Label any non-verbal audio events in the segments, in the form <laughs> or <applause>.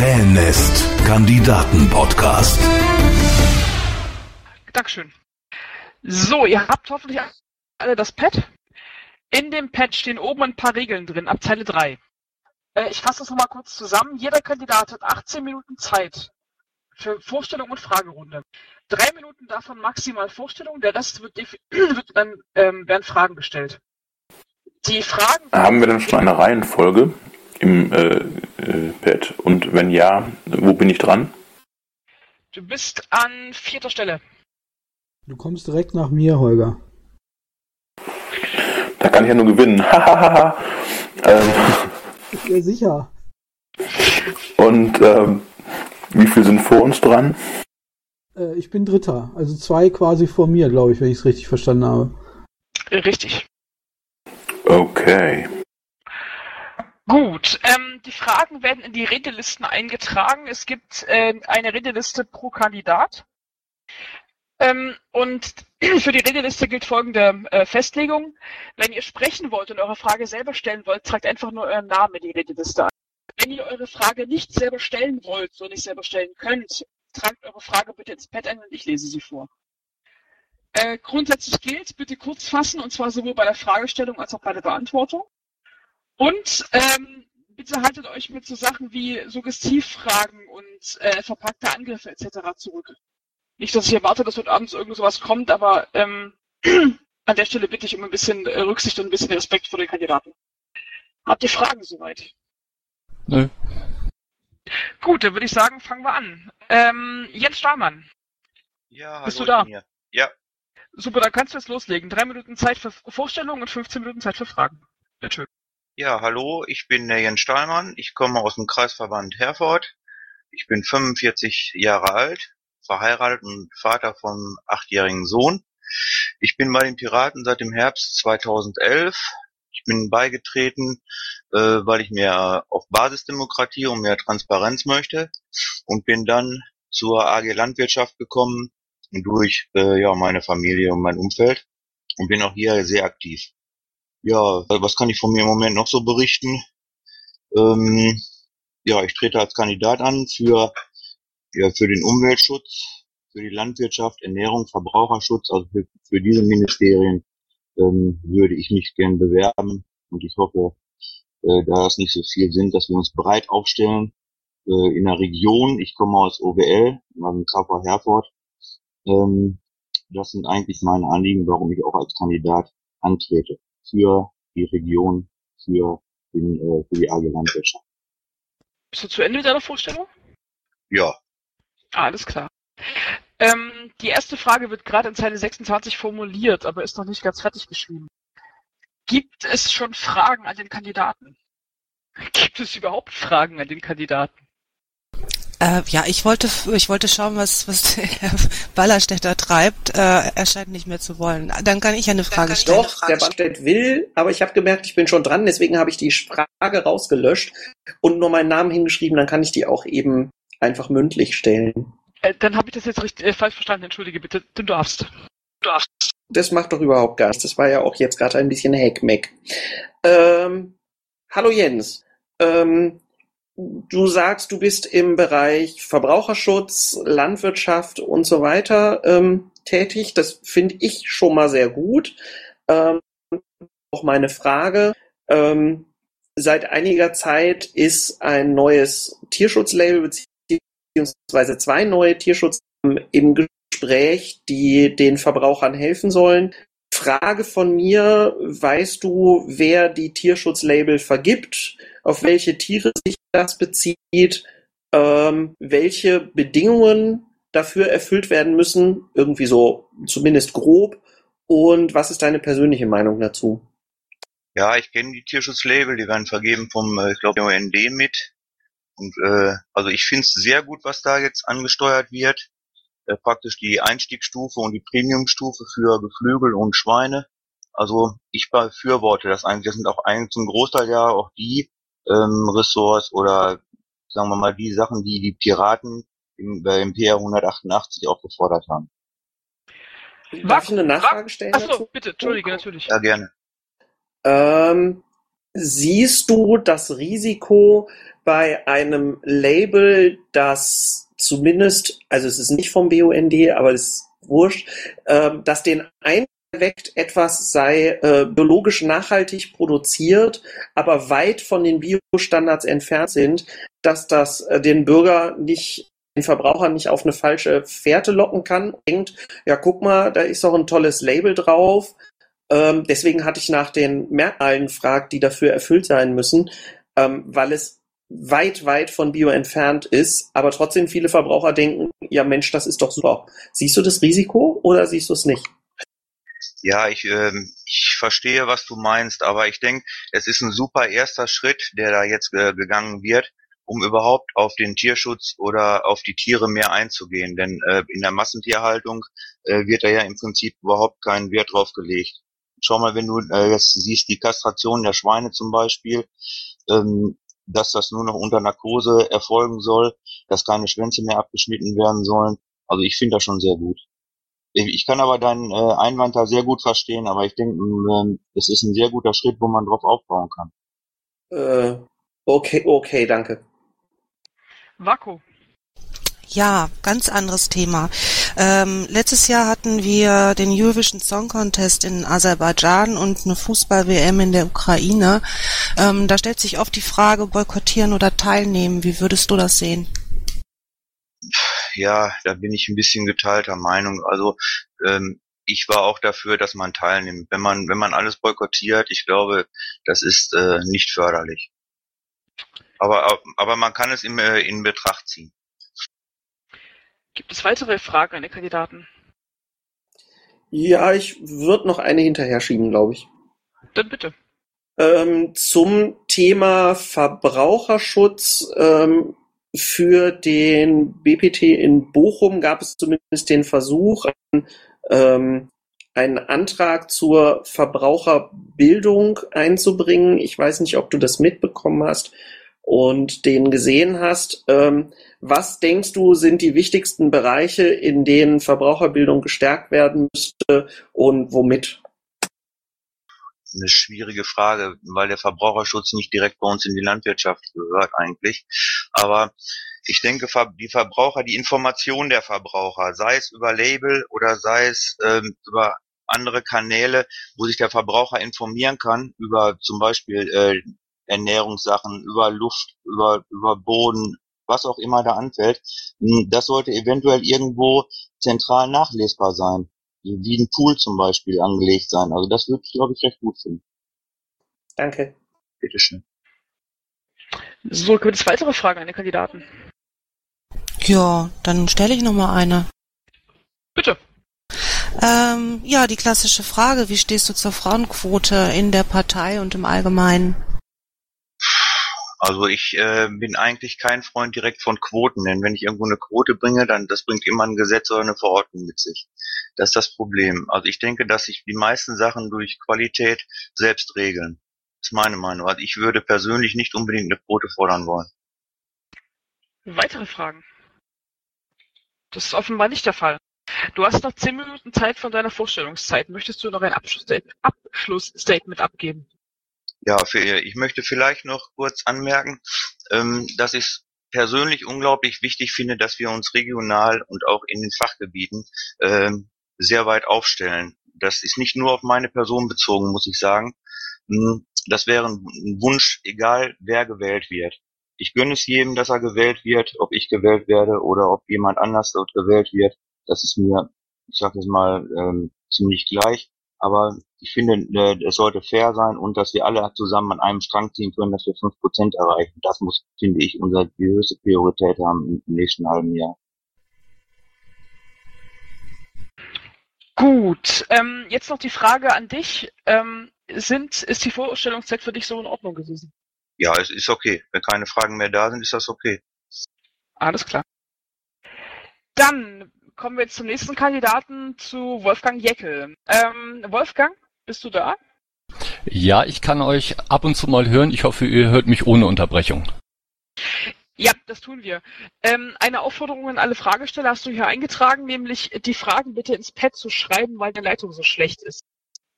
Krähennest Kandidaten-Podcast. Dankeschön. So, ihr habt hoffentlich alle das Pad. In dem Pad stehen oben ein paar Regeln drin, ab Zeile 3. Äh, ich fasse das nochmal kurz zusammen. Jeder Kandidat hat 18 Minuten Zeit für Vorstellung und Fragerunde. Drei Minuten davon maximal Vorstellung, der Rest wird, <clears throat> wird dann ähm, werden Fragen gestellt. Die Fragen. Haben wir dann schon eine Reihenfolge im äh, äh, Pad? Und wenn ja, wo bin ich dran? Du bist an vierter Stelle. Du kommst direkt nach mir, Holger. Da kann ich ja nur gewinnen. <laughs> ähm, ja, sicher. Und ähm, wie viele sind vor uns dran? Äh, ich bin Dritter. Also zwei quasi vor mir, glaube ich, wenn ich es richtig verstanden habe. Richtig. Okay. Gut, ähm, die Fragen werden in die Redelisten eingetragen. Es gibt äh, eine Redeliste pro Kandidat. Ähm, und <clears throat> für die Redeliste gilt folgende äh, Festlegung. Wenn ihr sprechen wollt und eure Frage selber stellen wollt, tragt einfach nur euren Namen in die Redeliste ein. Wenn ihr eure Frage nicht selber stellen wollt, so nicht selber stellen könnt, tragt eure Frage bitte ins Pad ein und ich lese sie vor. Äh, grundsätzlich gilt, bitte kurz fassen, und zwar sowohl bei der Fragestellung als auch bei der Beantwortung. Und ähm, bitte haltet euch mit so Sachen wie Suggestivfragen und äh, verpackte Angriffe etc. zurück. Nicht, dass ich erwarte, dass heute abends irgend sowas kommt, aber ähm, <clears throat> an der Stelle bitte ich um ein bisschen äh, Rücksicht und ein bisschen Respekt vor den Kandidaten. Habt ihr Fragen soweit? Nö. Gut, dann würde ich sagen, fangen wir an. Ähm, Jens Stahlmann. Ja, hallo, Bist du da? Hier. Ja. Super, dann kannst du jetzt loslegen. Drei Minuten Zeit für Vorstellung und 15 Minuten Zeit für Fragen. Bitte schön. Ja, hallo, ich bin der Jens Stahlmann. Ich komme aus dem Kreisverband Herford. Ich bin 45 Jahre alt, verheiratet und Vater vom achtjährigen Sohn. Ich bin bei den Piraten seit dem Herbst 2011. Ich bin beigetreten, äh, weil ich mehr auf Basisdemokratie und mehr Transparenz möchte und bin dann zur AG Landwirtschaft gekommen durch äh, ja meine Familie und mein Umfeld und bin auch hier sehr aktiv. Ja, was kann ich von mir im Moment noch so berichten? Ähm, ja, ich trete als Kandidat an für ja, für den Umweltschutz, für die Landwirtschaft, Ernährung, Verbraucherschutz, also für, für diese Ministerien ähm, würde ich mich gern bewerben und ich hoffe, äh, da es nicht so viel sind, dass wir uns breit aufstellen äh, in der Region. Ich komme aus OWL, dem KV Herford. Ähm, das sind eigentlich meine Anliegen, warum ich auch als Kandidat antrete für die Region, für, den, äh, für die AG Landwirtschaft. Bist du zu Ende mit deiner Vorstellung? Ja. Alles klar. Ähm, die erste Frage wird gerade in Zeile 26 formuliert, aber ist noch nicht ganz fertig geschrieben. Gibt es schon Fragen an den Kandidaten? <laughs> Gibt es überhaupt Fragen an den Kandidaten? Äh, ja, ich wollte, ich wollte schauen, was, was der <laughs> Herr Ballerstetter treibt. Äh, er scheint nicht mehr zu wollen. Dann kann ich eine Frage stellen. Doch, Frage der Ballerstedt will, aber ich habe gemerkt, ich bin schon dran, deswegen habe ich die Frage rausgelöscht und nur meinen Namen hingeschrieben, dann kann ich die auch eben einfach mündlich stellen. Äh, dann habe ich das jetzt richtig, äh, falsch verstanden, entschuldige bitte. Du darfst. Du darfst. Das macht doch überhaupt gar nichts. Das war ja auch jetzt gerade ein bisschen Heckmeck. Ähm, hallo Jens. Ähm, du sagst, du bist im Bereich Verbraucherschutz, Landwirtschaft und so weiter ähm, tätig. Das finde ich schon mal sehr gut. Ähm, auch meine Frage. Ähm, seit einiger Zeit ist ein neues Tierschutzlabel beziehungsweise zwei neue Tierschutz im Gespräch, die den Verbrauchern helfen sollen. Frage von mir, weißt du, wer die Tierschutzlabel vergibt, auf welche Tiere sich das bezieht, ähm, welche Bedingungen dafür erfüllt werden müssen, irgendwie so zumindest grob, und was ist deine persönliche Meinung dazu? Ja, ich kenne die Tierschutzlabel, die werden vergeben vom, äh, ich glaube, OND mit. Und äh, also ich finde es sehr gut, was da jetzt angesteuert wird äh, praktisch die Einstiegsstufe und die Premiumstufe für Geflügel und Schweine. Also ich befürworte das eigentlich. Das sind auch eigentlich zum Großteil ja auch die ähm, Ressorts oder sagen wir mal die Sachen, die die Piraten im, beim PR 188 auch gefordert haben. Darf ich eine Nachfrage stellen? Achso, bitte, entschuldige, natürlich. Ja, gerne. Ähm, siehst du das Risiko bei einem Label, das zumindest, also es ist nicht vom BUND, aber es ist wurscht, äh, dass den Eindruck weckt, etwas sei äh, biologisch nachhaltig produziert, aber weit von den Biostandards entfernt sind, dass das äh, den Bürger nicht den Verbraucher nicht auf eine falsche Fährte locken kann. Denkt, ja, guck mal, da ist doch ein tolles Label drauf. Ähm, deswegen hatte ich nach den Merkmalen gefragt, die dafür erfüllt sein müssen, ähm, weil es weit, weit von Bio entfernt ist, aber trotzdem viele Verbraucher denken, ja Mensch, das ist doch super. Siehst du das Risiko oder siehst du es nicht? Ja, ich, ähm, ich verstehe, was du meinst, aber ich denke, es ist ein super erster Schritt, der da jetzt äh, gegangen wird, um überhaupt auf den Tierschutz oder auf die Tiere mehr einzugehen. Denn äh, in der Massentierhaltung äh, wird da ja im Prinzip überhaupt keinen Wert drauf gelegt. Schau mal, wenn du äh, jetzt siehst, die Kastration der Schweine zum Beispiel, ähm, dass das nur noch unter Narkose erfolgen soll, dass keine Schwänze mehr abgeschnitten werden sollen. Also ich finde das schon sehr gut. Ich kann aber deinen äh, Einwand da sehr gut verstehen, aber ich denke, ähm, es ist ein sehr guter Schritt, wo man drauf aufbauen kann. Äh, okay, okay, danke. Vako. Ja, ganz anderes Thema. Ähm, letztes Jahr hatten wir den Eurovision Song Contest in Aserbaidschan und eine Fußball-WM in der Ukraine. Ähm, da stellt sich oft die Frage, boykottieren oder teilnehmen. Wie würdest du das sehen? Ja, da bin ich ein bisschen geteilter Meinung. Also ähm, ich war auch dafür, dass man teilnimmt. Wenn man wenn man alles boykottiert, ich glaube, das ist äh, nicht förderlich. Aber aber man kann es in, äh, in Betracht ziehen. Gibt es weitere Fragen an die Kandidaten? Ja, ich würde noch eine hinterher schieben, glaube ich. Dann bitte. Ähm, zum Thema Verbraucherschutz ähm, für den BPT in Bochum gab es zumindest den Versuch, ähm, einen Antrag zur Verbraucherbildung einzubringen. Ich weiß nicht, ob du das mitbekommen hast und den gesehen hast. Ähm, was denkst du, sind die wichtigsten Bereiche, in denen Verbraucherbildung gestärkt werden müsste und womit? Eine schwierige Frage, weil der Verbraucherschutz nicht direkt bei uns in die Landwirtschaft gehört eigentlich. Aber ich denke, die Verbraucher, die Information der Verbraucher, sei es über Label oder sei es ähm, über andere Kanäle, wo sich der Verbraucher informieren kann über zum Beispiel äh, Ernährungssachen, über Luft, über, über Boden, was auch immer da anfällt. Hm, das sollte eventuell irgendwo zentral nachlesbar sein. Wie ein Pool zum Beispiel angelegt sein. Also das würde ich, glaube ich, recht gut finden. Danke. Bitteschön. So, gibt es weitere Fragen an den Kandidaten? Ja, dann stelle ich noch mal eine. Bitte. Ähm, ja, die klassische Frage, wie stehst du zur Frauenquote in der Partei und im Allgemeinen? Also ich äh, bin eigentlich kein Freund direkt von Quoten, denn wenn ich irgendwo eine Quote bringe, dann das bringt immer ein Gesetz oder eine Verordnung mit sich. Das ist das Problem. Also ich denke, dass sich die meisten Sachen durch Qualität selbst regeln. Das ist meine Meinung. Also ich würde persönlich nicht unbedingt eine Quote fordern wollen. Weitere Fragen? Das ist offenbar nicht der Fall. Du hast noch zehn Minuten Zeit von deiner Vorstellungszeit. Möchtest du noch ein Abschlussstatement abgeben? Ja, für, ich möchte vielleicht noch kurz anmerken, ähm, dass ich persönlich unglaublich wichtig finde, dass wir uns regional und auch in den Fachgebieten ähm, sehr weit aufstellen. Das ist nicht nur auf meine Person bezogen, muss ich sagen. Hm, das wäre ein Wunsch, egal wer gewählt wird. Ich gönne es jedem, dass er gewählt wird, ob ich gewählt werde oder ob jemand anders dort gewählt wird. Das ist mir, ich sage es mal, ähm, ziemlich gleich. Aber ich finde, äh, es sollte fair sein und dass wir alle zusammen an einem Strang ziehen können, dass wir fünf Prozent erreichen. Das muss, finde ich, unsere die höchste Priorität haben im nächsten halben Jahr. Gut, ähm, jetzt noch die Frage an dich. Ähm, sind, ist die Vorstellungszeit für dich so in Ordnung gewesen? Ja, es ist okay. Wenn keine Fragen mehr da sind, ist das okay. Alles klar. Dann kommen wir jetzt zum nächsten Kandidaten, zu Wolfgang Jeckel. Ähm, Wolfgang, bist du da? Ja, ich kann euch ab und zu mal hören. Ich hoffe, ihr hört mich ohne Unterbrechung. Ja, das tun wir. Ähm, eine Aufforderung an alle Fragesteller hast du hier eingetragen, nämlich die Fragen bitte ins Pad zu schreiben, weil die Leitung so schlecht ist.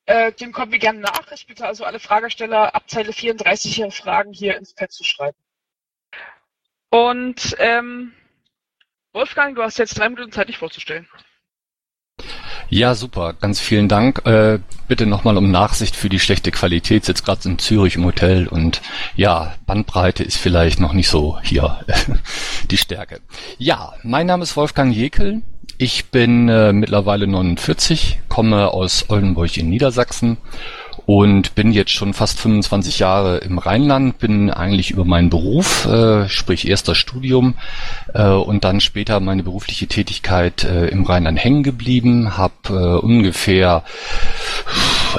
Äh, dem kommen wir gerne nach. Ich bitte also alle Fragesteller ab Zeile 34 ihre Fragen hier ins Pad zu schreiben. Und ähm, Wolfgang, du hast jetzt drei Minuten Zeit, dich vorzustellen. Ja, super. Ganz vielen Dank. Äh, bitte nochmal um Nachsicht für die schlechte Qualität. Sitzt gerade in Zürich im Hotel und ja, Bandbreite ist vielleicht noch nicht so hier <laughs> die Stärke. Ja, mein Name ist Wolfgang Jekel. Ich bin äh, mittlerweile 49, komme aus Oldenburg in Niedersachsen und bin jetzt schon fast 25 Jahre im Rheinland, bin eigentlich über meinen Beruf, äh, sprich erster Studium äh, und dann später meine berufliche Tätigkeit äh, im Rheinland hängen geblieben, habe äh, ungefähr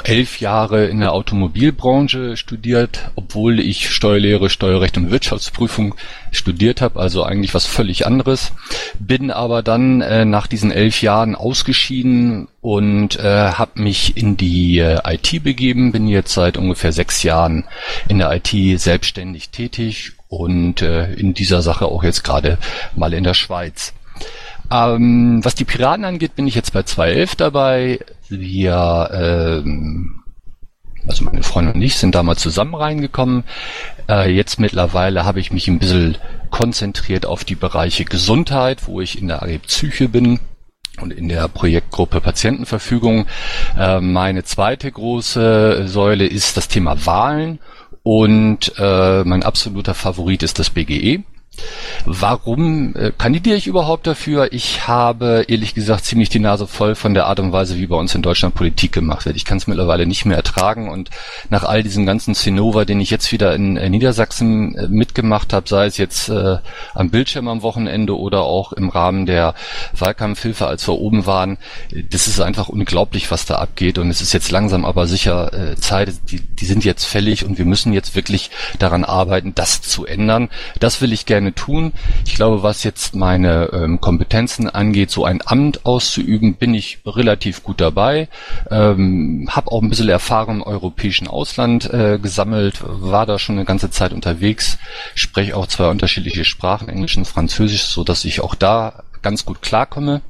elf Jahre in der Automobilbranche studiert, obwohl ich Steuerlehre, Steuerrecht und Wirtschaftsprüfung studiert habe, also eigentlich was völlig anderes. Bin aber dann äh, nach diesen elf Jahren ausgeschieden und äh, habe mich in die äh, IT begeben, bin jetzt seit ungefähr sechs Jahren in der IT selbstständig tätig und äh, in dieser Sache auch jetzt gerade mal in der Schweiz. Ähm, was die Piraten angeht, bin ich jetzt bei 2.11 dabei. Wir, ähm, also meine Freundin und ich sind damals zusammen reingekommen. Äh, jetzt mittlerweile habe ich mich ein bisschen konzentriert auf die Bereiche Gesundheit, wo ich in der AG Psyche bin und in der Projektgruppe Patientenverfügung. Äh, meine zweite große Säule ist das Thema Wahlen und äh, mein absoluter Favorit ist das BGE. Warum äh, kandidiere ich überhaupt dafür? Ich habe ehrlich gesagt ziemlich die Nase voll von der Art und Weise, wie bei uns in Deutschland Politik gemacht wird. Ich kann es mittlerweile nicht mehr ertragen und nach all diesem ganzen Zinnover, den ich jetzt wieder in äh, Niedersachsen äh, mitgemacht habe, sei es jetzt äh, am Bildschirm am Wochenende oder auch im Rahmen der Wahlkampfhilfe, als wir oben waren, das ist einfach unglaublich, was da abgeht und es ist jetzt langsam aber sicher äh, Zeit, die, die sind jetzt fällig und wir müssen jetzt wirklich daran arbeiten, das zu ändern. Das will ich gerne gerne tun. Ich glaube, was jetzt meine ähm, Kompetenzen angeht, so ein Amt auszuüben, bin ich relativ gut dabei. Ähm, habe auch ein bisschen Erfahrung im europäischen Ausland äh, gesammelt, war da schon eine ganze Zeit unterwegs, spreche auch zwei unterschiedliche Sprachen, Englisch und Französisch, so dass ich auch da ganz gut klarkomme.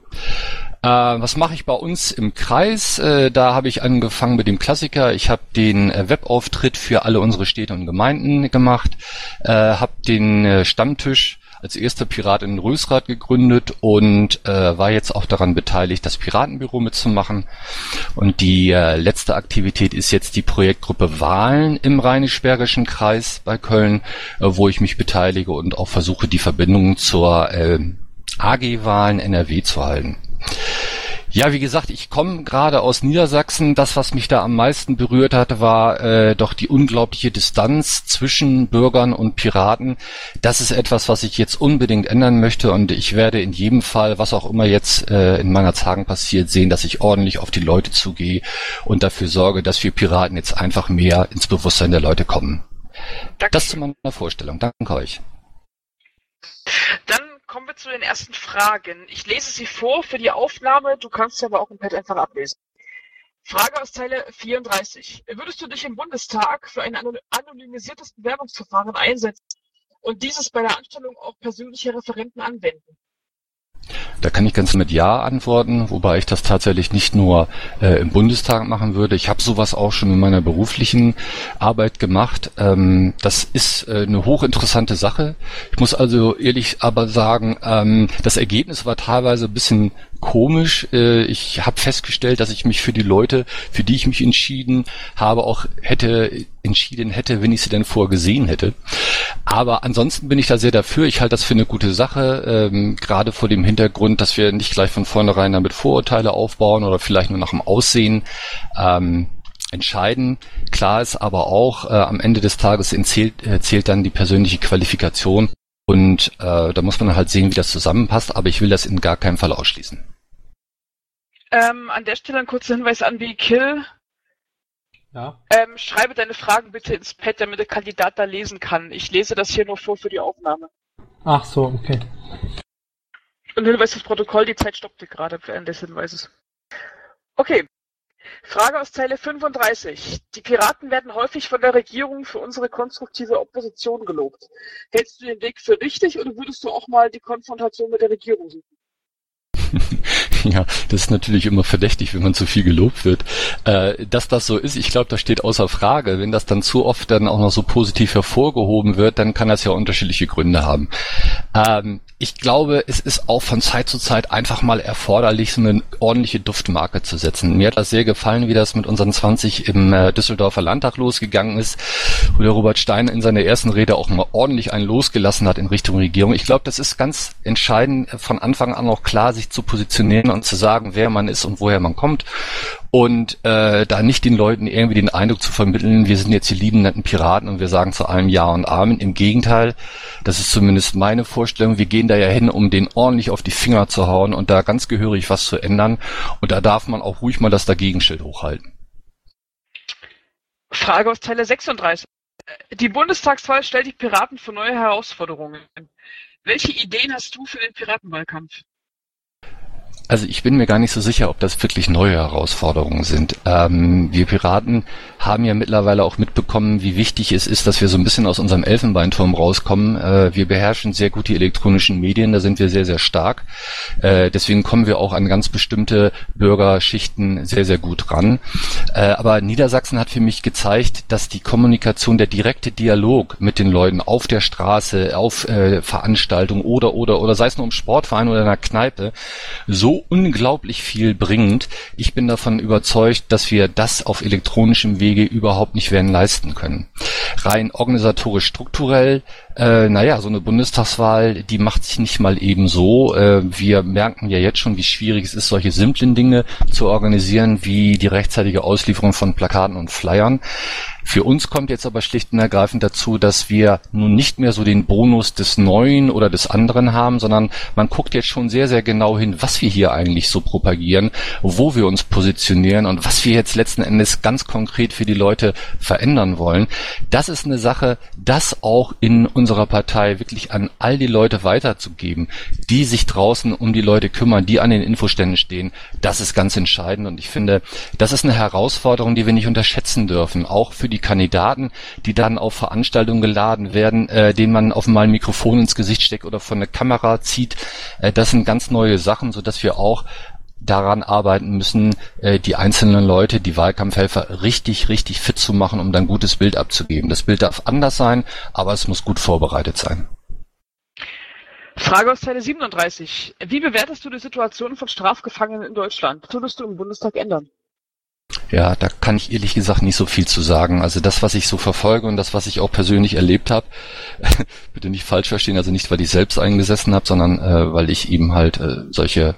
Äh, was mache ich bei uns im Kreis? Äh, da habe ich angefangen mit dem Klassiker. Ich habe den äh, Webauftritt für alle unsere Städte und Gemeinden gemacht, äh, habe den Stammtisch als erster Pirat in Rösrath gegründet und äh, war jetzt auch daran beteiligt, das Piratenbüro mitzumachen. Und die äh, letzte Aktivität ist jetzt die Projektgruppe Wahlen im Rheinisch-Bergischen Kreis bei Köln, äh, wo ich mich beteilige und auch versuche, die Verbindungen zur AG-Wahlen NRW zu halten. Ja, wie gesagt, ich komme gerade aus Niedersachsen. Das, was mich da am meisten berührt hat, war äh, doch die unglaubliche Distanz zwischen Bürgern und Piraten. Das ist etwas, was ich jetzt unbedingt ändern möchte und ich werde in jedem Fall, was auch immer jetzt äh, in meiner Zagen passiert, sehen, dass ich ordentlich auf die Leute zugehe und dafür sorge, dass wir Piraten jetzt einfach mehr ins Bewusstsein der Leute kommen. Danke. Das zu meiner Vorstellung. Danke euch. Dann kommen wir zu den ersten Fragen. Ich lese sie vor für die Aufnahme, du kannst sie aber auch im Pad einfach ablesen. Frage aus Zeile 34. Würdest du dich im Bundestag für ein anonymisiertes Bewerbungsverfahren einsetzen und dieses bei der Anstellung auch persönliche Referenten anwenden? Da kann ich ganz mit Ja antworten, wobei ich das tatsächlich nicht nur äh, im Bundestag machen würde. Ich habe sowas auch schon in meiner beruflichen Arbeit gemacht. Ähm, das ist äh, eine hochinteressante Sache. Ich muss also ehrlich aber sagen, ähm, das Ergebnis war teilweise ein bisschen komisch. Äh, ich habe festgestellt, dass ich mich für die Leute, für die ich mich entschieden habe, auch hätte entschieden hätte, wenn ich sie denn vorgesehen hätte. Aber ansonsten bin ich da sehr dafür. Ich halte das für eine gute Sache, ähm, gerade vor dem Hintergrund, dass wir nicht gleich von vornherein damit Vorurteile aufbauen oder vielleicht nur nach dem Aussehen ähm, entscheiden. Klar ist aber auch, äh, am Ende des Tages zählt, äh, zählt dann die persönliche Qualifikation. Und äh, da muss man halt sehen, wie das zusammenpasst, aber ich will das in gar keinem Fall ausschließen. Ähm, an der Stelle ein kurzer Hinweis an wie Kill. Ja. Ähm, schreibe deine Fragen bitte ins Pad, damit der Kandidat da lesen kann. Ich lese das hier nur vor für die Aufnahme. Ach so, okay. Und Hinweis fürs Protokoll, die Zeit stoppte gerade während des Hinweises. Okay. Frage aus Zeile 35. Die Piraten werden häufig von der Regierung für unsere konstruktive Opposition gelobt. Hältst du den Weg für richtig oder würdest du auch mal die Konfrontation mit der Regierung suchen? <laughs> <laughs> Ja, das ist natürlich immer verdächtig, wenn man zu viel gelobt wird. Äh, dass das so ist, ich glaube, das steht außer Frage. Wenn das dann zu oft dann auch noch so positiv hervorgehoben wird, dann kann das ja unterschiedliche Gründe haben. Ähm, ich glaube, es ist auch von Zeit zu Zeit einfach mal erforderlich, so eine ordentliche Duftmarke zu setzen. Mir hat das sehr gefallen, wie das mit unseren 20 im äh, Düsseldorfer Landtag losgegangen ist, wo der Robert Stein in seiner ersten Rede auch mal ordentlich einen losgelassen hat in Richtung Regierung. Ich glaube, das ist ganz entscheidend, von Anfang an auch klar sich zu positionieren und zu sagen, wer man ist und woher man kommt und äh, da nicht den Leuten irgendwie den Eindruck zu vermitteln, wir sind jetzt die lieben netten Piraten und wir sagen zu allem Ja und Amen. Im Gegenteil, das ist zumindest meine Vorstellung. Wir gehen da ja hin, um den ordentlich auf die Finger zu hauen und da ganz gehörig was zu ändern. Und da darf man auch ruhig mal das Dagegenschild hochhalten. Frage aus Teile 36. Die Bundestagswahl stellt die Piraten vor neue Herausforderungen. Welche Ideen hast du für den Piratenwahlkampf? Also ich bin mir gar nicht so sicher, ob das wirklich neue Herausforderungen sind. Ähm, wir Piraten haben ja mittlerweile auch mitbekommen, wie wichtig es ist, dass wir so ein bisschen aus unserem Elfenbeinturm rauskommen. Äh, wir beherrschen sehr gut die elektronischen Medien, da sind wir sehr, sehr stark. Äh, deswegen kommen wir auch an ganz bestimmte Bürgerschichten sehr, sehr gut ran. Äh, aber Niedersachsen hat für mich gezeigt, dass die Kommunikation, der direkte Dialog mit den Leuten auf der Straße, auf äh, Veranstaltungen oder, oder, oder sei es nur im Sportverein oder in einer Kneipe, so unglaublich viel bringt. Ich bin davon überzeugt, dass wir das auf elektronischem Wege überhaupt nicht werden leisten können. Rein organisatorisch strukturell äh, naja, so eine Bundestagswahl, die macht sich nicht mal eben so. Äh, wir merken ja jetzt schon, wie schwierig es ist, solche simplen Dinge zu organisieren, wie die rechtzeitige Auslieferung von Plakaten und Flyern. Für uns kommt jetzt aber schlicht und ergreifend dazu, dass wir nun nicht mehr so den Bonus des Neuen oder des anderen haben, sondern man guckt jetzt schon sehr, sehr genau hin, was wir hier eigentlich so propagieren, wo wir uns positionieren und was wir jetzt letzten Endes ganz konkret für die Leute verändern wollen. Das ist eine Sache, das auch in unserer Partei wirklich an all die Leute weiterzugeben, die sich draußen um die Leute kümmern, die an den Infoständen stehen, das ist ganz entscheidend. Und ich finde, das ist eine Herausforderung, die wir nicht unterschätzen dürfen, auch für die Kandidaten, die dann auf Veranstaltungen geladen werden, äh, denen man einmal ein Mikrofon ins Gesicht steckt oder von der Kamera zieht. Äh, das sind ganz neue Sachen, so dass wir auch daran arbeiten müssen, äh, die einzelnen Leute, die Wahlkampfhelfer richtig, richtig fit zu machen, um dann gutes Bild abzugeben. Das Bild darf anders sein, aber es muss gut vorbereitet sein. Frage aus Zeile 37. Wie bewertest du die Situation von Strafgefangenen in Deutschland? Was würdest du im Bundestag ändern? Ja, da kann ich ehrlich gesagt nicht so viel zu sagen. Also das, was ich so verfolge und das, was ich auch persönlich erlebt habe, <laughs> bitte nicht falsch verstehen, also nicht, weil ich selbst eingesessen habe, sondern äh, weil ich eben halt äh, solche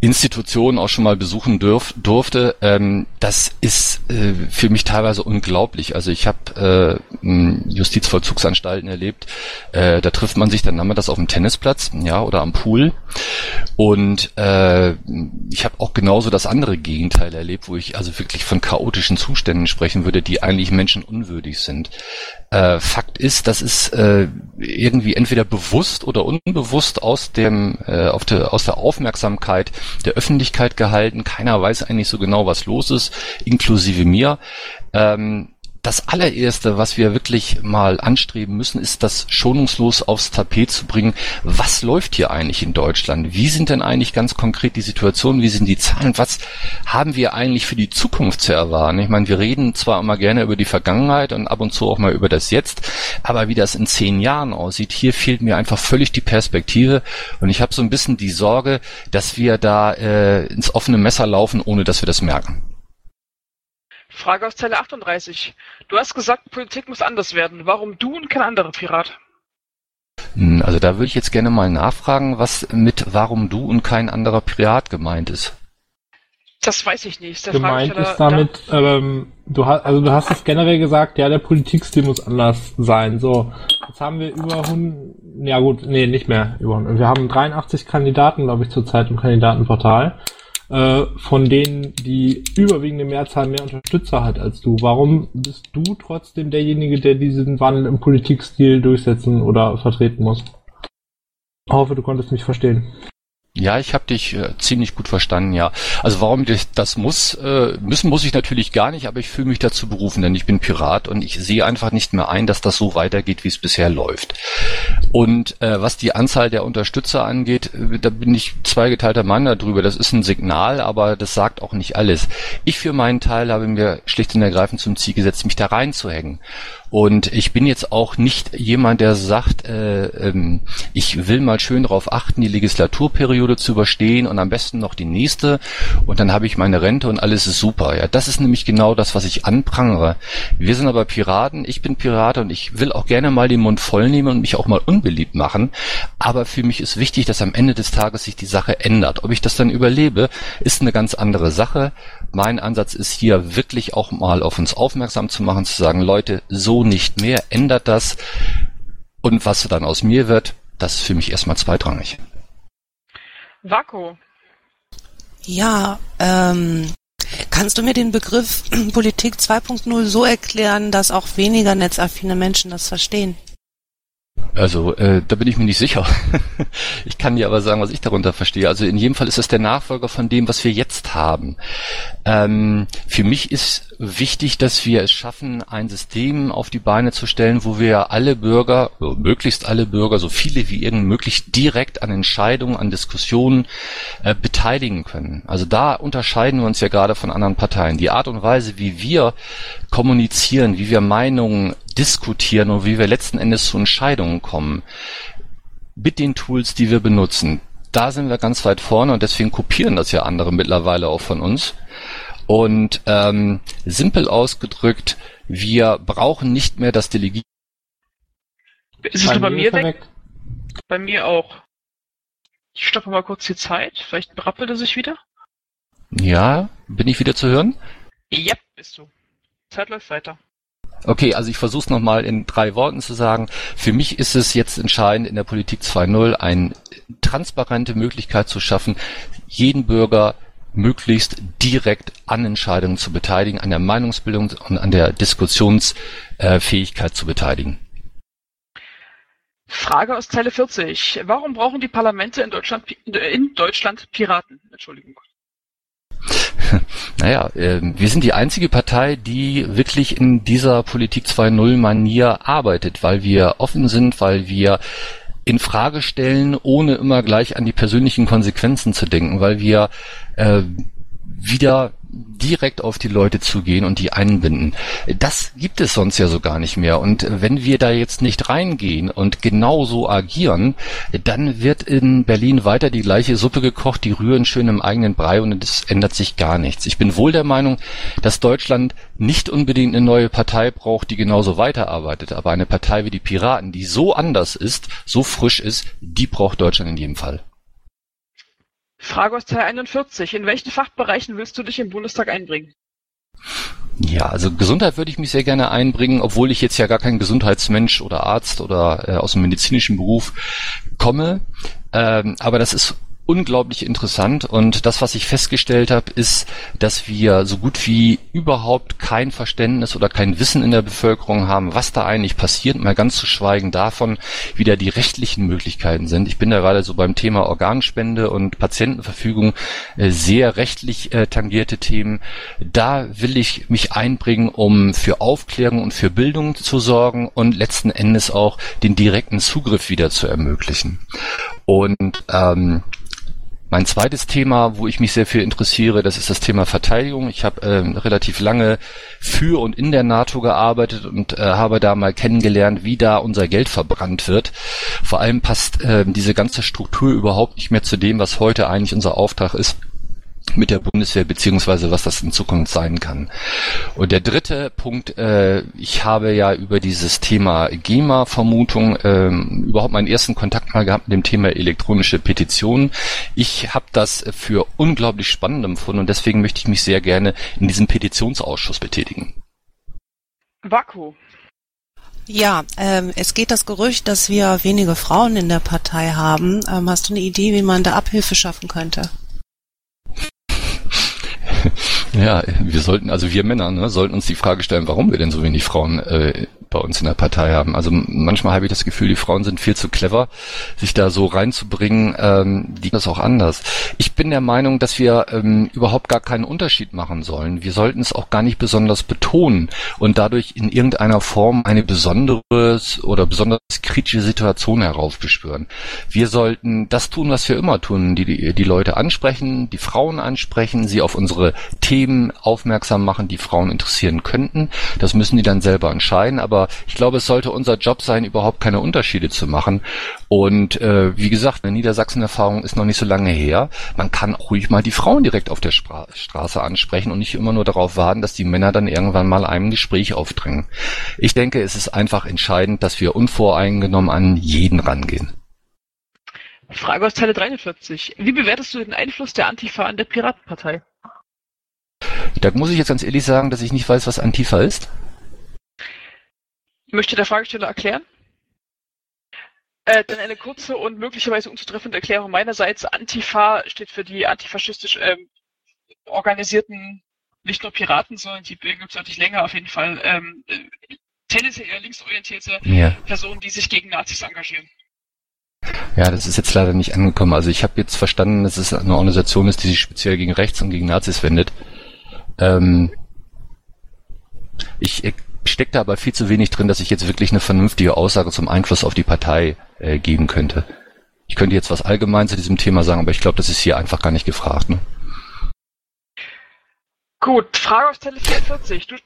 Institutionen auch schon mal besuchen dürf, durfte, ähm, das ist äh, für mich teilweise unglaublich. Also ich habe äh, Justizvollzugsanstalten erlebt, äh, da trifft man sich dann haben wir das auf dem Tennisplatz, ja, oder am Pool. Und äh, ich habe auch genauso das andere Gegenteil erlebt, wo ich also wirklich von chaotischen Zuständen sprechen würde, die eigentlich menschenunwürdig sind. Äh, Fakt ist, das ist äh, irgendwie entweder bewusst oder unbewusst aus dem äh, auf der, aus der Aufmerksamkeit der Öffentlichkeit gehalten. Keiner weiß eigentlich so genau, was los ist, inklusive mir. Ähm, das allererste, was wir wirklich mal anstreben müssen, ist das schonungslos aufs Tapet zu bringen. Was läuft hier eigentlich in Deutschland? Wie sind denn eigentlich ganz konkret die Situationen? Wie sind die Zahlen? Was haben wir eigentlich für die Zukunft zu erwarten? Ich meine, wir reden zwar immer gerne über die Vergangenheit und ab und zu auch mal über das Jetzt, aber wie das in zehn Jahren aussieht, hier fehlt mir einfach völlig die Perspektive und ich habe so ein bisschen die Sorge, dass wir da äh, ins offene Messer laufen, ohne dass wir das merken. Frage aus Zeile 38. Du hast gesagt, Politik muss anders werden. Warum du und kein anderer Pirat? Hm, also da würde ich jetzt gerne mal nachfragen, was mit warum du und kein anderer Pirat gemeint ist. Das weiß ich nicht. Der gemeint ist damit, da ähm, du hast, also du hast es generell gesagt, ja, der Politikstil muss anders sein. So, jetzt haben wir über 100, ja gut, nee, nicht mehr über 100. Wir haben 83 Kandidaten, glaube ich, zurzeit im Kandidatenportal äh, von denen die überwiegende Mehrzahl mehr Unterstützer hat als du. Warum bist du trotzdem derjenige, der diesen Wandel im Politikstil durchsetzen oder vertreten muss? Ich hoffe, du konntest mich verstehen. Ja, ich habe dich äh, ziemlich gut verstanden, ja. Also warum ich das muss, äh, müssen muss ich natürlich gar nicht, aber ich fühle mich dazu berufen, denn ich bin Pirat und ich sehe einfach nicht mehr ein, dass das so weitergeht, wie es bisher läuft. Und äh, was die Anzahl der Unterstützer angeht, äh, da bin ich zweigeteilter Mann darüber. Das ist ein Signal, aber das sagt auch nicht alles. Ich für meinen Teil habe mir schlicht und ergreifend zum Ziel gesetzt, mich da reinzuhängen. Und ich bin jetzt auch nicht jemand, der sagt, äh, ähm, ich will mal schön darauf achten, die Legislaturperiode zu überstehen und am besten noch die nächste und dann habe ich meine Rente und alles ist super. Ja, das ist nämlich genau das, was ich anprangere. Wir sind aber Piraten, ich bin Pirat und ich will auch gerne mal den Mund voll nehmen und mich auch mal unbeliebt machen. Aber für mich ist wichtig, dass am Ende des Tages sich die Sache ändert. Ob ich das dann überlebe, ist eine ganz andere Sache. Mein Ansatz ist hier wirklich auch mal auf uns aufmerksam zu machen, zu sagen, Leute, so nicht mehr, ändert das. Und was dann aus mir wird, das ist für mich erstmal zweitrangig. Vako. Ja, ähm, kannst du mir den Begriff <clears throat> Politik 2.0 so erklären, dass auch weniger netzaffine Menschen das verstehen? Also, äh, da bin ich mir nicht sicher. <laughs> ich kann dir aber sagen, was ich darunter verstehe. Also in jedem Fall ist es der Nachfolger von dem, was wir jetzt haben. Ähm, für mich ist wichtig, dass wir es schaffen, ein System auf die Beine zu stellen, wo wir alle Bürger, möglichst alle Bürger, so viele wie irgend möglich, direkt an Entscheidungen, an Diskussionen äh, beteiligen können. Also da unterscheiden wir uns ja gerade von anderen Parteien. Die Art und Weise, wie wir kommunizieren, wie wir Meinungen diskutieren und wie wir letzten Endes zu Entscheidungen kommen, mit den Tools, die wir benutzen, da sind wir ganz weit vorne und deswegen kopieren das ja andere mittlerweile auch von uns. Und ähm, simpel ausgedrückt, wir brauchen nicht mehr das Delegieren. Ist es nur bei mir weg? Bei mir auch. Ich stoppe mal kurz die Zeit. Vielleicht brappelt er sich wieder. Ja, bin ich wieder zu hören? Ja, bist du. Zeit läuft weiter. Okay, also ich versuche es nochmal in drei Worten zu sagen. Für mich ist es jetzt entscheidend in der Politik 2.0 eine transparente Möglichkeit zu schaffen, jeden Bürger möglichst direkt an Entscheidungen zu beteiligen, an der Meinungsbildung und an der Diskussionsfähigkeit zu beteiligen. Frage aus Zeile 40. Warum brauchen die Parlamente in Deutschland, in Deutschland Piraten? Entschuldigung. <laughs> Naja, äh, wir sind die einzige Partei, die wirklich in dieser Politik 2.0 Manier arbeitet, weil wir offen sind, weil wir in Frage stellen, ohne immer gleich an die persönlichen Konsequenzen zu denken, weil wir äh, wieder direkt auf die Leute zugehen und die einbinden. Das gibt es sonst ja so gar nicht mehr. Und wenn wir da jetzt nicht reingehen und genauso agieren, dann wird in Berlin weiter die gleiche Suppe gekocht, die rühren schön im eigenen Brei und es ändert sich gar nichts. Ich bin wohl der Meinung, dass Deutschland nicht unbedingt eine neue Partei braucht, die genauso weiterarbeitet, aber eine Partei wie die Piraten, die so anders ist, so frisch ist, die braucht Deutschland in jedem Fall. Frage aus Teil 41. In welchen Fachbereichen willst du dich im Bundestag einbringen? Ja, also Gesundheit würde ich mich sehr gerne einbringen, obwohl ich jetzt ja gar kein Gesundheitsmensch oder Arzt oder äh, aus dem medizinischen Beruf komme. Ähm, aber das ist unglaublich interessant und das, was ich festgestellt habe, ist, dass wir so gut wie überhaupt kein Verständnis oder kein Wissen in der Bevölkerung haben, was da eigentlich passiert, mal ganz zu schweigen davon, wie da die rechtlichen Möglichkeiten sind. Ich bin da gerade so beim Thema Organspende und Patientenverfügung äh, sehr rechtlich äh, tangierte Themen. Da will ich mich einbringen, um für Aufklärung und für Bildung zu sorgen und letzten Endes auch den direkten Zugriff wieder zu ermöglichen. Und ähm, mein zweites Thema, wo ich mich sehr viel interessiere, das ist das Thema Verteidigung. Ich habe äh, relativ lange für und in der NATO gearbeitet und äh, habe da mal kennengelernt, wie da unser Geld verbrannt wird. Vor allem passt äh, diese ganze Struktur überhaupt nicht mehr zu dem, was heute eigentlich unser Auftrag ist mit der Bundeswehr beziehungsweise was das in Zukunft sein kann. Und der dritte Punkt, äh, ich habe ja über dieses Thema GEMA-Vermutung ähm, überhaupt meinen ersten Kontakt mal gehabt mit dem Thema elektronische Petitionen. Ich habe das für unglaublich spannend empfunden und deswegen möchte ich mich sehr gerne in diesem Petitionsausschuss betätigen. Vaku. Ja, ähm, es geht das Gerücht, dass wir wenige Frauen in der Partei haben. Ähm, hast du eine Idee, wie man da Abhilfe schaffen könnte? Ja, wir sollten, also wir Männer, ne, sollten uns die Frage stellen, warum wir denn so wenig Frauen äh, bei uns in der Partei haben. Also manchmal habe ich das Gefühl, die Frauen sind viel zu clever, sich da so reinzubringen. Ähm, die das auch anders. Ich bin der Meinung, dass wir ähm, überhaupt gar keinen Unterschied machen sollen. Wir sollten es auch gar nicht besonders betonen und dadurch in irgendeiner Form eine besonderes oder besonders kritische Situation heraufbeschwören. Wir sollten das tun, was wir immer tun, die, die, die Leute ansprechen, die Frauen ansprechen, sie auf unsere Themen aufmerksam machen, die Frauen interessieren könnten. Das müssen die dann selber entscheiden. Aber ich glaube, es sollte unser Job sein, überhaupt keine Unterschiede zu machen. Und äh, wie gesagt, eine Niedersachsen-Erfahrung ist noch nicht so lange her. Man kann auch ruhig mal die Frauen direkt auf der Spra Straße ansprechen und nicht immer nur darauf warten, dass die Männer dann irgendwann mal einem Gespräch aufdrängen. Ich denke, es ist einfach entscheidend, dass wir unvoreingenommen an jeden rangehen. Frage aus Teile 43. Wie bewertest du den Einfluss der Antifa an der Piratenpartei? Da muss ich jetzt ganz ehrlich sagen, dass ich nicht weiß, was Antifa ist. Möchte der Fragesteller erklären? Äh, dann eine kurze und möglicherweise unzutreffende Erklärung meinerseits. Antifa steht für die antifaschistisch ähm, organisierten, nicht nur Piraten, sondern die gibt es deutlich länger auf jeden Fall, ähm, äh, tendenziell eher linksorientierte ja. Personen, die sich gegen Nazis engagieren. Ja, das ist jetzt leider nicht angekommen. Also ich habe jetzt verstanden, dass es eine Organisation ist, die sich speziell gegen rechts und gegen Nazis wendet. Ähm, ich stecke da aber viel zu wenig drin, dass ich jetzt wirklich eine vernünftige Aussage zum Einfluss auf die Partei äh, geben könnte. Ich könnte jetzt was allgemein zu diesem Thema sagen, aber ich glaube, das ist hier einfach gar nicht gefragt. Ne? Gut, Frage aus Tele 44. Du,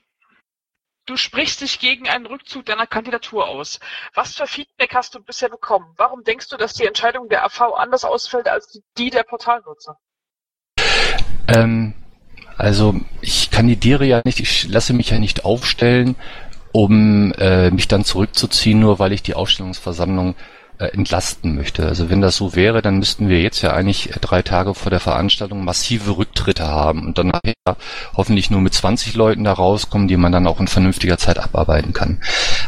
du sprichst dich gegen einen Rückzug deiner Kandidatur aus. Was für Feedback hast du bisher bekommen? Warum denkst du, dass die Entscheidung der AV anders ausfällt als die der Portalnutzer? Ähm, also ich kandidiere ja nicht, ich lasse mich ja nicht aufstellen, um äh, mich dann zurückzuziehen, nur weil ich die Aufstellungsversammlung entlasten möchte. Also wenn das so wäre, dann müssten wir jetzt ja eigentlich drei Tage vor der Veranstaltung massive Rücktritte haben und dann hoffentlich nur mit 20 Leuten da rauskommen, die man dann auch in vernünftiger Zeit abarbeiten kann.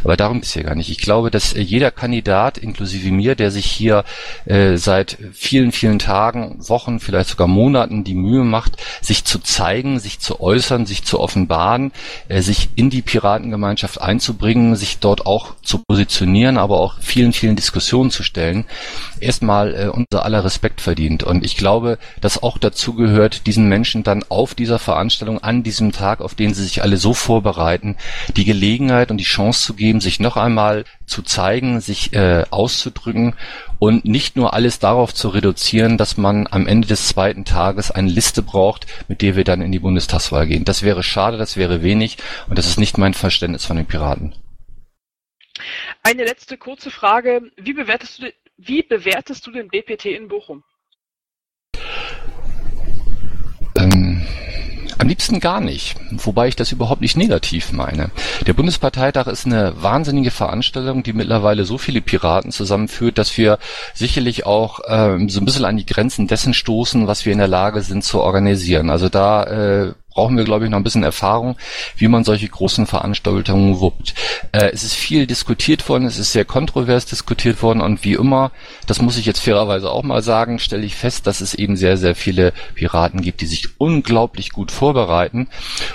Aber darum ist ja gar nicht. Ich glaube, dass äh, jeder Kandidat, inklusive mir, der sich hier äh, seit vielen, vielen Tagen, Wochen, vielleicht sogar Monaten die Mühe macht, sich zu zeigen, sich zu äußern, sich zu offenbaren, äh, sich in die Piratengemeinschaft einzubringen, sich dort auch zu positionieren, aber auch vielen, vielen Diskussionen Position zu stellen, erstmal äh, unser aller Respekt verdient. Und ich glaube, dass auch dazu gehört, diesen Menschen dann auf dieser Veranstaltung, an diesem Tag, auf den sie sich alle so vorbereiten, die Gelegenheit und die Chance zu geben, sich noch einmal zu zeigen, sich äh, auszudrücken und nicht nur alles darauf zu reduzieren, dass man am Ende des zweiten Tages eine Liste braucht, mit der wir dann in die Bundestagswahl gehen. Das wäre schade, das wäre wenig und das ist nicht mein Verständnis von den Piraten. Eine letzte kurze Frage. Wie bewertest du, wie bewertest du den BPT in Bochum? Ähm, am liebsten gar nicht, wobei ich das überhaupt nicht negativ meine. Der Bundesparteitag ist eine wahnsinnige Veranstaltung, die mittlerweile so viele Piraten zusammenführt, dass wir sicherlich auch ähm, so ein bisschen an die Grenzen dessen stoßen, was wir in der Lage sind zu organisieren. Also da äh, brauchen wir, glaube ich, noch ein bisschen Erfahrung, wie man solche großen Veranstaltungen wuppt. Äh, es ist viel diskutiert worden, es ist sehr kontrovers diskutiert worden und wie immer, das muss ich jetzt fairerweise auch mal sagen, stelle ich fest, dass es eben sehr, sehr viele Piraten gibt, die sich unglaublich gut vorbereiten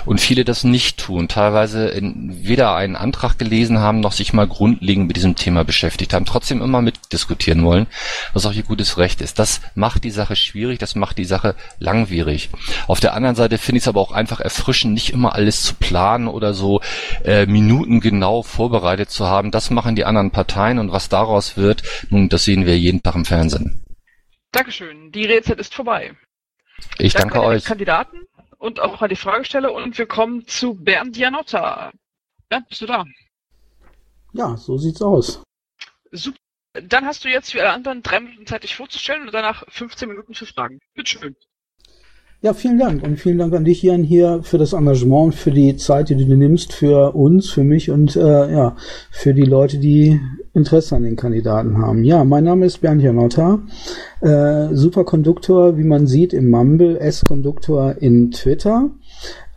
und viele das nicht tun, teilweise in, weder einen Antrag gelesen haben, noch sich mal grundlegend mit diesem Thema beschäftigt haben, trotzdem immer mitdiskutieren wollen, was auch ihr gutes Recht ist. Das macht die Sache schwierig, das macht die Sache langwierig. Auf der anderen Seite finde ich es aber auch auch einfach erfrischend, nicht immer alles zu planen oder so äh, minutengenau vorbereitet zu haben. Das machen die anderen Parteien und was daraus wird, nun, das sehen wir jeden Tag im Fernsehen. Dankeschön. Die Redezeit ist vorbei. Ich danke, danke euch. Kandidaten und auch an die Fragesteller und wir kommen zu Bernd Janotta. Bernd, bist du da? Ja, so sieht's aus. Super. Dann hast du jetzt wie alle anderen drei Minuten Zeit, dich vorzustellen und danach 15 Minuten für Fragen. Bitteschön. Ja, vielen Dank und vielen Dank an dich, Jan, hier für das Engagement, für die Zeit, die du nimmst, für uns, für mich und äh, ja, für die Leute, die Interesse an den Kandidaten haben. Ja, mein Name ist Bernd Janotta, äh, Superkonduktor, wie man sieht, im Mumble, S-Konduktor in Twitter.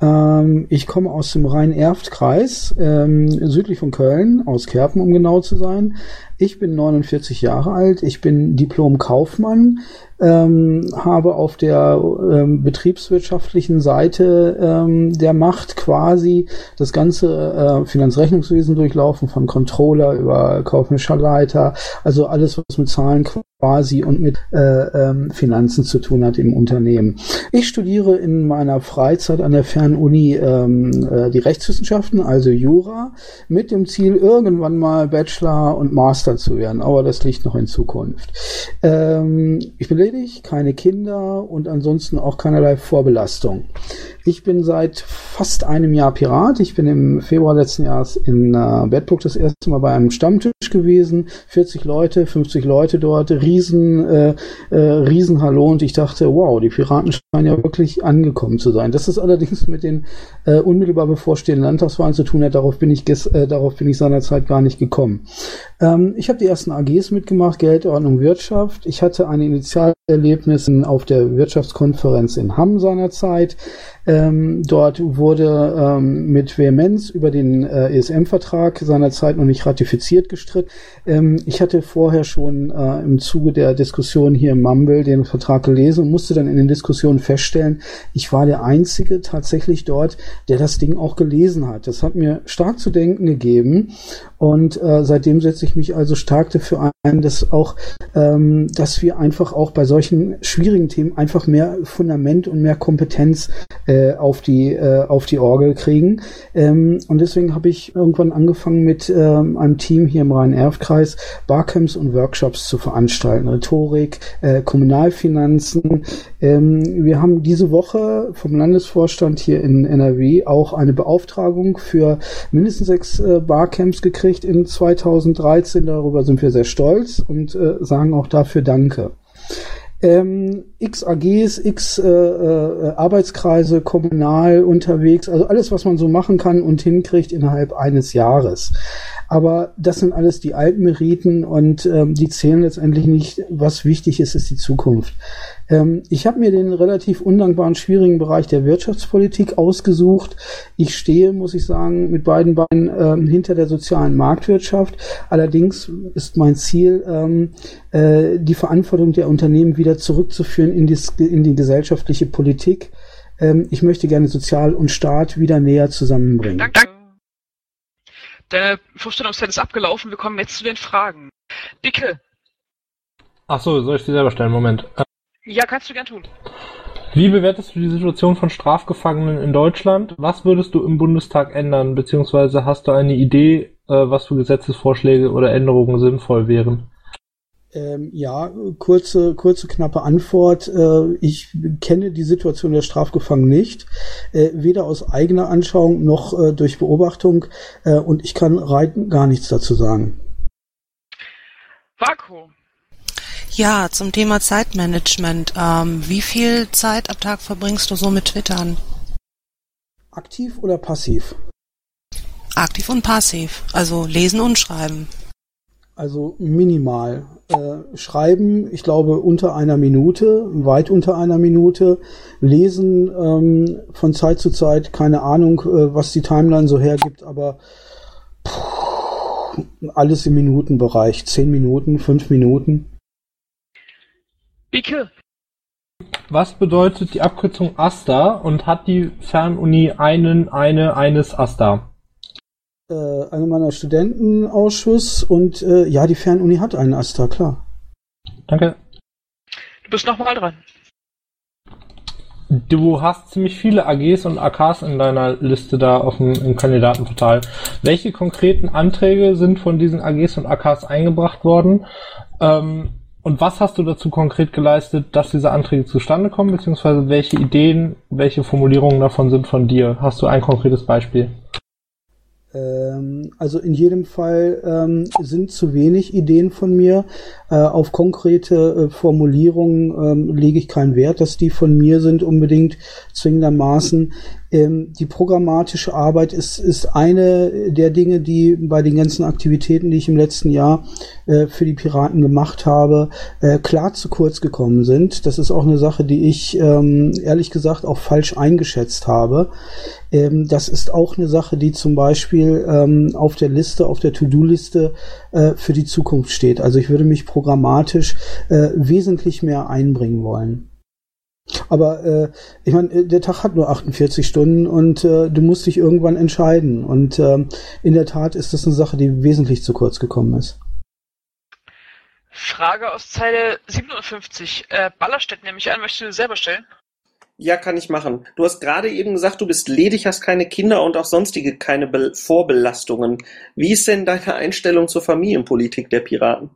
Ähm, ich komme aus dem Rhein-Erft-Kreis, ähm, südlich von Köln, aus Kerpen, um genau zu sein. Ich bin 49 Jahre alt, ich bin Diplom-Kaufmann, ähm, habe auf der ähm, betriebswirtschaftlichen Seite ähm, der Macht quasi das ganze äh, Finanzrechnungswesen durchlaufen, von Controller über kaufmännischer Leiter, also alles, was mit Zahlen quasi und mit äh, ähm, Finanzen zu tun hat im Unternehmen. Ich studiere in meiner Freizeit an der Fernuni ähm, äh, die Rechtswissenschaften, also Jura, mit dem Ziel, irgendwann mal Bachelor und Master zu werden, aber das liegt noch in Zukunft. Ähm, ich bin ledig, keine Kinder und ansonsten auch keinerlei Vorbelastung. Ich bin seit fast einem Jahr Pirat. Ich bin im Februar letzten Jahres in äh, Bedburg das erste Mal bei einem Stammtisch gewesen. 40 Leute, 50 Leute dort, riesen, äh, äh, riesen Hallo und ich dachte, wow, die Piraten scheinen ja wirklich angekommen zu sein. Das ist allerdings mit den äh, unmittelbar bevorstehenden Landtagswahlen zu tun hat. Darauf bin ich, äh, darauf bin ich seinerzeit gar nicht gekommen. Ähm, ich habe die ersten AGs mitgemacht, Geldordnung, Wirtschaft. Ich hatte ein Initialerlebnis auf der Wirtschaftskonferenz in Hamm seinerzeit. Ähm, dort wurde ähm, mit Vehemenz über den äh, ESM-Vertrag seinerzeit noch nicht ratifiziert gestritten. Ähm, ich hatte vorher schon äh, im Zuge der Diskussion hier im Mumble den Vertrag gelesen und musste dann in den Diskussionen feststellen, ich war der Einzige tatsächlich dort, der das Ding auch gelesen hat. Das hat mir stark zu denken gegeben und äh, seitdem setze ich mich also stark dafür ein, dass auch, ähm, dass wir einfach auch bei solchen schwierigen Themen einfach mehr Fundament und mehr Kompetenz äh, auf die äh, auf die Orgel kriegen. Ähm, und deswegen habe ich irgendwann angefangen mit ähm, einem Team hier im Rhein-Erft-Kreis Barcamps und Workshops zu veranstalten. Rhetorik, äh, Kommunalfinanzen. Ähm, wir haben diese Woche vom Landesvorstand hier in NRW auch eine Beauftragung für mindestens sechs äh, Barcamps gekriegt in 2013. Darüber sind wir sehr stolz und äh, sagen auch dafür Danke ähm, x AGs, x äh, äh, Arbeitskreise kommunal unterwegs, also alles, was man so machen kann und hinkriegt innerhalb eines Jahres. Aber das sind alles die alten Meriten und ähm, die zählen letztendlich nicht. Was wichtig ist, ist die Zukunft. Ähm, ich habe mir den relativ undankbaren, schwierigen Bereich der Wirtschaftspolitik ausgesucht. Ich stehe, muss ich sagen, mit beiden Beinen ähm, hinter der sozialen Marktwirtschaft. Allerdings ist mein Ziel, ähm, äh, die Verantwortung der Unternehmen wieder zurückzuführen in die, in die gesellschaftliche Politik. Ähm, ich möchte gerne Sozial und Staat wieder näher zusammenbringen. Danke. Deine Vorstellungszeit ist abgelaufen. Wir kommen jetzt zu den Fragen. Dicke. Ach so, soll ich sie selber stellen? Moment. Ja, kannst du gern tun. Wie bewertest du die Situation von Strafgefangenen in Deutschland? Was würdest du im Bundestag ändern? Beziehungsweise hast du eine Idee, äh, was für Gesetzesvorschläge oder Änderungen sinnvoll wären? Ähm, ja, kurze, kurze, knappe Antwort. Äh, ich kenne die Situation der Strafgefangenen nicht, äh, weder aus eigener Anschauung noch äh, durch Beobachtung äh, und ich kann reiten gar nichts dazu sagen. Vakuum. Ja, zum Thema Zeitmanagement. Ähm, wie viel Zeit am Tag verbringst du so mit Twittern? Aktiv oder passiv? Aktiv und passiv, also lesen und schreiben. Also minimal. Äh, schreiben, ich glaube, unter einer Minute, weit unter einer Minute. Lesen ähm, von Zeit zu Zeit, keine Ahnung, äh, was die Timeline so hergibt, aber pff, alles im Minutenbereich. Zehn Minuten, fünf Minuten. Bicke. Was bedeutet die Abkürzung AStA und hat die Fernuni einen, eine, eines AStA? äh, einer meiner Studentenausschuss und äh, ja, die Fernuni hat einen Asta, klar. Danke. Du bist nochmal dran. Du hast ziemlich viele AGs und AKs in deiner Liste da auf dem im Kandidatenportal. Welche konkreten Anträge sind von diesen AGs und AKs eingebracht worden? Ähm, und was hast du dazu konkret geleistet, dass diese Anträge zustande kommen, beziehungsweise welche Ideen, welche Formulierungen davon sind von dir? Hast du ein konkretes Beispiel? Ähm, also in jedem Fall ähm, sind zu wenig Ideen von mir. Äh, auf konkrete äh, Formulierungen ähm, lege ich keinen Wert, dass die von mir sind unbedingt zwingendermaßen. Ähm, die programmatische Arbeit ist, ist eine der Dinge, die bei den ganzen Aktivitäten, die ich im letzten Jahr äh, für die Piraten gemacht habe, äh, klar zu kurz gekommen sind. Das ist auch eine Sache, die ich ähm, ehrlich gesagt auch falsch eingeschätzt habe. Ähm, das ist auch eine Sache, die zum Beispiel ähm, auf der Liste, auf der To-Do-Liste äh, für die Zukunft steht. Also ich würde mich programmatisch äh, wesentlich mehr einbringen wollen. Aber äh, ich meine, äh, der Tag hat nur 48 Stunden und äh, du musst dich irgendwann entscheiden. Und äh, in der Tat ist das eine Sache, die wesentlich zu kurz gekommen ist. Frage aus Zeile 57. Äh, Ballerstedt nehme ich an, möchtest du selber stellen? Ja, kann ich machen. Du hast gerade eben gesagt, du bist ledig, hast keine Kinder und auch sonstige keine Be Vorbelastungen. Wie ist denn deine Einstellung zur Familienpolitik der Piraten?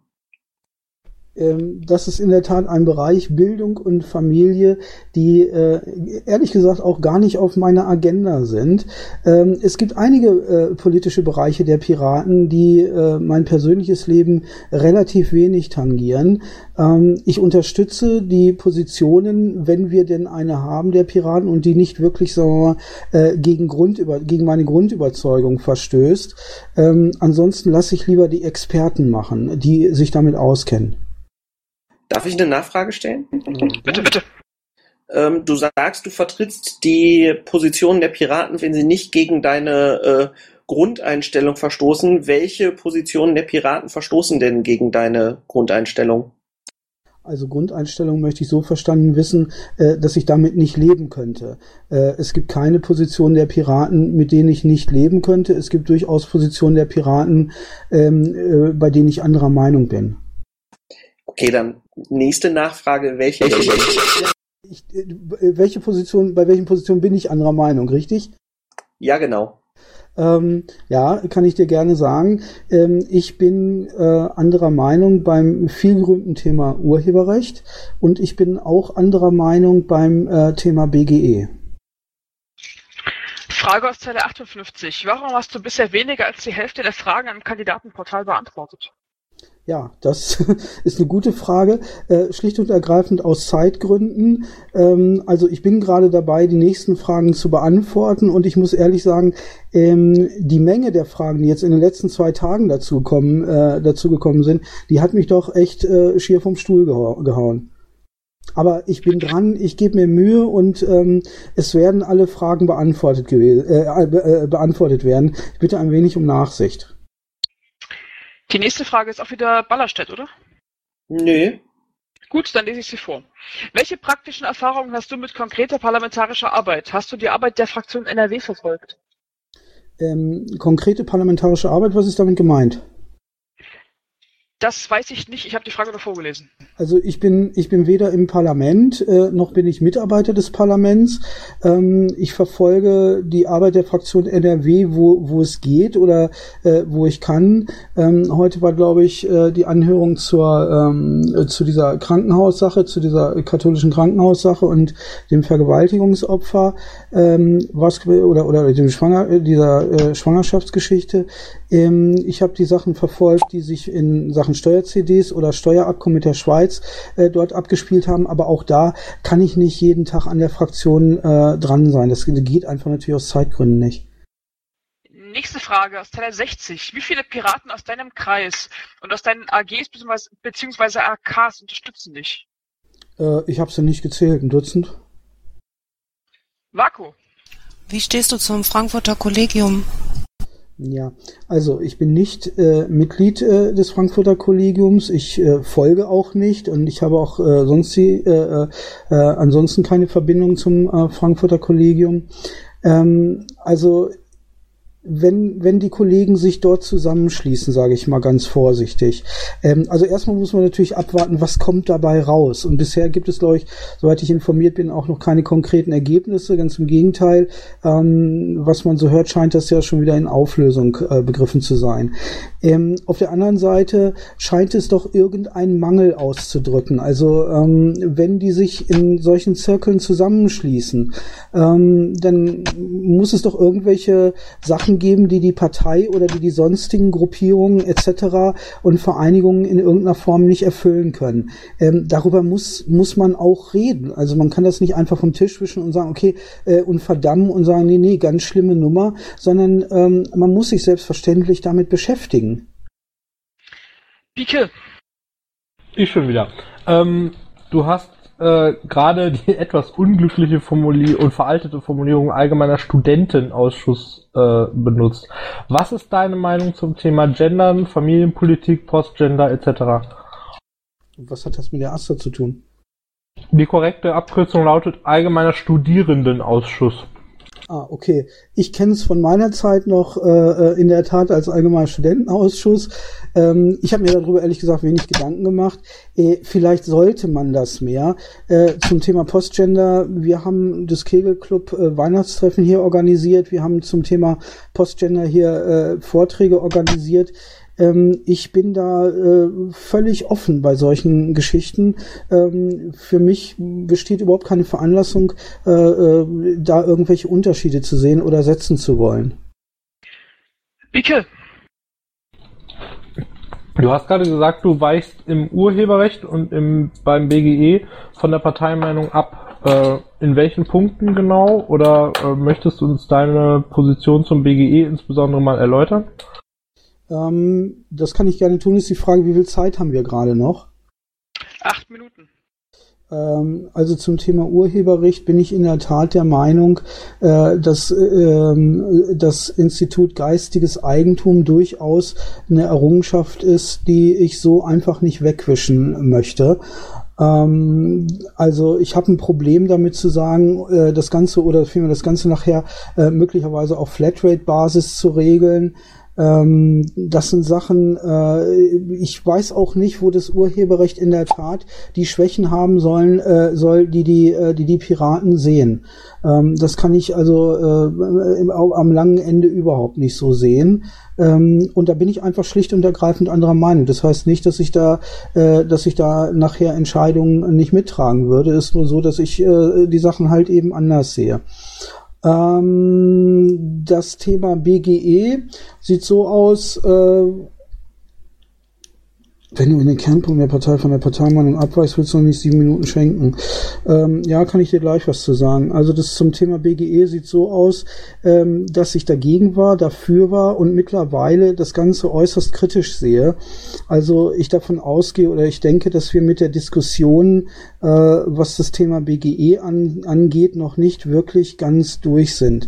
Ähm, das ist in der Tat ein Bereich Bildung und Familie, die äh, ehrlich gesagt auch gar nicht auf meiner Agenda sind. Ähm, es gibt einige äh, politische Bereiche der Piraten, die äh, mein persönliches Leben relativ wenig tangieren. Ähm, ich unterstütze die Positionen, wenn wir denn eine haben der Piraten und die nicht wirklich so äh, gegen Grundüber gegen meine Grundüberzeugung verstößt. Ansonsten lasse ich lieber die Experten machen, die sich damit auskennen. Darf ich eine Nachfrage stellen? Bitte, bitte. Ähm, du sagst, du vertrittst die Position der Piraten, wenn sie nicht gegen deine äh, Grundeinstellung verstoßen. Welche Positionen der Piraten verstoßen denn gegen deine Grundeinstellung? Also Grundeinstellung möchte ich so verstanden wissen, äh, dass ich damit nicht leben könnte. Äh, es gibt keine Position der Piraten, mit denen ich nicht leben könnte. Es gibt durchaus Positionen der Piraten, ähm, äh, bei denen ich anderer Meinung bin. Okay, dann nächste Nachfrage. Welche, welche, Ich, äh, welche Position, bei welchen Positionen bin ich anderer Meinung, richtig? Ja, genau. Ähm, ja, kann ich dir gerne sagen. Ähm, ich bin äh, anderer Meinung beim vielgerühmten Thema Urheberrecht und ich bin auch anderer Meinung beim äh, Thema BGE. Frage aus Zeile 58. Warum hast du bisher weniger als die Hälfte der Fragen am Kandidatenportal beantwortet? Ja, das <laughs> ist eine gute Frage. Äh, schlicht und ergreifend aus Zeitgründen. Ähm, also ich bin gerade dabei, die nächsten Fragen zu beantworten und ich muss ehrlich sagen, ähm, die Menge der Fragen, die jetzt in den letzten zwei Tagen dazu kommen, äh, dazu gekommen sind, die hat mich doch echt äh, schier vom Stuhl geha gehauen. Aber ich bin dran, ich gebe mir Mühe und ähm, es werden alle Fragen beantwortet, be beantwortet werden. Ich bitte ein wenig um Nachsicht. Die nächste Frage ist auch wieder Ballerstedt, oder? Nö. Gut, dann lese ich sie vor. Welche praktischen Erfahrungen hast du mit konkreter parlamentarischer Arbeit? Hast du die Arbeit der Fraktion NRW verfolgt? Ähm, konkrete parlamentarische Arbeit, was ist damit gemeint? Das weiß ich nicht, ich habe die Frage nur vorgelesen. Also ich bin ich bin weder im Parlament äh, noch bin ich Mitarbeiter des Parlaments. Ähm, ich verfolge die Arbeit der Fraktion NRW, wo wo es geht oder äh, wo ich kann. Ähm, heute war glaube ich äh, die Anhörung zur ähm, äh, zu dieser Krankenhaussache, zu dieser katholischen Krankenhaussache und dem Vergewaltigungsopfer, ähm, was oder oder dem Schwanger dieser äh, Schwangerschaftsgeschichte. Ähm, ich habe die Sachen verfolgt, die sich in Sachen Steuer-CDs oder Steuerabkommen mit der Schweiz äh, dort abgespielt haben. Aber auch da kann ich nicht jeden Tag an der Fraktion äh, dran sein. Das geht einfach natürlich aus Zeitgründen nicht. Nächste Frage aus Teil 60. Wie viele Piraten aus deinem Kreis und aus deinen AGs bzw. beziehungsweise AKs unterstützen dich? Äh, ich habe sie nicht gezählt, ein Dutzend. Vaku. Wie stehst du zum Frankfurter Kollegium? Ja, also ich bin nicht äh, Mitglied äh, des Frankfurter Kollegiums, ich äh, folge auch nicht und ich habe auch äh, sonst die, äh, äh, ansonsten keine Verbindung zum äh, Frankfurter Kollegium. Ähm, also wenn, wenn die Kollegen sich dort zusammenschließen, sage ich mal ganz vorsichtig. Ähm, also erstmal muss man natürlich abwarten, was kommt dabei raus. Und bisher gibt es, glaube ich, soweit ich informiert bin, auch noch keine konkreten Ergebnisse. Ganz im Gegenteil, ähm, was man so hört, scheint das ja schon wieder in Auflösung äh, begriffen zu sein. Ähm, auf der anderen Seite scheint es doch irgendeinen Mangel auszudrücken. Also ähm, wenn die sich in solchen Zirkeln zusammenschließen, ähm, dann muss es doch irgendwelche Sachen Sachen geben, die die Partei oder die die sonstigen Gruppierungen etc. und Vereinigungen in irgendeiner Form nicht erfüllen können. Ähm, darüber muss muss man auch reden. Also man kann das nicht einfach vom Tisch wischen und sagen, okay, äh, und verdammen und sagen, nee, nee, ganz schlimme Nummer, sondern ähm, man muss sich selbstverständlich damit beschäftigen. Bike. Ich schon wieder. Ähm, du hast äh, gerade die <laughs> etwas unglückliche Formulierung und veraltete Formulierung allgemeiner Studentenausschuss äh, benutzt. Was ist deine Meinung zum Thema Gendern, Familienpolitik, Postgender etc.? Was hat das mit der AStA zu tun? Die korrekte Abkürzung lautet Allgemeiner Studierendenausschuss. Ah, okay. Ich kenne es von meiner Zeit noch äh, äh, in der Tat als allgemeiner Studentenausschuss. Ähm, ich habe mir darüber ehrlich gesagt wenig Gedanken gemacht. Äh, vielleicht sollte man das mehr. Äh, zum Thema Postgender, wir haben das Kegelclub äh, Weihnachtstreffen hier organisiert. Wir haben zum Thema Postgender hier äh, Vorträge organisiert. Ähm, ich bin da äh, völlig offen bei solchen Geschichten. Ähm, für mich besteht überhaupt keine Veranlassung, äh, äh, da irgendwelche Unterschiede zu sehen oder setzen zu wollen. Bicke. Du hast gerade gesagt, du weichst im Urheberrecht und im, beim BGE von der Parteimeinung ab. Äh, in welchen Punkten genau? Oder äh, möchtest du uns deine Position zum BGE insbesondere mal erläutern? Ähm, das kann ich gerne tun. Ist die Frage, wie viel Zeit haben wir gerade noch? Acht Minuten. Ähm, also zum Thema Urheberrecht bin ich in der Tat der Meinung, äh, dass ähm, das Institut geistiges Eigentum durchaus eine Errungenschaft ist, die ich so einfach nicht wegwischen möchte. Ähm, also ich habe ein Problem damit zu sagen, äh, das Ganze oder vielmehr das Ganze nachher äh, möglicherweise auf Flatrate-Basis zu regeln. Ähm, das sind Sachen, äh, ich weiß auch nicht, wo das Urheberrecht in der Tat die Schwächen haben sollen, äh, soll, die die, äh, die, die Piraten sehen. Ähm, das kann ich also äh, im, am langen Ende überhaupt nicht so sehen. Ähm, und da bin ich einfach schlicht und ergreifend anderer Meinung. Das heißt nicht, dass ich da, äh, dass ich da nachher Entscheidungen nicht mittragen würde. Es ist nur so, dass ich äh, die Sachen halt eben anders sehe. Ähm, das Thema BGE sieht so aus, äh, wenn du in den Kernpunkt der Partei von der Parteimeinung abweichst, willst du noch nicht sieben Minuten schenken. Ähm, ja, kann ich dir gleich was zu sagen. Also das zum Thema BGE sieht so aus, ähm, dass ich dagegen war, dafür war und mittlerweile das Ganze äußerst kritisch sehe. Also ich davon ausgehe oder ich denke, dass wir mit der Diskussion, äh, was das Thema BGE an, angeht, noch nicht wirklich ganz durch sind.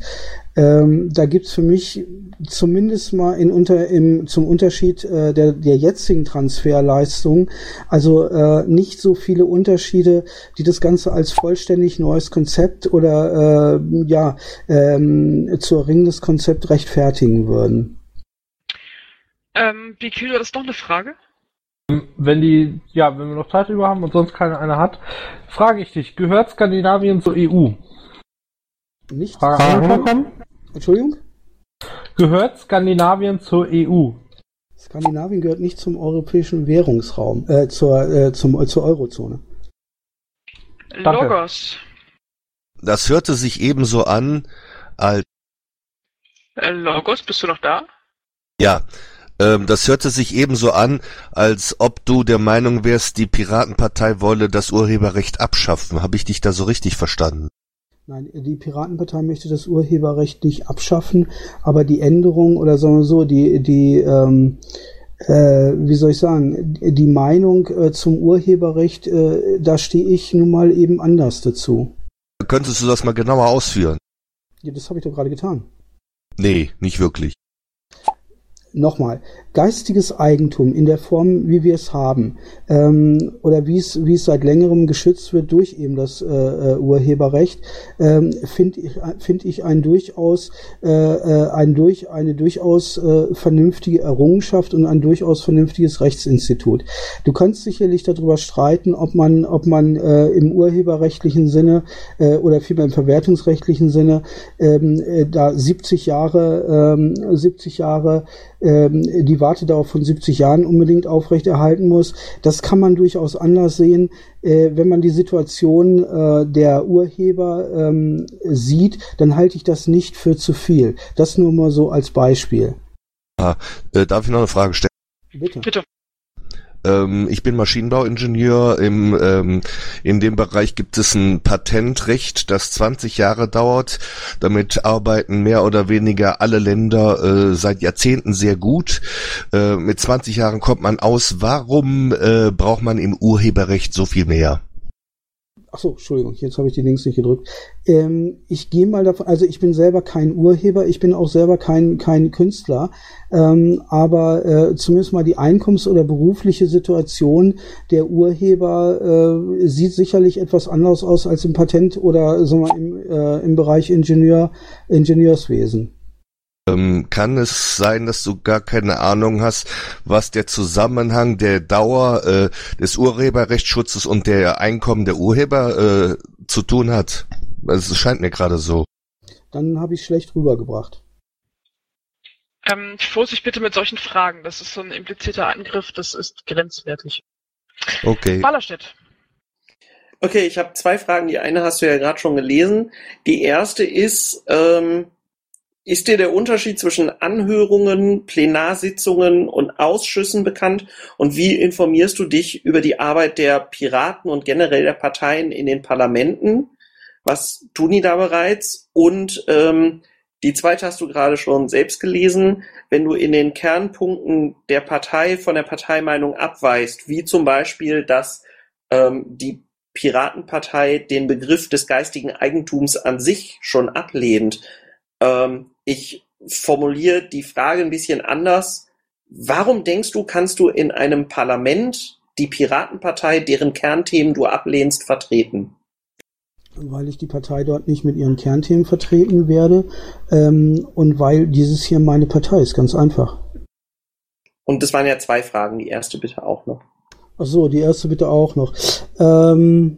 Ähm, da gibt's für mich zumindest mal in unter, im, zum Unterschied äh, der, der jetzigen Transferleistung, also äh, nicht so viele Unterschiede, die das Ganze als vollständig neues Konzept oder äh, ja ähm, zu erringendes Konzept rechtfertigen würden. Ähm, BQ, das ist noch eine Frage? Wenn die, ja, wenn wir noch Zeit über haben und sonst keine eine hat, frage ich dich, gehört Skandinavien zur EU? Nicht? Angekommen? Entschuldigung? Gehört Skandinavien zur EU? Skandinavien gehört nicht zum europäischen Währungsraum, äh, zur, äh, zum, äh, zur Eurozone. Danke. Logos. Das hörte sich ebenso an, als Äh, Logos, bist du noch da? ja, ähm, das hörte sich ebenso an, als ob du der Meinung wärst, die Piratenpartei wolle das Urheberrecht abschaffen. Habe ich dich da so richtig verstanden? Nein, die Piratenpartei möchte das Urheberrecht nicht abschaffen, aber die Änderung oder sagen wir so, die, die, ähm, äh, wie soll ich sagen, die Meinung äh, zum Urheberrecht, äh, da stehe ich nun mal eben anders dazu. Könntest du das mal genauer ausführen? Ja, das habe ich doch gerade getan. Nee, nicht wirklich. Nochmal, geistiges Eigentum in der Form, wie wir es haben, ähm, oder wie es, wie es seit längerem geschützt wird durch eben das äh, äh, Urheberrecht, ähm, finde ich, find ich ein durchaus, äh, äh, ein durch, eine durchaus äh, vernünftige Errungenschaft und ein durchaus vernünftiges Rechtsinstitut. Du kannst sicherlich darüber streiten, ob man, ob man äh, im urheberrechtlichen Sinne äh, oder vielmehr im verwertungsrechtlichen Sinne ähm, äh, da 70 Jahre, ähm, 70 Jahre ähm, die Wartedauer von 70 Jahren unbedingt aufrechterhalten muss. Das kann man durchaus anders sehen, äh, wenn man die Situation äh, der Urheber ähm, sieht, dann halte ich das nicht für zu viel. Das nur mal so als Beispiel. Ah, äh, darf ich noch eine Frage stellen? Bitte. Bitte. Ähm, ich bin Maschinenbauingenieur. Im, ähm, in dem Bereich gibt es ein Patentrecht, das 20 Jahre dauert. Damit arbeiten mehr oder weniger alle Länder äh, seit Jahrzehnten sehr gut. Äh, mit 20 Jahren kommt man aus. Warum äh, braucht man im Urheberrecht so viel mehr? Ach so, Entschuldigung, jetzt habe ich die Links nicht gedrückt. Ähm, ich gehe mal davon, also ich bin selber kein Urheber, ich bin auch selber kein, kein Künstler, ähm, aber äh, zumindest mal die Einkommens- oder berufliche Situation der Urheber äh, sieht sicherlich etwas anders aus als im Patent- oder sagen wir, im, äh, im Bereich Ingenieur, Ingenieurswesen. Ähm, kann es sein, dass du gar keine Ahnung hast, was der Zusammenhang der Dauer äh, des Urheberrechtsschutzes und der Einkommen der Urheber äh, zu tun hat? Also, Es scheint mir gerade so. Dann habe ich schlecht rübergebracht. Ähm, Vorsicht bitte mit solchen Fragen. Das ist so ein impliziter Angriff, das ist grenzwertig. Okay. Ballerstedt. Okay, ich habe zwei Fragen. Die eine hast du ja gerade schon gelesen. Die erste ist, ähm, ist dir der Unterschied zwischen Anhörungen, Plenarsitzungen und Ausschüssen bekannt? Und wie informierst du dich über die Arbeit der Piraten und generell der Parteien in den Parlamenten? Was tun die da bereits? Und ähm, die zweite hast du gerade schon selbst gelesen. Wenn du in den Kernpunkten der Partei von der Parteimeinung abweist, wie zum Beispiel, dass ähm, die Piratenpartei den Begriff des geistigen Eigentums an sich schon ablehnt. Ähm, ich formuliere die Frage ein bisschen anders. Warum denkst du, kannst du in einem Parlament die Piratenpartei, deren Kernthemen du ablehnst, vertreten? weil ich die Partei dort nicht mit ihren Kernthemen vertreten werde ähm, und weil dieses hier meine Partei ist, ganz einfach. Und das waren ja zwei Fragen, die erste bitte auch noch. Ach so, die erste bitte auch noch. Ähm,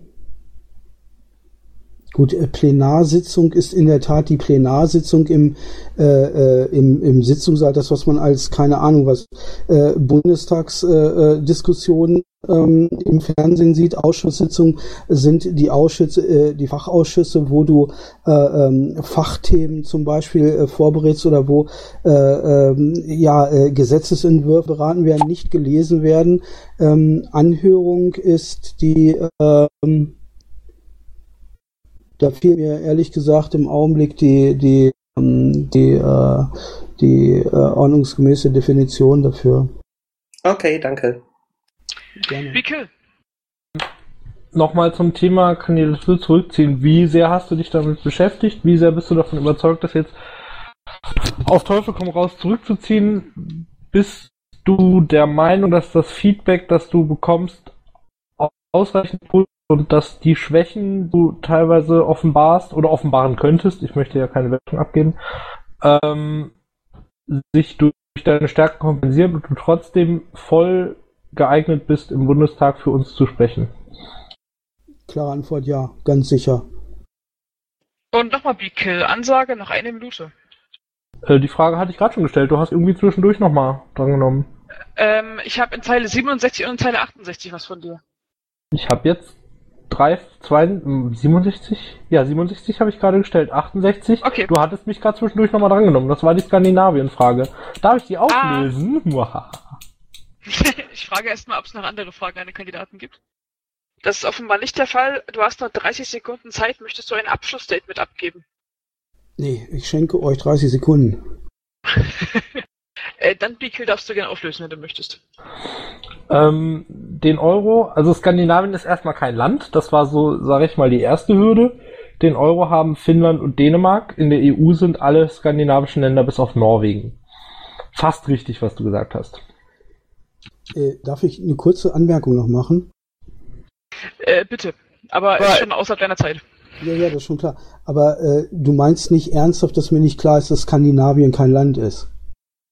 gut, äh, Plenarsitzung ist in der Tat die Plenarsitzung im, äh, äh, im, im Sitzungssaal, das, was man als, keine Ahnung, was äh, Bundestagsdiskussionen äh, ähm, im Fernsehen sieht. Ausschusssitzungen sind die Ausschüsse, äh, die Fachausschüsse, wo du äh, ähm, Fachthemen zum Beispiel äh, vorberätst oder wo äh, ähm, ja äh, Gesetzesentwürfe beraten werden, nicht gelesen werden. Ähm, Anhörung ist die ähm, da fiel mir ehrlich gesagt im Augenblick die die ähm, die äh, die äh, ordnungsgemäße Definition dafür. Okay, danke. Gerne. Wickel. Nochmal zum Thema Kandidatur zurückziehen. Wie sehr hast du dich damit beschäftigt? Wie sehr bist du davon überzeugt, das jetzt auf Teufel komm raus zurückzuziehen? Bist du der Meinung, dass das Feedback, das du bekommst, ausreichend gut und dass die Schwächen du teilweise offenbarst oder offenbaren könntest, ich möchte ja keine Wertung abgeben, ähm, sich durch deine Stärken kompensieren und du trotzdem voll geeignet bist, im Bundestag für uns zu sprechen? Klare Antwort ja, ganz sicher. Und nochmal Wickel. Ansage nach einer Minute. Äh, die Frage hatte ich gerade schon gestellt. Du hast irgendwie zwischendurch nochmal drangenommen. Ähm, ich habe in Zeile 67 und in Zeile 68 was von dir. Ich habe jetzt 3, 2, 67? Ja, 67 habe ich gerade gestellt. 68? Okay. Du hattest mich gerade zwischendurch nochmal drangenommen. Das war die Skandinavien-Frage. Darf ich die auflösen? Muahaha. <laughs> ich frage erstmal, ob es noch andere Fragen an den Kandidaten gibt. Das ist offenbar nicht der Fall. Du hast noch 30 Sekunden Zeit. Möchtest du ein Abschlussstatement abgeben? Nee, ich schenke euch 30 Sekunden. <laughs> Äh, dann, Bickel, darfst du gerne auflösen, wenn du möchtest. Ähm, den Euro, also Skandinavien ist erstmal kein Land. Das war so, sage ich mal, die erste Hürde. Den Euro haben Finnland und Dänemark. In der EU sind alle skandinavischen Länder bis auf Norwegen. Fast richtig, was du gesagt hast. Äh, darf ich eine kurze Anmerkung noch machen? Äh, bitte. Aber Aber- ist schon außerhalb deiner Zeit. Ja, ja, das ist schon klar. Aber äh, du meinst nicht ernsthaft, dass mir nicht klar ist, dass Skandinavien kein Land ist.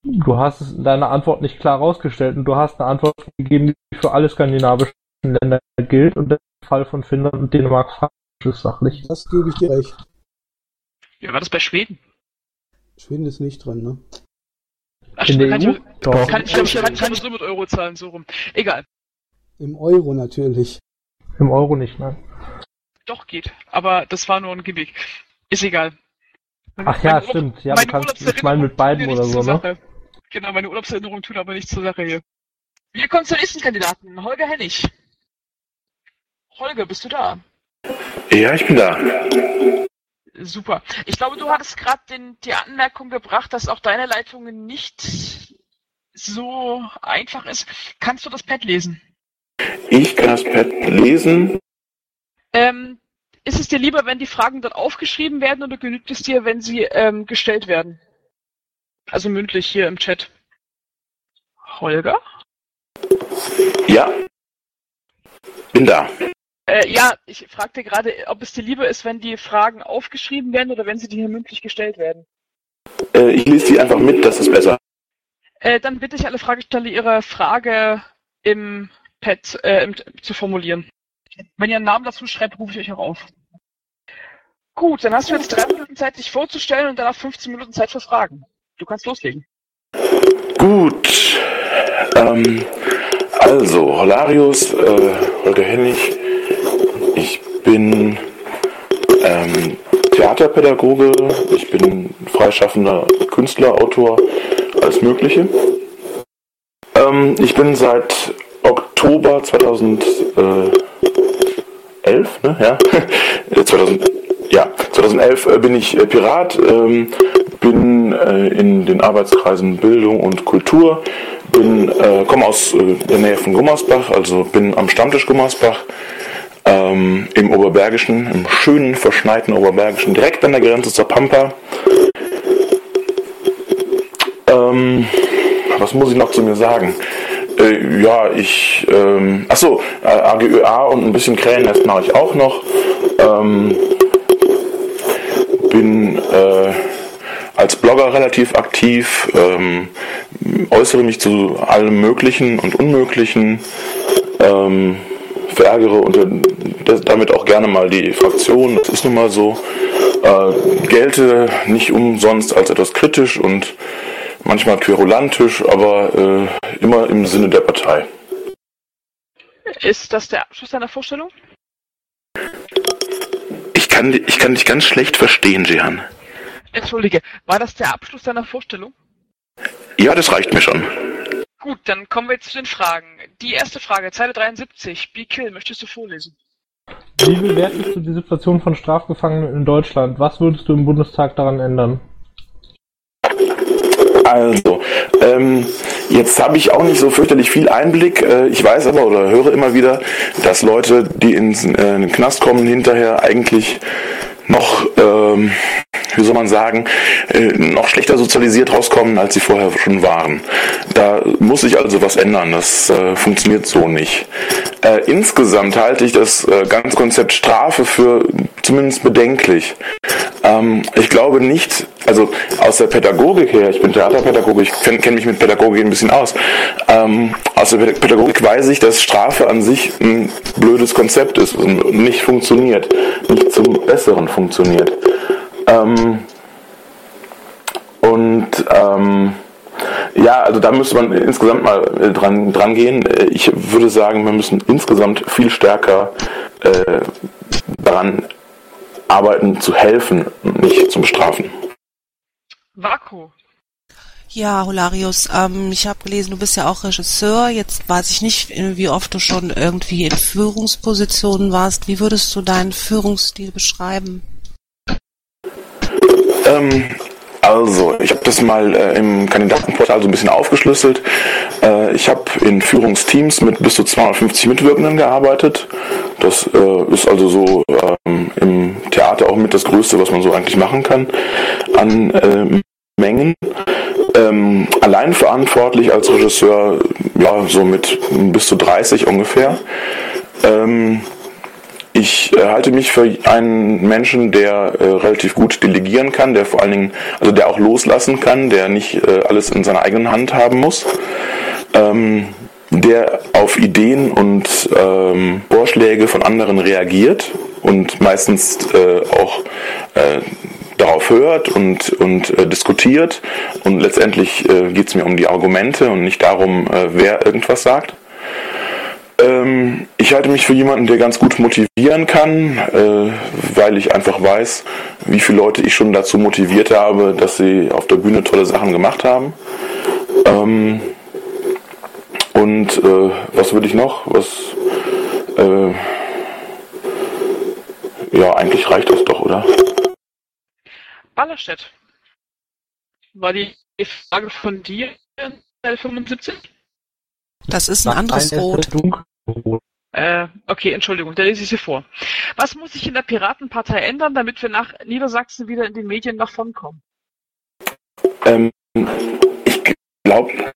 Du hast es in deiner Antwort nicht klar rausgestellt und du hast eine Antwort gegeben, die für alle skandinavischen Länder gilt und der Fall von Finnland und Dänemark falsch ist sachlich. Das gebe ich dir recht. Wie war das bei Schweden? Schweden ist nicht dran, ne? Ach, In der kann, EU? ich, Doch. kann, ich, kann, ich, kann ich aber so mit Euro zahlen, so rum. Egal. Im Euro natürlich. Im Euro nicht, nein. Doch geht. Aber das war nur ein Gimmick. Ist egal. Ach ja, Urlaub- stimmt. Ja, du kannst, ich meine mit beiden ja oder so, ne? Genau, meine Urlaubserinnerungen tun aber nichts zur Sache hier. Wir kommen zum nächsten Kandidaten. Holger Hennig. Holger, bist du da? Ja, ich bin da. Super. Ich glaube, du hattest gerade die Anmerkung gebracht, dass auch deine Leitung nicht so einfach ist. Kannst du das Pad lesen? Ich kann das Pad lesen. Ähm, ist es dir lieber, wenn die Fragen dann aufgeschrieben werden oder genügt es dir, wenn sie ähm, gestellt werden? Also mündlich hier im Chat. Holger? Ja. Bin da. Äh, ja, ich fragte gerade, ob es dir lieber ist, wenn die Fragen aufgeschrieben werden oder wenn sie dir hier mündlich gestellt werden. Äh, ich lese die einfach mit, das ist besser. Äh, dann bitte ich alle Fragesteller, ihre Frage im Pad äh, im, zu formulieren. Wenn ihr einen Namen dazu schreibt, rufe ich euch auch auf. Gut, dann hast du jetzt drei Minuten Zeit, dich vorzustellen und danach 15 Minuten Zeit für Fragen. Du kannst loslegen. Gut. Ähm, also, Holarius, äh, Holger Hennig. Ich bin ähm, Theaterpädagoge, ich bin freischaffender Künstler, Autor, alles Mögliche. Ähm, ich bin seit Oktober 2011, ne? Ja, <laughs> 2000, ja 2011 äh, bin ich äh, Pirat, ähm, bin äh, in den Arbeitskreisen Bildung und Kultur, bin äh, komme aus äh, der Nähe von Gummersbach, also bin am Stammtisch Gummersbach ähm, im Oberbergischen, im schönen verschneiten Oberbergischen, direkt an der Grenze zur Pampa. Ähm, was muss ich noch zu mir sagen? Äh, ja, ich, ähm, achso, äh, AGÖA und ein bisschen Krähennest mache ich auch noch. Ähm, bin äh, relativ aktiv, ähm, äußere mich zu allem Möglichen und Unmöglichen, ähm, verärgere unter, das, damit auch gerne mal die Fraktion, das ist nun mal so, äh, gelte nicht umsonst als etwas kritisch und manchmal querulantisch, aber äh, immer im Sinne der Partei. Ist das der Abschluss deiner Vorstellung? Ich kann, ich kann dich ganz schlecht verstehen, Jehan. Entschuldige, war das der Abschluss deiner Vorstellung? Ja, das reicht mir schon. Gut, dann kommen wir jetzt zu den Fragen. Die erste Frage, Zeile 73. B-Kill, möchtest du vorlesen? Wie bewertest du die Situation von Strafgefangenen in Deutschland? Was würdest du im Bundestag daran ändern? Also, ähm, jetzt habe ich auch nicht so fürchterlich viel Einblick. Äh, ich weiß aber oder höre immer wieder, dass Leute, die ins, äh, in den Knast kommen, hinterher eigentlich noch, ähm, wie soll man sagen, äh, noch schlechter sozialisiert rauskommen, als sie vorher schon waren. Da muss sich also was ändern. Das äh, funktioniert so nicht. Äh, insgesamt halte ich das äh, ganze Konzept Strafe für zumindest bedenklich. Ähm, ich glaube nicht, also aus der Pädagogik her, ich bin Theaterpädagoge, ich kenne kenn mich mit Pädagogik ein bisschen aus. Ähm, aus der Päd- Pädagogik weiß ich, dass Strafe an sich ein blödes Konzept ist und nicht funktioniert, nicht zum Besseren funktioniert. Ähm, und ähm, ja, also da müsste man insgesamt mal äh, dran, dran gehen. Ich würde sagen, wir müssen insgesamt viel stärker äh, daran arbeiten, zu helfen, nicht zu bestrafen. Vaku. Ja, Holarius, ähm, ich habe gelesen, du bist ja auch Regisseur. Jetzt weiß ich nicht, wie oft du schon irgendwie in Führungspositionen warst. Wie würdest du deinen Führungsstil beschreiben? Ähm, also, ich habe das mal äh, im Kandidatenportal so ein bisschen aufgeschlüsselt. Äh, ich habe in Führungsteams mit bis zu 250 Mitwirkenden gearbeitet. Das äh, ist also so ähm, im Theater auch mit das Größte, was man so eigentlich machen kann an äh, Mengen. Ähm, allein verantwortlich als Regisseur, ja, so mit bis zu 30 ungefähr. Ähm, ich halte mich für einen Menschen, der äh, relativ gut delegieren kann, der vor allen Dingen, also der auch loslassen kann, der nicht äh, alles in seiner eigenen Hand haben muss, ähm, der auf Ideen und ähm, Vorschläge von anderen reagiert und meistens äh, auch äh, darauf hört und, und äh, diskutiert. Und letztendlich äh, geht es mir um die Argumente und nicht darum, äh, wer irgendwas sagt. Ähm, ich halte mich für jemanden, der ganz gut motivieren kann, äh, weil ich einfach weiß, wie viele Leute ich schon dazu motiviert habe, dass sie auf der Bühne tolle Sachen gemacht haben. Ähm, und äh, was würde ich noch? Was äh, ja, eigentlich reicht das doch, oder? Ballerstedt. War die Frage von dir, Teil 75? Das ist ein anderes Rot. Äh, okay, Entschuldigung, da lese ich sie vor. Was muss sich in der Piratenpartei ändern, damit wir nach Niedersachsen wieder in den Medien nach vorn kommen? Ähm, ich glaube,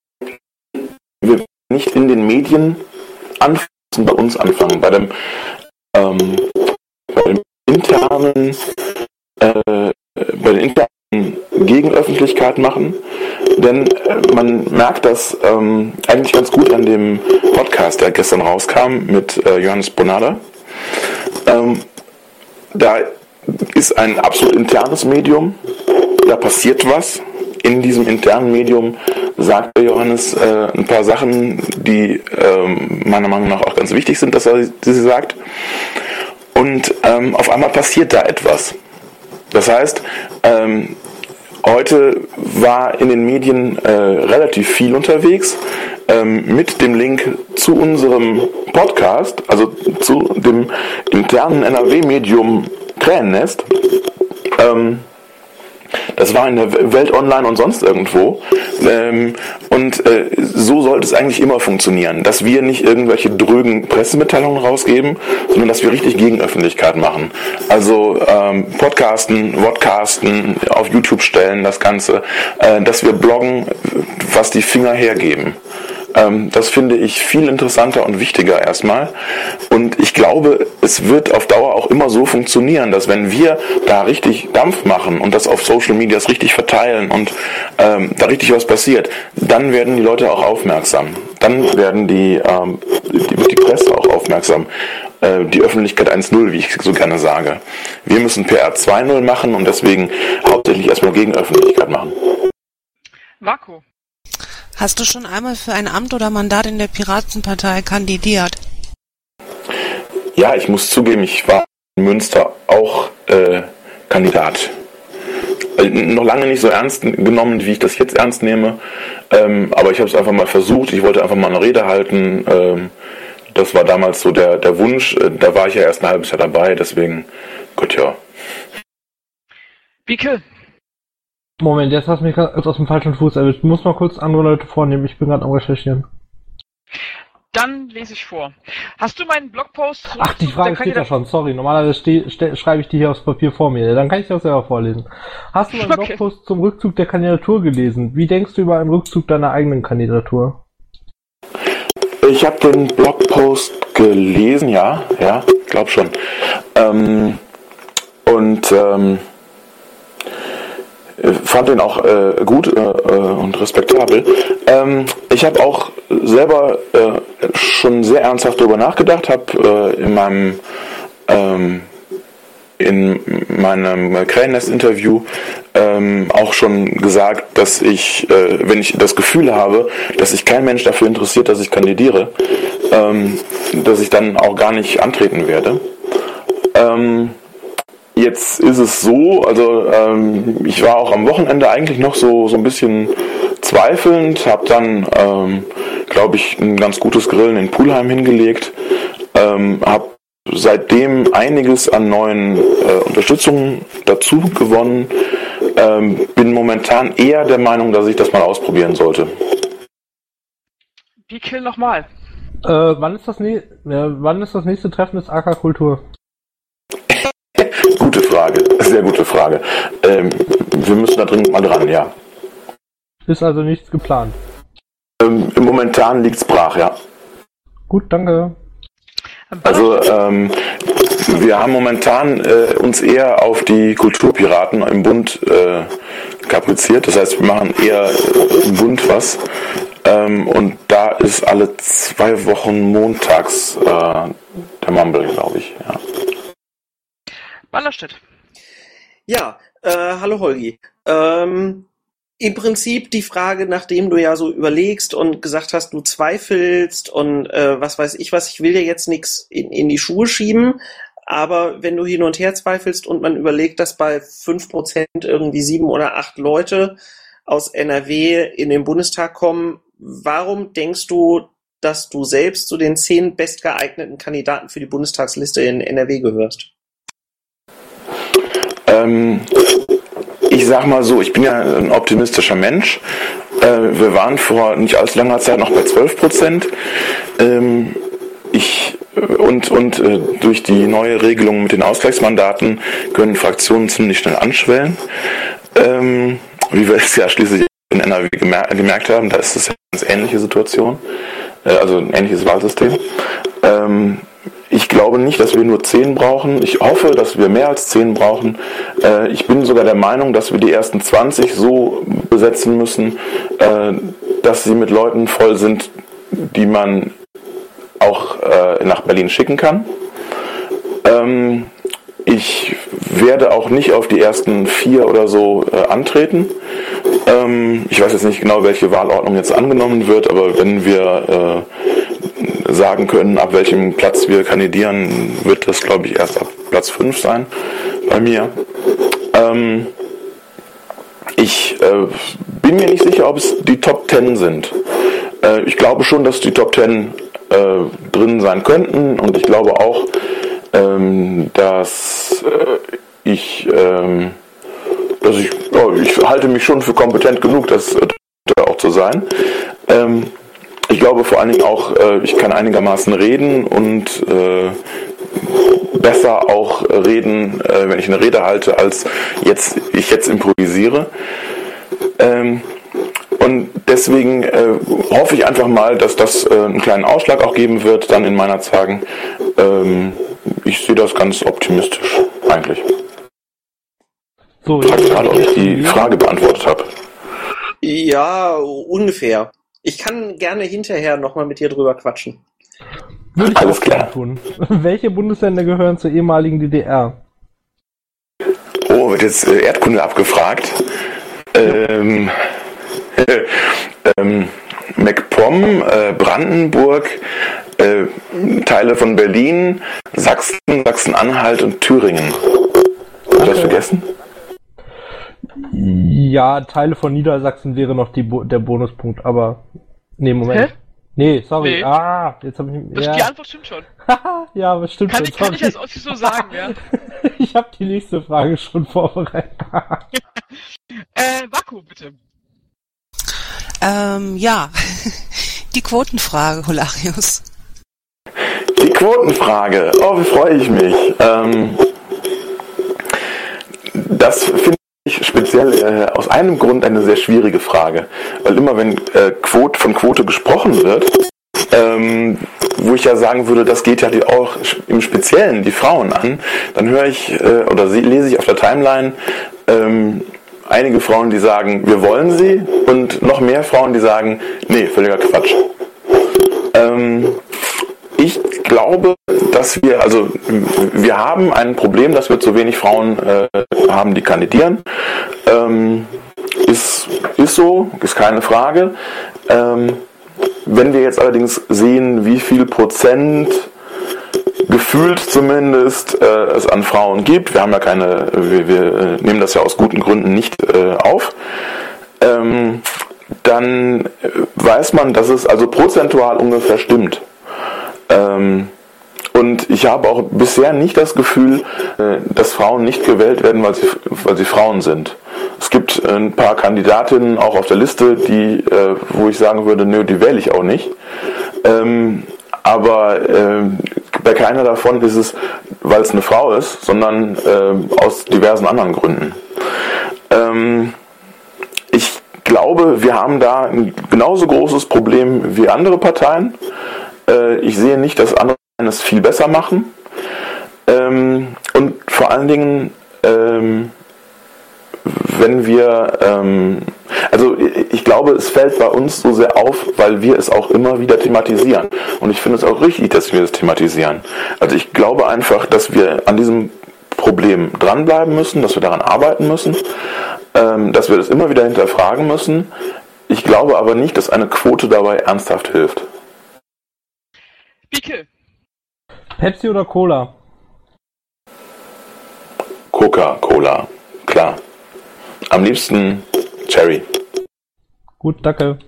wir nicht in den Medien anfangen, bei uns anfangen, bei dem, ähm, bei dem internen, äh, bei den internen Gegenöffentlichkeit machen, denn äh, man merkt das ähm, eigentlich ganz gut an dem Podcast, der gestern rauskam mit äh, Johannes Bonada. Ähm, da ist ein absolut internes Medium, da passiert was. In diesem internen Medium sagt Johannes äh, ein paar Sachen, die ähm, meiner Meinung nach auch ganz wichtig sind, dass er sie sagt. Und ähm, auf einmal passiert da etwas. Das heißt, ähm, heute war in den Medien äh, relativ viel unterwegs ähm, mit dem Link zu unserem Podcast, also zu dem internen NRW-Medium Krähennest. Ähm, das war in der Welt online und sonst irgendwo. Ähm, und äh, so sollte es eigentlich immer funktionieren, dass wir nicht irgendwelche drögen Pressemitteilungen rausgeben, sondern dass wir richtig Gegenöffentlichkeit machen. Also ähm, Podcasten, Vodcasten, auf YouTube stellen das Ganze, äh, dass wir bloggen, was die Finger hergeben. Ähm, das finde ich viel interessanter und wichtiger erstmal. Und ich glaube, es wird auf Dauer auch immer so funktionieren, dass wenn wir da richtig Dampf machen und das auf Social Medias richtig verteilen und ähm, da richtig was passiert, dann werden die Leute auch aufmerksam. Dann werden die, ähm, die, wird die Presse auch aufmerksam äh, die Öffentlichkeit 1.0, wie ich so gerne sage. Wir müssen PR 2.0 machen und deswegen hauptsächlich erstmal Gegenöffentlichkeit machen. Marco. Hast du schon einmal für ein Amt oder Mandat in der Piratenpartei kandidiert? Ja, ich muss zugeben, ich war in Münster auch äh, Kandidat. Äh, noch lange nicht so ernst genommen, wie ich das jetzt ernst nehme, ähm, aber ich habe es einfach mal versucht. Ich wollte einfach mal eine Rede halten. Ähm, das war damals so der, der Wunsch. Äh, da war ich ja erst ein halbes Jahr dabei, deswegen, gut, ja. Bicke. Moment, jetzt hast du mich ganz aus dem falschen Fuß erwischt. Ich muss mal kurz andere Leute vornehmen. Ich bin gerade am Recherchieren. Dann lese ich vor. Hast du meinen Blogpost? Ach, die Frage steht da schon. Sorry, normalerweise schreibe ich die hier aufs Papier vor mir. Dann kann ich das selber vorlesen. Hast du meinen <laughs> okay. Blogpost zum Rückzug der Kandidatur gelesen? Wie denkst du über einen Rückzug deiner eigenen Kandidatur? Ich habe den Blogpost gelesen, ja, ja, glaub schon. Ähm, und ähm, fand den auch äh, gut äh, äh, und respektabel. Ähm, ich habe auch selber äh, schon sehr ernsthaft darüber nachgedacht, habe äh, in meinem ähm, in meinem Krähennest-Interview ähm, auch schon gesagt, dass ich, äh, wenn ich das Gefühl habe, dass sich kein Mensch dafür interessiert, dass ich kandidiere, ähm, dass ich dann auch gar nicht antreten werde. Ähm, Jetzt ist es so, also ähm, ich war auch am Wochenende eigentlich noch so, so ein bisschen zweifelnd, habe dann, ähm, glaube ich, ein ganz gutes Grillen in Pulheim hingelegt, ähm, habe seitdem einiges an neuen äh, Unterstützungen dazu gewonnen, ähm, bin momentan eher der Meinung, dass ich das mal ausprobieren sollte. Wie kill nochmal? Äh, wann ist das, ne äh, wann ist das nächste Treffen des AK Kultur? <laughs> Gute Frage, sehr gute Frage. Ähm, wir müssen da dringend mal dran, ja. Ist also nichts geplant. Ähm, momentan liegt's brach, ja. Gut, danke. Also ähm, wir haben momentan äh, uns eher auf die Kulturpiraten im Bund äh, kapriziert. Das heißt, wir machen eher im Bund was. Ähm, und da ist alle zwei Wochen montags äh, der Mumble, glaube ich. Ja. Wallerstedt. Ja, äh, hallo Holgi. Ähm, Im Prinzip die Frage, nachdem du ja so überlegst und gesagt hast, du zweifelst und äh, was weiß ich was, ich will dir jetzt nichts in, in die Schuhe schieben, aber wenn du hin und her zweifelst und man überlegt, dass bei 5% irgendwie sieben oder acht Leute aus NRW in den Bundestag kommen, warum denkst du, dass du selbst zu den zehn bestgeeigneten Kandidaten für die Bundestagsliste in NRW gehörst? Ähm, ich sag mal so, ich bin ja ein optimistischer Mensch. Äh, wir waren vor nicht allzu langer Zeit noch bei 12 Prozent. Ähm, ich und, und äh, durch die neue Regelung mit den Ausgleichsmandaten können Fraktionen ziemlich schnell anschwellen. Ähm, wie wir es ja schließlich in NRW gemer gemerkt haben, da ist es eine ganz ähnliche Situation, äh, also ein ähnliches Wahlsystem. Ähm, glaube nicht, dass wir nur zehn brauchen. Ich hoffe, dass wir mehr als zehn brauchen. Äh, ich bin sogar der Meinung, dass wir die ersten 20 so besetzen müssen, äh, dass sie mit Leuten voll sind, die man auch äh, nach Berlin schicken kann. Ähm, ich werde auch nicht auf die ersten vier oder so antreten. Ähm, ich weiß jetzt nicht genau, welche Wahlordnung jetzt angenommen wird, aber wenn wir sagen können, ab welchem Platz wir kandidieren, wird das, glaube ich, erst ab Platz 5 sein bei mir. Ähm, ich äh, bin mir nicht sicher, ob es die Top 10 sind. Äh, ich glaube schon, dass die Top 10 äh, drin sein könnten und ich glaube auch, ähm, dass äh, ich, ähm, dass ich, oh, ich halte mich schon für kompetent genug, das äh, auch zu sein. Ähm, ich glaube vor allen Dingen auch, äh, ich kann einigermaßen reden und äh, besser auch reden, äh, wenn ich eine Rede halte, als jetzt ich jetzt improvisiere. Ähm, und deswegen äh, hoffe ich einfach mal, dass das äh, einen kleinen Ausschlag auch geben wird, dann in meiner Zagen. Ähm, ich sehe das ganz optimistisch, eigentlich. So, ich frage gerade, ob ich die Frage beantwortet habe. Ja, ungefähr. Ich kann gerne hinterher nochmal mit dir drüber quatschen. Würde ich Alles auch klar. tun. <laughs> Welche Bundesländer gehören zur ehemaligen DDR? Oh, wird jetzt äh, Erdkunde abgefragt. Ähm, <laughs> ähm, MacPom, äh, Brandenburg, äh, Teile von Berlin, Sachsen, Sachsen-Anhalt und Thüringen. Habe ich das vergessen? Ja, Teile von Niedersachsen wäre noch die Bo der Bonuspunkt, aber nee, Moment. Hä? Nee, sorry. Nee. Ah, jetzt habe ich das, ja. Die Antwort stimmt schon. <laughs> ja, aber stimmt kann, schon. Kann ich das auch nicht so sagen, ja? <laughs> ich habe die nächste Frage schon vorbereitet. <laughs> äh, Vaku, bitte. Ähm, ja, die Quotenfrage, Holarius. Die Quotenfrage, oh, wie freue ich mich. Ähm, das finde ich speziell äh, aus einem Grund eine sehr schwierige Frage. Weil immer wenn äh, Quote, von Quote gesprochen wird, ähm, wo ich ja sagen würde, das geht ja auch im Speziellen die Frauen an, dann höre ich äh, oder lese ich auf der Timeline, ähm, einige Frauen, die sagen, wir wollen sie und noch mehr Frauen, die sagen, nee, völliger Quatsch. Ähm, ich glaube, dass wir, also wir haben ein Problem, dass wir zu wenig Frauen äh, haben, die kandidieren. Ähm, ist, ist so, ist keine Frage. Ähm, wenn wir jetzt allerdings sehen, wie viel Prozent gefühlt zumindest äh, es an Frauen gibt. Wir haben ja keine, wir, wir äh, nehmen das ja aus guten Gründen nicht äh, auf. Ähm, dann weiß man, dass es also prozentual ungefähr stimmt. Ähm, und ich habe auch bisher nicht das Gefühl, äh, dass Frauen nicht gewählt werden, weil sie, weil sie Frauen sind. Es gibt ein paar Kandidatinnen auch auf der Liste, die, äh, wo ich sagen würde, nö, die wähle ich auch nicht. Ähm, aber äh, bei keiner davon ist es, weil es eine Frau ist, sondern aus diversen anderen Gründen. Ähm, ich glaube, wir haben da ein genauso großes Problem wie andere Parteien. Äh, ich sehe nicht, dass andere es viel besser machen. Ähm, und vor allen Dingen ähm, wenn wir, ähm, also ich glaube, es fällt bei uns so sehr auf, weil wir es auch immer wieder thematisieren. Und ich finde es auch richtig, dass wir es thematisieren. Also ich glaube einfach, dass wir an diesem Problem dranbleiben müssen, dass wir daran arbeiten müssen, ähm, dass wir das immer wieder hinterfragen müssen. Ich glaube aber nicht, dass eine Quote dabei ernsthaft hilft. Bicke, Pepsi oder Cola? Coca-Cola, klar. Am liebsten Cherry. Gut, danke.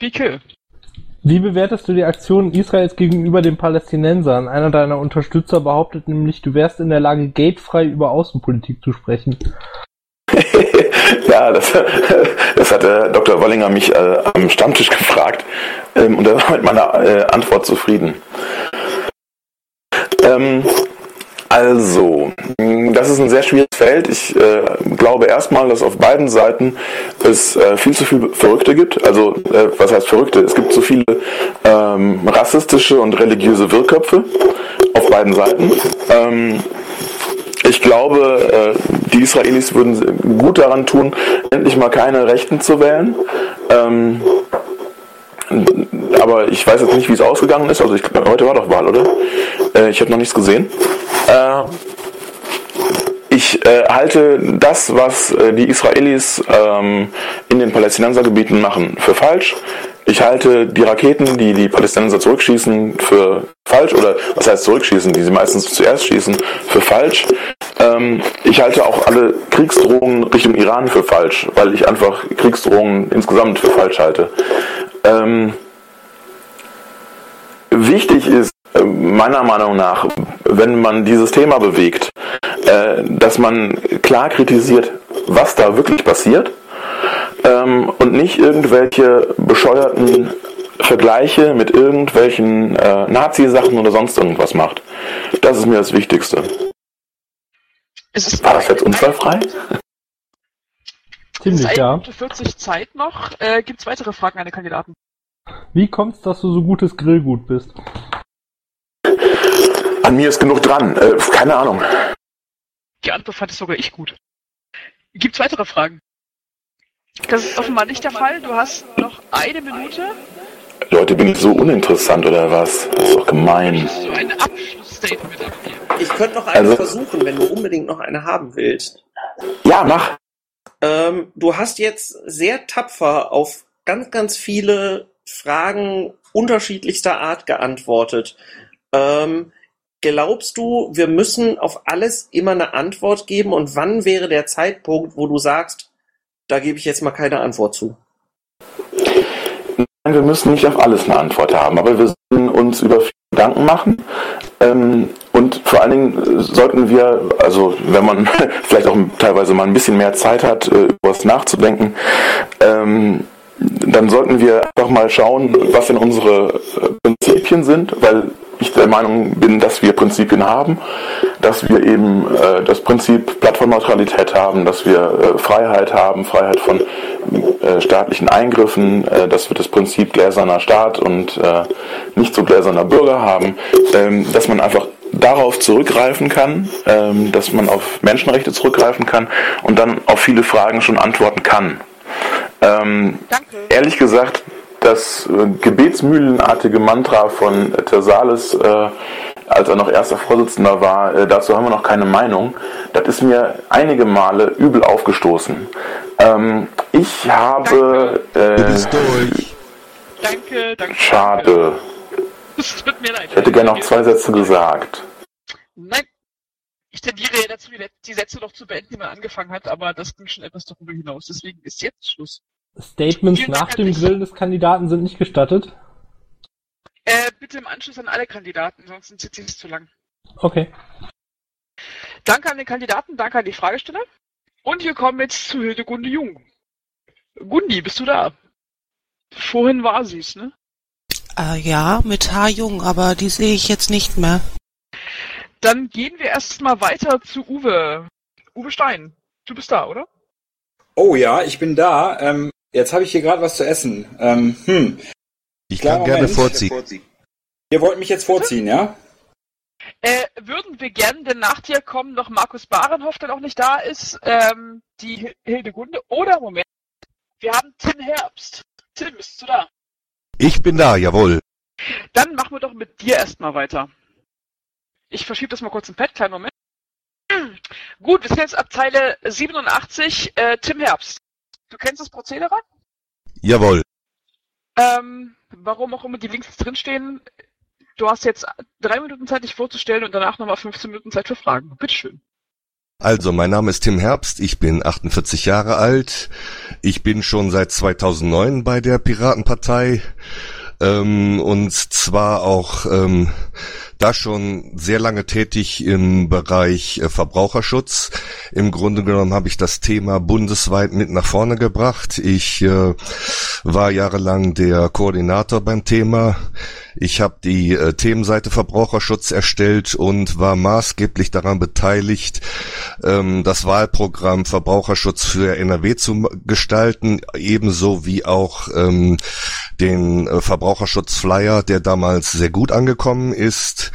Bicke, Wie bewertest du die Aktion Israels gegenüber den Palästinensern? Einer deiner Unterstützer behauptet nämlich, du wärst in der Lage, gatefrei über Außenpolitik zu sprechen. <laughs> ja, das, <laughs> das hat Dr. Wollinger mich äh, am Stammtisch gefragt ähm, und er war mit meiner äh, Antwort zufrieden. Ähm, also, mh, das ist ein sehr schwieriges Feld. Ich äh, glaube erstmal, dass auf beiden Seiten es äh, viel zu viele Verrückte gibt. Also, äh, was heißt Verrückte? Es gibt zu viele ähm, rassistische und religiöse Wirrköpfe auf beiden Seiten. Ähm, ich glaube, äh, die Israelis würden gut daran tun, endlich mal keine Rechten zu wählen. Ähm, aber ich weiß jetzt nicht, wie es ausgegangen ist. Also ich, heute war doch Wahl, oder? Äh, ich habe noch nichts gesehen. Äh, ich halte das, was die Israelis ähm, in den Palästinensergebieten machen, für falsch. Ich halte die Raketen, die die Palästinenser zurückschießen, für falsch. Oder was heißt zurückschießen, die sie meistens zuerst schießen, für falsch. Ähm, ich halte auch alle Kriegsdrohungen Richtung Iran für falsch, weil ich einfach Kriegsdrohungen insgesamt für falsch halte. Ähm, wichtig ist äh, meiner Meinung nach, wenn man dieses Thema bewegt, äh, dass man klar kritisiert, was da wirklich passiert ähm, und nicht irgendwelche bescheuerten Vergleiche mit irgendwelchen äh, Nazi-Sachen oder sonst irgendwas macht. Das ist mir das Wichtigste. es ist War das jetzt unfallfrei? Ziemlich, eine ja. Minute 40 Zeit noch. Äh, Gibt es weitere Fragen an den Kandidaten? Wie kommt's, dass du so gutes Grillgut bist? An mir ist genug dran. Äh, keine Ahnung. Die Antwort fand ich sogar ich gut. Gibt es weitere Fragen? Das ist offenbar nicht der Fall. Du hast noch eine Minute. Leute, bin ich so uninteressant oder was? Das ist doch gemein. So ein Abschlussstatement abgeben. Ich könnte noch eine Also- versuchen, wenn du unbedingt noch eine haben willst. Ja, mach. Ähm, du hast jetzt sehr tapfer auf ganz, ganz viele Fragen unterschiedlichster Art geantwortet. Ähm, glaubst du, wir müssen auf alles immer eine Antwort geben? Und wann wäre der Zeitpunkt, wo du sagst, da gebe ich jetzt mal keine Antwort zu? Wir müssen nicht auf alles eine Antwort haben, aber wir sollten uns über viele Gedanken machen. Ähm, und vor allen Dingen sollten wir, also wenn man <laughs> vielleicht auch teilweise mal ein bisschen mehr Zeit hat, äh, über was nachzudenken, ähm, dann sollten wir einfach mal schauen, was denn unsere äh, Prinzipien sind, weil ich der Meinung bin, dass wir Prinzipien haben, dass wir eben äh, das Prinzip Plattformneutralität haben, dass wir äh, Freiheit haben, Freiheit von äh, staatlichen Eingriffen, äh, dass wir das Prinzip gläserner Staat und äh, nicht so gläserner Bürger haben, ähm, dass man einfach darauf zurückgreifen kann, ähm, dass man auf Menschenrechte zurückgreifen kann und dann auf viele Fragen schon antworten kann. Ähm, Danke. ehrlich gesagt, das äh, gebetsmühlenartige Mantra von äh, Tersales, äh, als er noch erster Vorsitzender war, äh, dazu haben wir noch keine Meinung. Das ist mir einige Male übel aufgestoßen. Ähm, ich habe. Du bist Äh, durch. Danke, danke. schade. Es tut mir leid. Ich hätte gerne noch zwei Sätze gesagt. Nein. Ich tendiere ja dazu, die Sätze noch zu beenden, die man angefangen hat, aber das ging schon etwas darüber hinaus. Deswegen ist jetzt Schluss. Statements nach dem. Grillen des Kandidaten sind nicht gestattet. Äh, bitte im Anschluss an alle Kandidaten, sonst sitze ich zu lang. Okay. Danke an den Kandidaten, danke an die Fragesteller. Und wir kommen jetzt zu Hildegunde Jung. Gundi, bist du da? Vorhin war sie's, ne? Äh, ja, mit H. Jung, aber die sehe ich jetzt nicht mehr. Dann gehen wir erstmal weiter zu Uwe. Uwe Stein, du bist da, oder? Oh ja, ich bin da. Ähm, jetzt habe ich hier gerade was zu essen. Ähm, hm. Ich Klar, kann gerne Moment. vorziehen. Ihr wollt mich jetzt vorziehen, ja? Äh, würden wir gern, denn nach dir kommen noch Markus Barenhoff, der noch nicht da ist, ähm, die Hi- Hildegunde. Oder, Moment, wir haben Tim Herbst. Tim, bist du da? Ich bin da, jawohl. Dann machen wir doch mit dir erstmal weiter. Ich verschiebe das mal kurz im Pad, kleinen Moment. <clears throat> Gut, wir sind jetzt ab Zeile 87. Äh, Tim Herbst. Du kennst das Prozedere? Jawohl. Ähm, warum auch immer die Links drinstehen. Du hast jetzt drei Minuten Zeit, dich vorzustellen und danach nochmal 15 Minuten Zeit für Fragen. Bitteschön. Also, mein Name ist Tim Herbst, ich bin 48 Jahre alt. Ich bin schon seit 2009 bei der Piratenpartei ähm, und zwar auch ähm, da schon sehr lange tätig im Bereich äh, Verbraucherschutz. Im Grunde genommen habe ich das Thema bundesweit mit nach vorne gebracht. Ich äh, war jahrelang der Koordinator beim Thema. Ich habe die äh, Themenseite Verbraucherschutz erstellt und war maßgeblich daran beteiligt, ähm, das Wahlprogramm Verbraucherschutz für NRW zu gestalten, ebenso wie auch ähm, den äh, Verbraucherschutzflyer, der damals sehr gut angekommen ist.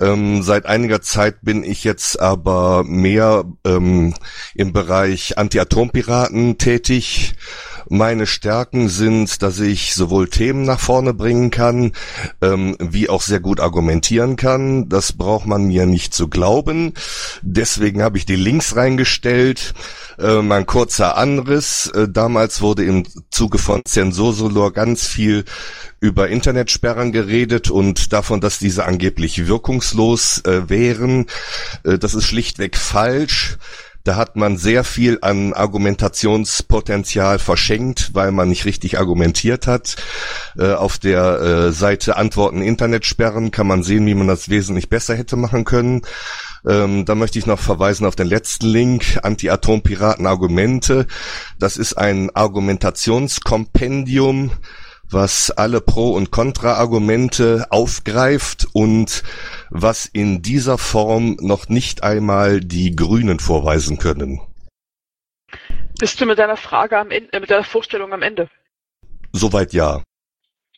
Ähm, seit einiger Zeit bin ich jetzt aber mehr ähm, im Bereich Anti-Atom-Piraten tätig. Meine Stärken sind, dass ich sowohl Themen nach vorne bringen kann, ähm, wie auch sehr gut argumentieren kann. Das braucht man mir nicht zu glauben. Deswegen habe ich die Links reingestellt. Äh, mein kurzer Anriss. Äh, damals wurde im Zuge von Zensursolor ganz viel über Internetsperren geredet und davon, dass diese angeblich wirkungslos äh, wären. Äh, das ist schlichtweg falsch. Da hat man sehr viel an Argumentationspotenzial verschenkt, weil man nicht richtig argumentiert hat. Äh, auf der äh, Seite Antworten Internetsperren kann man sehen, wie man das wesentlich besser hätte machen können. Ähm, da möchte ich noch verweisen auf den letzten Link, Anti-Atom-Piraten Argumente. Das ist ein Argumentationskompendium, was alle Pro- und Kontra-Argumente aufgreift und was in dieser Form noch nicht einmal die Grünen vorweisen können. Bist du mit deiner Frage am Ende, äh, mit deiner Vorstellung am Ende? Soweit ja.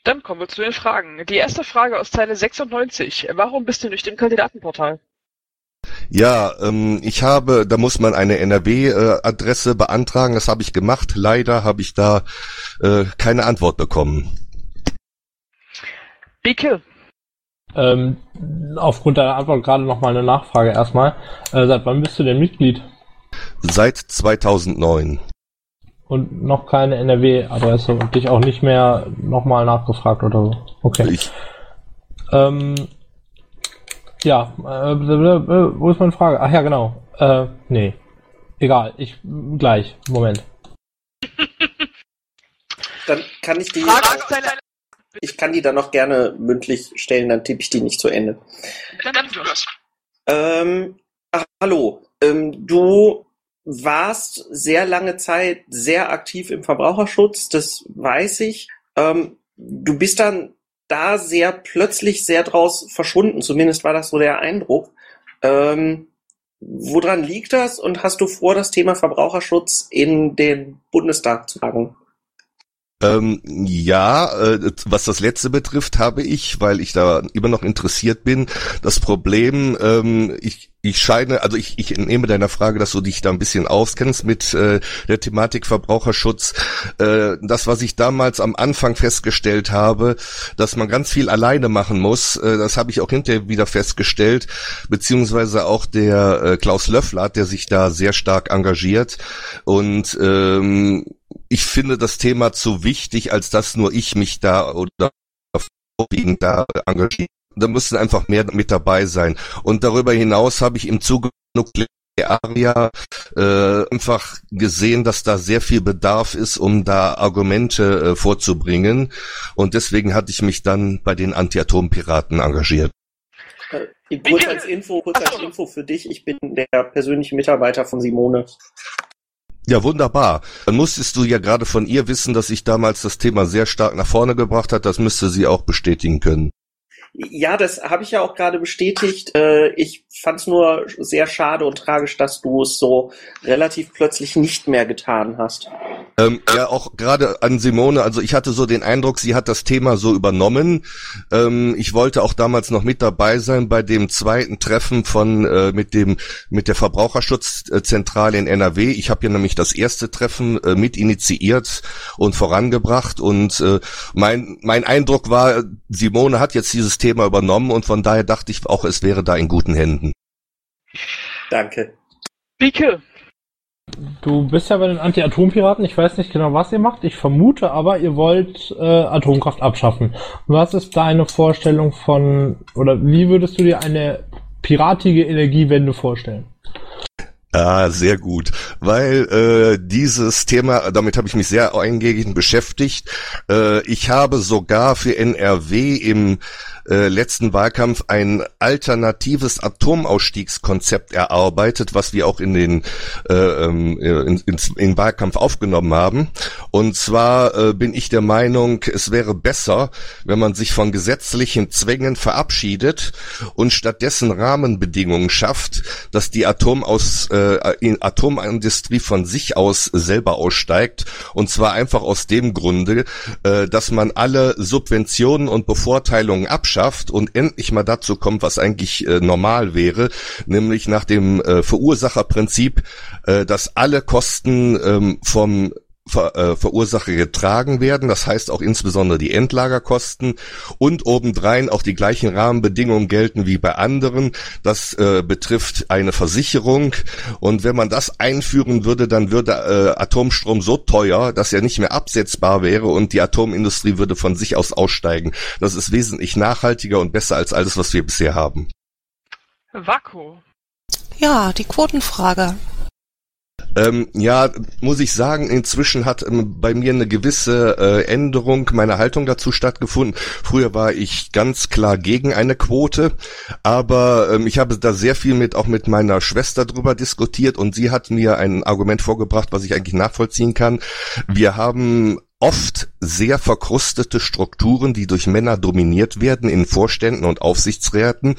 Dann kommen wir zu den Fragen. Die erste Frage aus Zeile 96. Warum bist du nicht im Kandidatenportal? Ja, ähm, ich habe, da muss man eine NRW-Adresse äh, beantragen. Das habe ich gemacht. Leider habe ich da äh, keine Antwort bekommen. Bicke. Ähm, aufgrund deiner Antwort gerade noch mal eine Nachfrage erstmal. Äh, seit wann bist du denn Mitglied? Seit 2009. Und noch keine NRW-Adresse und dich auch nicht mehr nochmal nachgefragt oder so. Okay. Ich, Ähm, ja, äh, äh, wo ist meine Frage? Ach ja, genau. Äh, nee. Egal, ich gleich. Moment. <laughs> Dann kann ich die, Frage ich kann die dann noch gerne mündlich stellen, dann tippe ich die nicht zu Ende. Dann du das. Ähm, ach, hallo. Ähm, du warst sehr lange Zeit sehr aktiv im Verbraucherschutz, das weiß ich. Ähm, du bist dann da sehr plötzlich sehr draus verschwunden, zumindest war das so der Eindruck. Ähm, woran liegt das und hast du vor, das Thema Verbraucherschutz in den Bundestag zu tragen? Ähm, ja, äh, was das letzte betrifft, habe ich, weil ich da immer noch interessiert bin, das Problem, ähm, ich, ich scheine, also ich, ich entnehme deiner Frage, dass du dich da ein bisschen auskennst mit äh, der Thematik Verbraucherschutz. Äh, das, was ich damals am Anfang festgestellt habe, dass man ganz viel alleine machen muss, äh, das habe ich auch hinterher wieder festgestellt, beziehungsweise auch der äh, Klaus Löffler, der sich da sehr stark engagiert und ähm, ich finde das Thema zu wichtig, als dass nur ich mich da oder vorwiegend da engagiere. Da müssen einfach mehr mit dabei sein. Und darüber hinaus habe ich im Zuge Aria äh, einfach gesehen, dass da sehr viel Bedarf ist, um da Argumente äh, vorzubringen. Und deswegen hatte ich mich dann bei den Anti-Atom-Piraten engagiert. Äh, kurz als Info, kurz als Info für dich, ich bin der persönliche Mitarbeiter von Simone. Ja, wunderbar. Dann musstest du ja gerade von ihr wissen, dass sich damals das Thema sehr stark nach vorne gebracht hat. Das müsste sie auch bestätigen können. Ja, das habe ich ja auch gerade bestätigt. Äh, ich fand es nur sehr schade und tragisch, dass du es so relativ plötzlich nicht mehr getan hast. Ähm, ja, auch gerade an Simone, also ich hatte so den Eindruck, sie hat das Thema so übernommen. Ähm, ich wollte auch damals noch mit dabei sein bei dem zweiten Treffen von äh, mit dem mit der Verbraucherschutzzentrale in NRW. Ich habe ja nämlich das erste Treffen äh, mit initiiert und vorangebracht und äh, mein mein Eindruck war, Simone hat jetzt dieses Thema übernommen und von daher dachte ich auch, es wäre da in guten Händen. Danke. Bike. Du bist ja bei den Anti-Atom-Piraten. Ich weiß nicht genau, was ihr macht. Ich vermute aber, ihr wollt äh, Atomkraft abschaffen. Was ist deine Vorstellung von, oder wie würdest du dir eine piratige Energiewende vorstellen? Ah, sehr gut, weil äh, dieses Thema, damit habe ich mich sehr eingehend beschäftigt. Äh, ich habe sogar für NRW im äh, letzten Wahlkampf ein alternatives Atomausstiegskonzept erarbeitet, was wir auch in den äh, ähm, in, in, in Wahlkampf aufgenommen haben. Und zwar äh, bin ich der Meinung, es wäre besser, wenn man sich von gesetzlichen Zwängen verabschiedet und stattdessen Rahmenbedingungen schafft, dass die Atomaus, äh, in Atomindustrie von sich aus selber aussteigt. Und zwar einfach aus dem Grunde, äh, dass man alle Subventionen und Bevorteilungen abschafft und endlich mal dazu kommt, was eigentlich äh, normal wäre, nämlich nach dem äh, Verursacherprinzip, äh, dass alle Kosten ähm, vom Ver, äh, Verursacher getragen werden, das heißt auch insbesondere die Endlagerkosten und obendrein auch die gleichen Rahmenbedingungen gelten wie bei anderen. Das äh, betrifft eine Versicherung und wenn man das einführen würde, dann würde äh, Atomstrom so teuer, dass er nicht mehr absetzbar wäre und die Atomindustrie würde von sich aus aussteigen. Das ist wesentlich nachhaltiger und besser als alles, was wir bisher haben. Vaku. Ja, die Quotenfrage. Ähm, ja, muss ich sagen, inzwischen hat ähm, bei mir eine gewisse äh, Änderung meiner Haltung dazu stattgefunden. Früher war ich ganz klar gegen eine Quote, aber ähm, ich habe da sehr viel mit auch mit meiner Schwester drüber diskutiert und sie hat mir ein Argument vorgebracht, was ich eigentlich nachvollziehen kann. Wir haben oft sehr verkrustete Strukturen, die durch Männer dominiert werden in Vorständen und Aufsichtsräten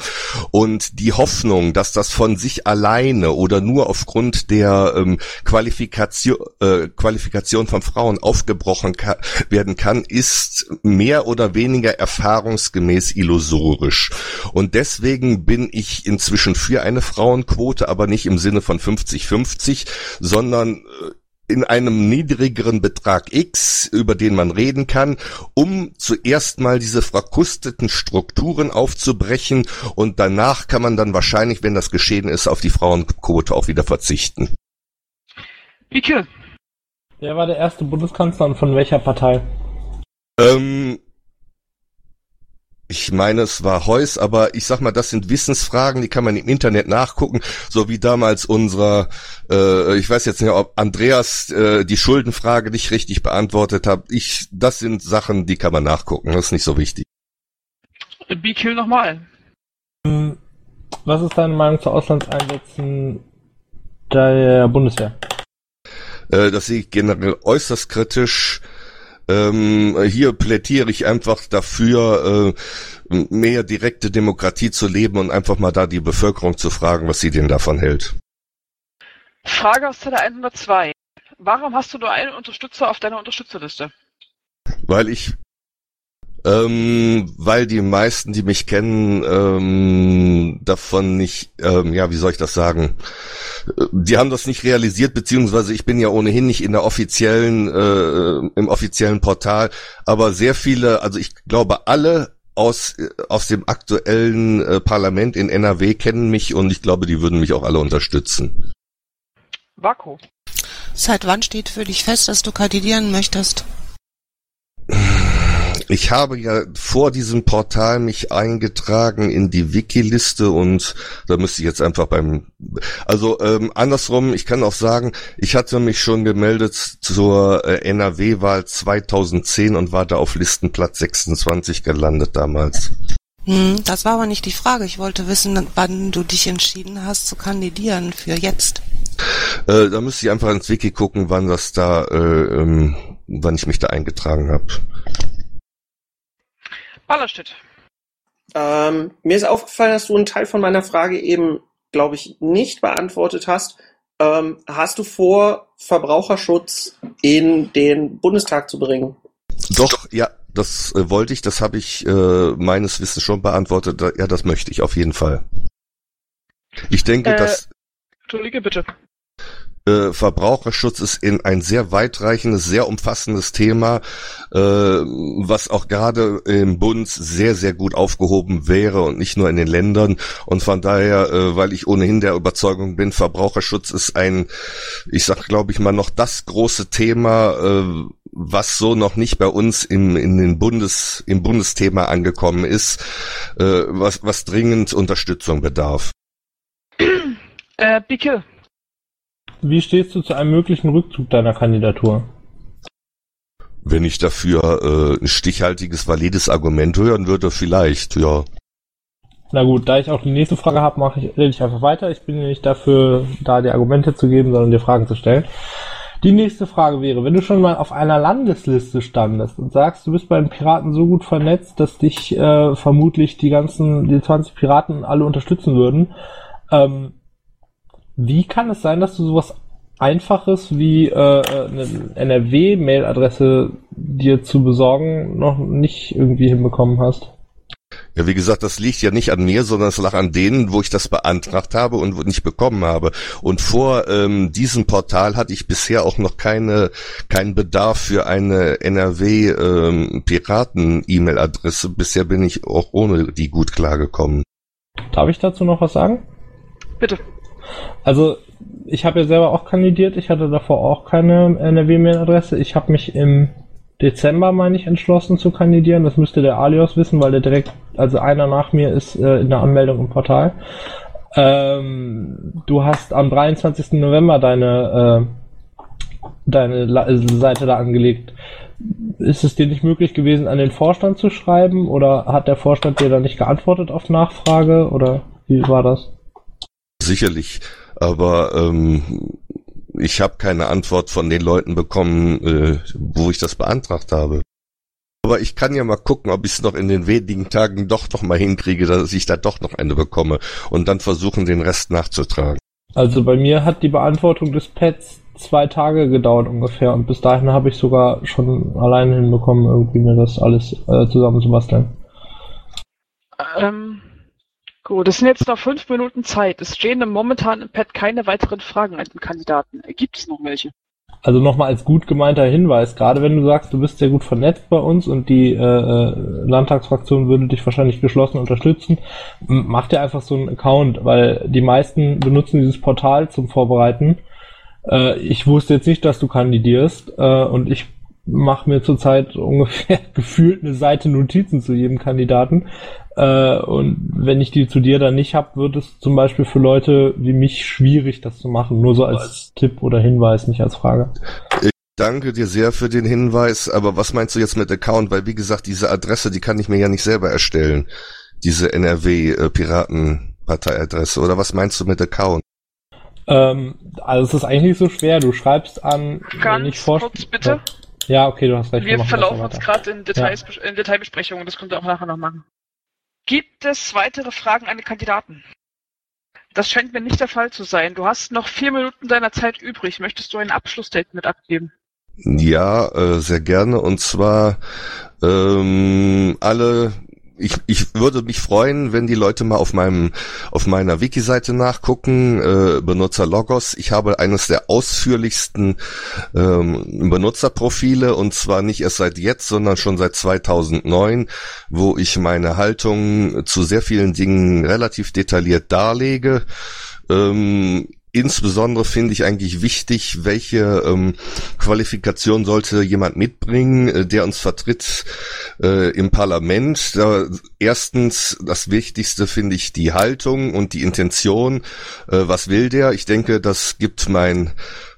und die Hoffnung, dass das von sich alleine oder nur aufgrund der ähm, Qualifikation, äh, Qualifikation von Frauen aufgebrochen ka werden kann, ist mehr oder weniger erfahrungsgemäß illusorisch. Und deswegen bin ich inzwischen für eine Frauenquote, aber nicht im Sinne von 50-50, sondern äh, in einem niedrigeren Betrag X, über den man reden kann, um zuerst mal diese verkrusteten Strukturen aufzubrechen und danach kann man dann wahrscheinlich, wenn das geschehen ist, auf die Frauenquote auch wieder verzichten. Ike. Wer war der erste Bundeskanzler und von welcher Partei? Ähm, ich meine, es war Heuss, aber ich sag mal, das sind Wissensfragen, die kann man im Internet nachgucken, so wie damals unserer, äh, ich weiß jetzt nicht, ob Andreas äh, die Schuldenfrage nicht richtig beantwortet hat. Ich, das sind Sachen, die kann man nachgucken, das ist nicht so wichtig. BQ nochmal. Hm, Was ist deine Meinung zu Auslandseinsätzen der Bundeswehr? Äh, das sehe ich generell äußerst kritisch. Ähm, hier plädiere ich einfach dafür, äh, mehr direkte Demokratie zu leben und einfach mal da die Bevölkerung zu fragen, was sie denn davon hält. Frage aus Zeile 102. Warum hast du nur einen Unterstützer auf deiner Unterstützerliste? Weil ich ähm, weil die meisten, die mich kennen, ähm, davon nicht, ähm, ja, wie soll ich das sagen? Äh, Die haben das nicht realisiert, beziehungsweise ich bin ja ohnehin nicht in der offiziellen, äh, im offiziellen Portal, aber sehr viele, also ich glaube alle aus, äh, aus dem aktuellen äh, Parlament in NRW kennen mich und ich glaube, die würden mich auch alle unterstützen. Vaku. Seit wann steht für dich fest, dass du kandidieren möchtest? <laughs> Ich habe ja vor diesem Portal mich eingetragen in die Wiki-Liste und da müsste ich jetzt einfach beim, also ähm, andersrum, ich kann auch sagen, ich hatte mich schon gemeldet zur äh, NRW-Wahl 2010 und war da auf Listenplatz 26 gelandet damals. Hm, das war aber nicht die Frage. Ich wollte wissen, wann du dich entschieden hast zu kandidieren für jetzt. Äh, da müsste ich einfach ins Wiki gucken, wann das da, äh, ähm, wann ich mich da eingetragen habe. Ballerstedt. Ähm, mir ist aufgefallen, dass du einen Teil von meiner Frage eben, glaube ich, nicht beantwortet hast. Ähm, hast du vor, Verbraucherschutz in den Bundestag zu bringen? Doch, ja, das äh, wollte ich, das habe ich äh, meines Wissens schon beantwortet. Da, ja, das möchte ich auf jeden Fall. Ich denke, Äh, dass Entschuldige bitte. Äh, Verbraucherschutz ist in ein sehr weitreichendes, sehr umfassendes Thema, äh, was auch gerade im Bund sehr, sehr gut aufgehoben wäre und nicht nur in den Ländern. Und von daher, äh, weil ich ohnehin der Überzeugung bin, Verbraucherschutz ist ein, ich sag glaube ich mal noch das große Thema, äh, was so noch nicht bei uns im, in den Bundes, im Bundesthema angekommen ist, äh, was, was dringend Unterstützung bedarf. Äh, Bicke, Wie stehst du zu einem möglichen Rückzug deiner Kandidatur? Wenn ich dafür äh, ein stichhaltiges, valides Argument hören würde, vielleicht, ja. Na gut, da ich auch die nächste Frage habe, mache ich, rede ich einfach weiter. Ich bin nicht dafür, da die Argumente zu geben, sondern dir Fragen zu stellen. Die nächste Frage wäre, wenn du schon mal auf einer Landesliste standest und sagst, du bist bei den Piraten so gut vernetzt, dass dich äh, vermutlich die ganzen, die 20 Piraten alle unterstützen würden, ähm, wie kann es sein, dass du sowas Einfaches wie äh, eine NRW-Mail-Adresse dir zu besorgen noch nicht irgendwie hinbekommen hast? Ja, wie gesagt, das liegt ja nicht an mir, sondern es lag an denen, wo ich das beantragt habe und nicht bekommen habe. Und vor ähm, diesem Portal hatte ich bisher auch noch keine keinen Bedarf für eine NRW ähm, Piraten-E-Mail-Adresse. Bisher bin ich auch ohne die gut klargekommen. Darf ich dazu noch was sagen? bitte. Also, ich habe ja selber auch kandidiert. Ich hatte davor auch keine NRW-Mail-Adresse. Ich habe mich im Dezember, meine ich, entschlossen zu kandidieren. Das müsste der Alios wissen, weil der direkt, also einer nach mir ist äh, in der Anmeldung im Portal. Ähm, du hast am 23. November deine, äh, deine La Seite da angelegt. Ist es dir nicht möglich gewesen, an den Vorstand zu schreiben? Oder hat der Vorstand dir da nicht geantwortet auf Nachfrage? Oder wie war das? Sicherlich, aber ähm, ich habe keine Antwort von den Leuten bekommen, äh, wo ich das beantragt habe. Aber ich kann ja mal gucken, ob ich es noch in den wenigen Tagen doch noch mal hinkriege, dass ich da doch noch eine bekomme und dann versuchen, den Rest nachzutragen. Also bei mir hat die Beantwortung des Pads zwei Tage gedauert ungefähr und bis dahin habe ich sogar schon alleine hinbekommen, irgendwie mir das alles äh, zusammenzubasteln. Ähm, gut, es sind jetzt noch fünf Minuten Zeit. Es stehen momentan im Pad keine weiteren Fragen an den Kandidaten. Gibt es noch welche? Also nochmal als gut gemeinter Hinweis, gerade wenn du sagst, du bist sehr gut vernetzt bei uns und die äh, äh, Landtagsfraktion würde dich wahrscheinlich geschlossen unterstützen, mach dir einfach so einen Account, weil die meisten benutzen dieses Portal zum Vorbereiten. Äh, ich wusste jetzt nicht, dass du kandidierst äh, und ich mache mir zurzeit <laughs> ungefähr gefühlt eine Seite Notizen zu jedem Kandidaten. Äh, und wenn ich die zu dir dann nicht habe, wird es zum Beispiel für Leute wie mich schwierig, das zu machen. Nur so als Tipp oder Hinweis, nicht als Frage. Danke dir sehr für den Hinweis, aber was meinst du jetzt mit Account? Weil wie gesagt, diese Adresse, die kann ich mir ja nicht selber erstellen. Diese NRW-Piratenparteiadresse. Oder was meinst du mit Account? Ähm, also es ist eigentlich nicht so schwer. Du schreibst an, wenn Ganz ich vor- kurz bitte. Ja, okay, du hast recht. Wir machen verlaufen uns gerade in, Details, in Detailbesprechungen, das könnt ihr auch nachher noch machen. Gibt es weitere Fragen an den Kandidaten? Das scheint mir nicht der Fall zu sein. Du hast noch vier Minuten deiner Zeit übrig. Möchtest du ein Abschlussstatement abgeben? Ja, äh, sehr gerne. Und zwar ähm, alle. Ich, ich würde mich freuen, wenn die Leute mal auf meinem auf meiner Wiki-Seite nachgucken, äh, Benutzer Logos. Ich habe eines der ausführlichsten ähm, Benutzerprofile und zwar nicht erst seit jetzt, sondern schon seit 2009, wo ich meine Haltung zu sehr vielen Dingen relativ detailliert darlege. Ähm, Insbesondere finde ich eigentlich wichtig, welche ähm, Qualifikation sollte jemand mitbringen, äh, der uns vertritt äh, im Parlament. Da, erstens, das Wichtigste finde ich die Haltung und die Intention. Äh, was will der? Ich denke, das gibt mein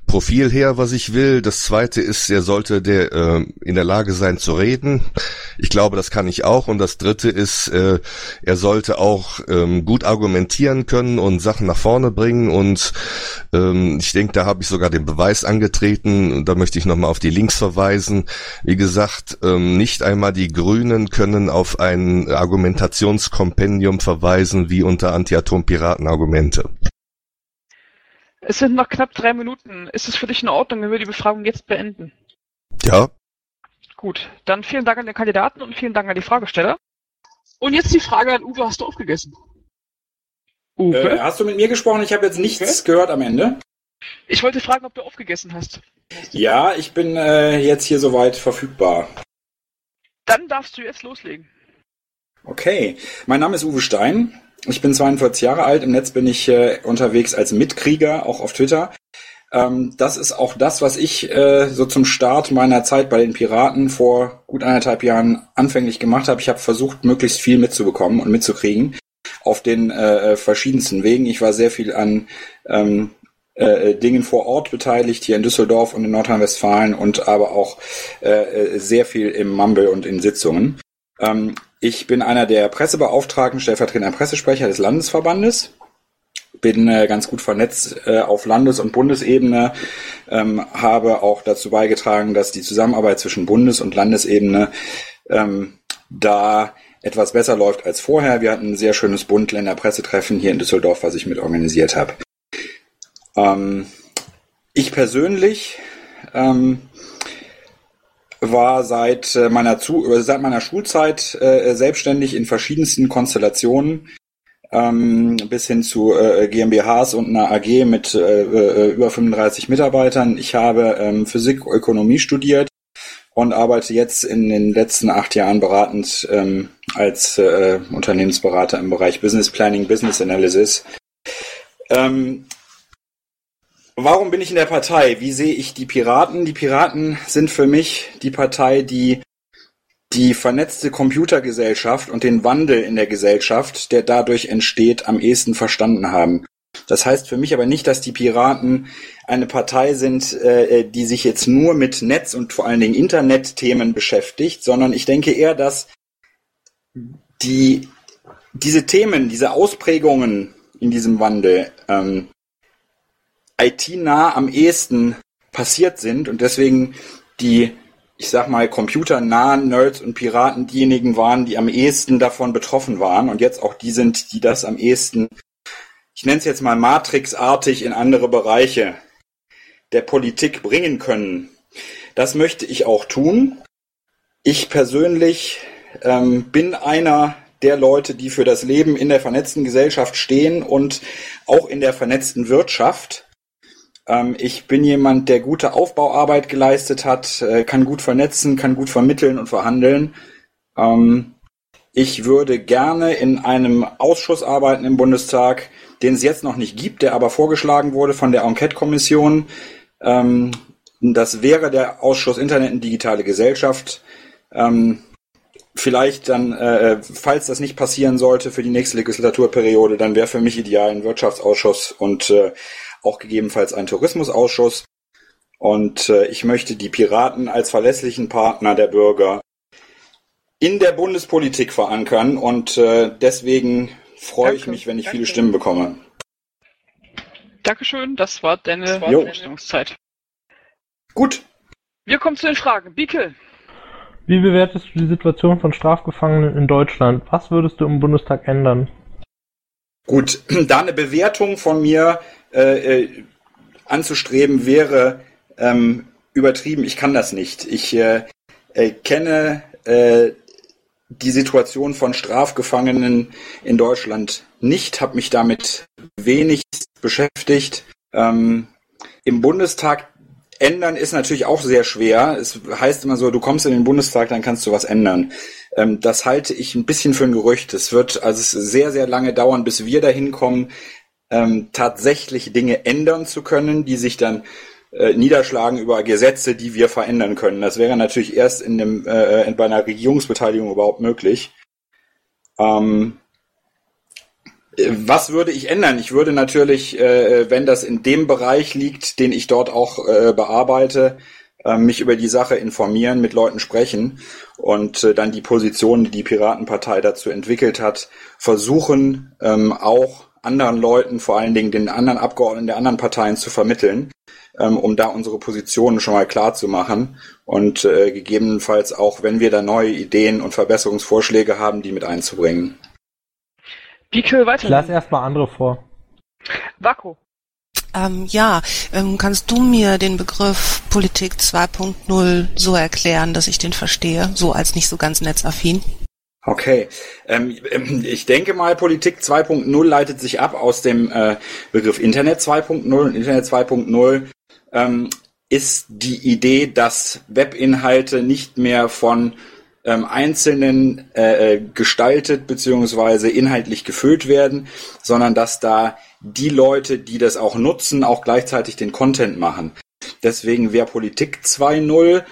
Profil her, was ich will. Das zweite ist, er sollte der äh, in der Lage sein zu reden. Ich glaube, das kann ich auch. Und das dritte ist, äh, er sollte auch ähm, gut argumentieren können und Sachen nach vorne bringen. Und ähm, ich denke, da habe ich sogar den Beweis angetreten. Und da möchte ich nochmal auf die Links verweisen. Wie gesagt, ähm, nicht einmal die Grünen können auf ein Argumentationskompendium verweisen wie unter Anti-Atom-Piraten Argumente. Es sind noch knapp drei Minuten. Ist es für dich in Ordnung, wenn wir die Befragung jetzt beenden? Ja, Gut, dann vielen Dank an den Kandidaten und vielen Dank an die Fragesteller. Und jetzt die Frage an Uwe, hast du aufgegessen? Uwe? Äh, hast du mit mir gesprochen? Ich habe jetzt nichts gehört am Ende. Ich wollte fragen, ob du aufgegessen hast. Ja, ich bin äh, jetzt hier soweit verfügbar. Dann darfst du jetzt loslegen. Okay, mein Name ist Uwe Stein. Ich bin 42 Jahre alt. Im Netz bin ich äh, unterwegs als Mitkrieger, auch auf Twitter. Ähm, das ist auch das, was ich äh, so zum Start meiner Zeit bei den Piraten vor gut anderthalb Jahren anfänglich gemacht habe. Ich habe versucht, möglichst viel mitzubekommen und mitzukriegen auf den äh, äh verschiedensten Wegen. Ich war sehr viel an ähm, äh, Dingen vor Ort beteiligt, hier in Düsseldorf und in Nordrhein-Westfalen und aber auch äh, äh, sehr viel im Mumble und in Sitzungen. Ähm, ich bin einer der Pressebeauftragten, stellvertretender Pressesprecher des Landesverbandes bin äh, ganz gut vernetzt äh, auf Landes- und Bundesebene, ähm, habe auch dazu beigetragen, dass die Zusammenarbeit zwischen Bundes- und Landesebene ähm, da etwas besser läuft als vorher. Wir hatten ein sehr schönes Bund-Länder-Pressetreffen hier in Düsseldorf, was ich mit organisiert habe. Ähm, ich persönlich ähm, war seit äh, meiner, Zu äh, seit meiner Schulzeit äh, selbstständig in verschiedensten Konstellationen ähm, bis hin zu äh, GmbHs und einer AG mit äh, äh, über 35 Mitarbeitern. Ich habe ähm, Physik, Ökonomie studiert und arbeite jetzt in den letzten acht Jahren beratend ähm, als äh, Unternehmensberater im Bereich Business Planning, Business Analysis. Ähm, warum bin ich in der Partei? Wie sehe ich die Piraten? Die Piraten sind für mich die Partei, die die vernetzte Computergesellschaft und den Wandel in der Gesellschaft, der dadurch entsteht, am ehesten verstanden haben. Das heißt für mich aber nicht, dass die Piraten eine Partei sind, äh, die sich jetzt nur mit Netz und vor allen Dingen Internetthemen beschäftigt, sondern ich denke eher, dass die, diese Themen, diese Ausprägungen in diesem Wandel ähm, IT-nah am ehesten passiert sind und deswegen die ich sag mal, computernahen Nerds und Piraten diejenigen waren, die am ehesten davon betroffen waren und jetzt auch die sind, die das am ehesten, ich nenne es jetzt mal Matrixartig in andere Bereiche der Politik bringen können. Das möchte ich auch tun. Ich persönlich ähm, bin einer der Leute, die für das Leben in der vernetzten Gesellschaft stehen und auch in der vernetzten Wirtschaft. Ähm, ich bin jemand, der gute Aufbauarbeit geleistet hat, äh, kann gut vernetzen, kann gut vermitteln und verhandeln. Ähm, ich würde gerne in einem Ausschuss arbeiten im Bundestag, den es jetzt noch nicht gibt, der aber vorgeschlagen wurde von der Enquete-Kommission. Ähm, das wäre der Ausschuss Internet und digitale Gesellschaft. Ähm, vielleicht dann, äh, falls das nicht passieren sollte für die nächste Legislaturperiode, dann wäre für mich ideal ein Wirtschaftsausschuss und äh, auch gegebenenfalls ein Tourismusausschuss. Und äh, ich möchte die Piraten als verlässlichen Partner der Bürger in der Bundespolitik verankern und äh, deswegen freue ich mich, wenn ich danke. viele Stimmen bekomme. Dankeschön, das war deine Vorstellungszeit. Gut. Wir kommen zu den Fragen. Bicke. Wie bewertest du die Situation von Strafgefangenen in Deutschland? Was würdest du im Bundestag ändern? Gut, <clears throat> da eine Bewertung von mir äh, äh, anzustreben wäre ähm, übertrieben. Ich kann das nicht. Ich äh, äh, kenne äh, die Situation von Strafgefangenen in Deutschland nicht, habe mich damit wenig beschäftigt. Ähm, Im Bundestag ändern ist natürlich auch sehr schwer. Es heißt immer so, du kommst in den Bundestag, dann kannst du was ändern. Ähm, das halte ich ein bisschen für ein Gerücht. Es wird also sehr, sehr lange dauern, bis wir dahin kommen, ähm, tatsächlich Dinge ändern zu können, die sich dann äh, niederschlagen über Gesetze, die wir verändern können. Das wäre natürlich erst in dem, äh, bei einer Regierungsbeteiligung überhaupt möglich. Ähm, was würde ich ändern? Ich würde natürlich, äh, wenn das in dem Bereich liegt, den ich dort auch äh, bearbeite, äh, mich über die Sache informieren, mit Leuten sprechen und dann die Position, die die Piratenpartei dazu entwickelt hat, versuchen ähm, auch anderen Leuten, vor allen Dingen den anderen Abgeordneten der anderen Parteien zu vermitteln, ähm, um da unsere Positionen schon mal klar zu machen und gegebenenfalls auch, wenn wir da neue Ideen und Verbesserungsvorschläge haben, die mit einzubringen. Bike, weiter. Ich lass erstmal andere vor. Vako. Ähm, ja, ähm, kannst du mir den Begriff Politik 2.0 so erklären, dass ich den verstehe, so als nicht so ganz netzaffin? Okay. Ähm, ich denke mal, Politik 2.0 leitet sich ab aus dem äh, Begriff Internet 2.0 und Internet 2.0 ähm, ist die Idee, dass Webinhalte nicht mehr von ähm, Einzelnen äh, äh gestaltet beziehungsweise inhaltlich gefüllt werden, sondern dass da die Leute, die das auch nutzen, auch gleichzeitig den Content machen. Deswegen wäre Politik 2.0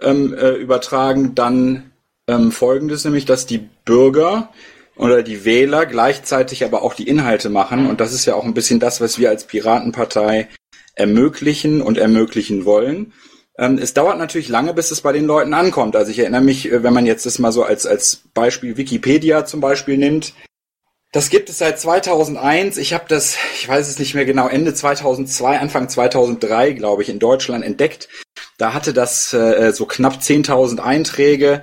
ähm, äh, übertragen dann ähm, folgendes, nämlich dass die Bürger oder die Wähler gleichzeitig aber auch die Inhalte machen. Und das ist ja auch ein bisschen das, was wir als Piratenpartei ermöglichen und ermöglichen wollen. Ähm, es dauert natürlich lange, bis es bei den Leuten ankommt. Also ich erinnere mich, äh, wenn man jetzt das mal so als, als Beispiel Wikipedia zum Beispiel nimmt, das gibt es seit 2001. Ich habe das, ich weiß es nicht mehr genau, Ende 2002, Anfang 2003, glaube ich, in Deutschland entdeckt. Da hatte das äh, so knapp 10.000 Einträge.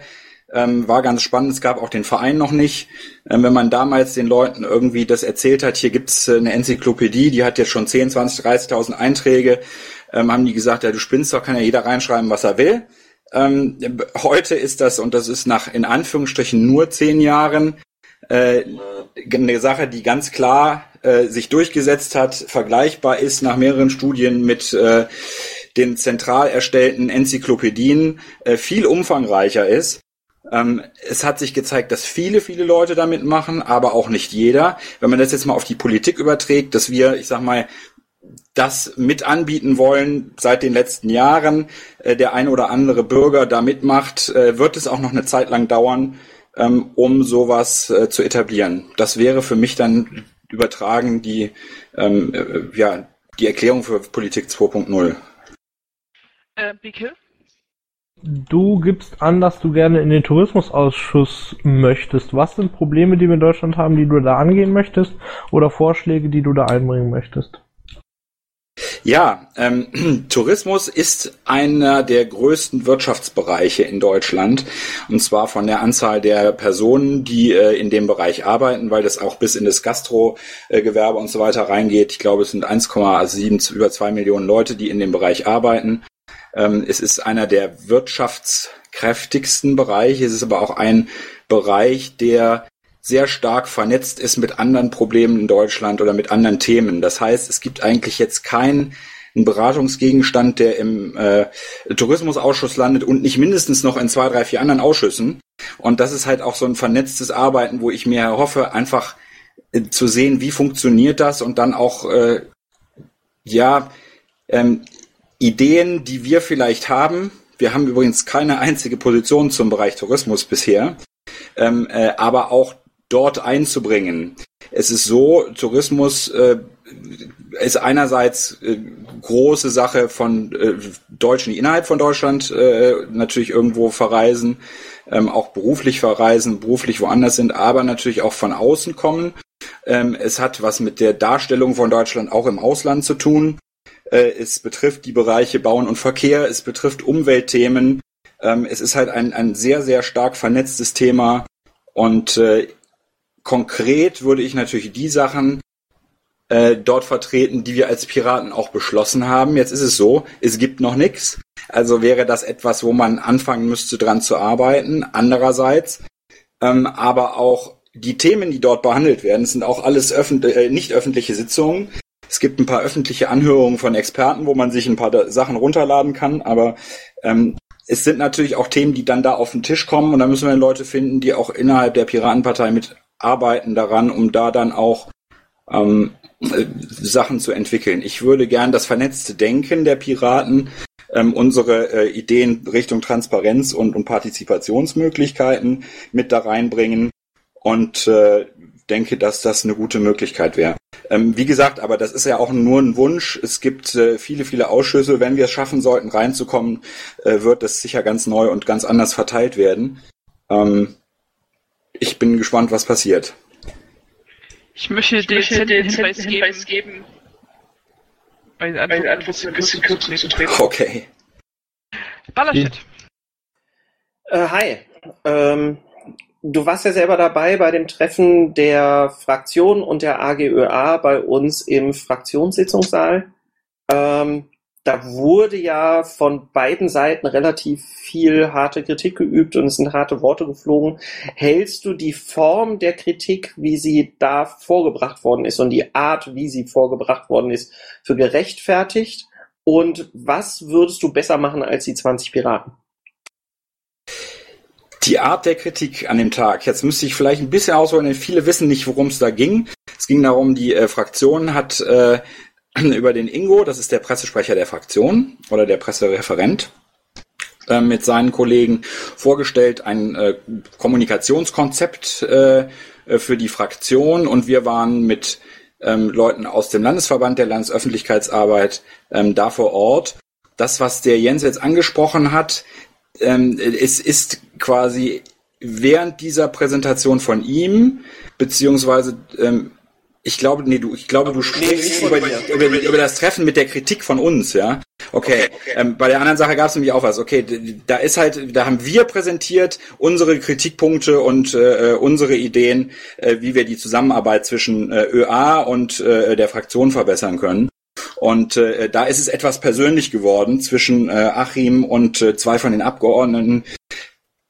Ähm, war ganz spannend. Es gab auch den Verein noch nicht. Ähm, wenn man damals den Leuten irgendwie das erzählt hat, hier gibt's äh, eine Enzyklopädie, die hat jetzt schon 10, 20, 30.000 Einträge, ähm, haben die gesagt, ja, du spinnst doch, kann ja jeder reinschreiben, was er will. Ähm, heute ist das, und das ist nach in Anführungsstrichen nur zehn Jahren, äh, eine Sache, die ganz klar äh, sich durchgesetzt hat, vergleichbar ist nach mehreren Studien mit äh, den zentral erstellten Enzyklopädien, äh, viel umfangreicher ist. Ähm, es hat sich gezeigt, dass viele, viele Leute damit machen, aber auch nicht jeder. Wenn man das jetzt mal auf die Politik überträgt, dass wir, ich sag mal, das mit anbieten wollen seit den letzten Jahren, äh, der ein oder andere Bürger da mitmacht, äh, wird es auch noch eine Zeit lang dauern, ähm, um sowas äh, zu etablieren. Das wäre für mich dann übertragen die, ähm, äh, ja, die Erklärung für Politik 2.0. Äh, Bike? Du gibst an, dass du gerne in den Tourismusausschuss möchtest. Was sind Probleme, die wir in Deutschland haben, die du da angehen möchtest oder Vorschläge, die du da einbringen möchtest? Ja, ähm, <clears throat> Tourismus ist einer der größten Wirtschaftsbereiche in Deutschland. Und zwar von der Anzahl der Personen, die äh, in dem Bereich arbeiten, weil das auch bis in das Gastrogewerbe und so weiter reingeht. Ich glaube, es sind 1,7 über zwei Millionen Leute, die in dem Bereich arbeiten. Ähm, es ist einer der wirtschaftskräftigsten Bereiche. Es ist aber auch ein Bereich, der sehr stark vernetzt ist mit anderen Problemen in Deutschland oder mit anderen Themen. Das heißt, es gibt eigentlich jetzt keinen Beratungsgegenstand, der im äh, Tourismusausschuss landet und nicht mindestens noch in zwei, drei, vier anderen Ausschüssen. Und das ist halt auch so ein vernetztes Arbeiten, wo ich mir hoffe, einfach äh, zu sehen, wie funktioniert das und dann auch äh, ja ähm, Ideen, die wir vielleicht haben. Wir haben übrigens keine einzige Position zum Bereich Tourismus bisher, ähm, äh, aber auch dort einzubringen. Es ist so, Tourismus äh, ist einerseits äh, große Sache von äh, Deutschen, die innerhalb von Deutschland äh, natürlich irgendwo verreisen, ähm, auch beruflich verreisen, beruflich woanders sind, aber natürlich auch von außen kommen. Ähm, es hat was mit der Darstellung von Deutschland auch im Ausland zu tun. Äh, es betrifft die Bereiche Bauen und Verkehr, es betrifft Umweltthemen. Ähm, es ist halt ein, ein sehr, sehr stark vernetztes Thema. Und äh, konkret würde ich natürlich die Sachen äh, dort vertreten, die wir als Piraten auch beschlossen haben. Jetzt ist es so, es gibt noch nichts. Also wäre das etwas, wo man anfangen müsste, dran zu arbeiten. Andererseits, ähm, aber auch die Themen, die dort behandelt werden, sind auch alles öffent äh, nicht öffentliche Sitzungen. Es gibt ein paar öffentliche Anhörungen von Experten, wo man sich ein paar Sachen runterladen kann, aber ähm, es sind natürlich auch Themen, die dann da auf den Tisch kommen und da müssen wir Leute finden, die auch innerhalb der Piratenpartei mitarbeiten daran, um da dann auch ähm, äh, Sachen zu entwickeln. Ich würde gern das vernetzte Denken der Piraten, ähm, unsere äh, Ideen Richtung Transparenz und, und Partizipationsmöglichkeiten mit da reinbringen und äh, denke, dass das eine gute Möglichkeit wäre. Ähm, wie gesagt, aber das ist ja auch nur ein Wunsch. Es gibt äh, viele, viele Ausschüsse. Wenn wir es schaffen sollten, reinzukommen, äh, wird das sicher ganz neu und ganz anders verteilt werden. Ähm, ich bin gespannt, was passiert. Ich möchte ich den Hinweis, Hinweis geben, meine Antwort, eine Antwort ein bisschen kürzer zu treten. Okay. Ballershit. Äh, hi. Ähm, du warst ja selber dabei bei dem Treffen der Fraktion und der AGÖA bei uns im Fraktionssitzungssaal. Ähm, da wurde ja von beiden Seiten relativ viel harte Kritik geübt und es sind harte Worte geflogen. Hältst du die Form der Kritik, wie sie da vorgebracht worden ist und die Art, wie sie vorgebracht worden ist, für gerechtfertigt? Und was würdest du besser machen als die 20 Piraten? Die Art der Kritik an dem Tag. Jetzt müsste ich vielleicht ein bisschen ausholen, denn viele wissen nicht, worum es da ging. Es ging darum, die äh, Fraktion hat äh, <clears throat> über den Ingo, das ist der Pressesprecher der Fraktion oder der Pressereferent, äh, mit seinen Kollegen vorgestellt ein äh, Kommunikationskonzept äh, für die Fraktion und wir waren mit ähm, Leuten aus dem Landesverband der Landesöffentlichkeitsarbeit ähm, da vor Ort. Das, was der Jens jetzt angesprochen hat, ähm, es ist quasi während dieser Präsentation von ihm, beziehungsweise ähm, ich glaube, nee, du, ich glaube, du sprichst über, über, über, das Treffen mit der Kritik von uns, ja. Okay. okay, okay. Ähm, bei der anderen Sache gab es nämlich auch was. Okay, da ist halt, da haben wir präsentiert unsere Kritikpunkte und äh, unsere Ideen, äh, wie wir die Zusammenarbeit zwischen äh, ÖA und äh, der Fraktion verbessern können. Und äh, da ist es etwas persönlich geworden zwischen äh, Achim und äh, zwei von den Abgeordneten,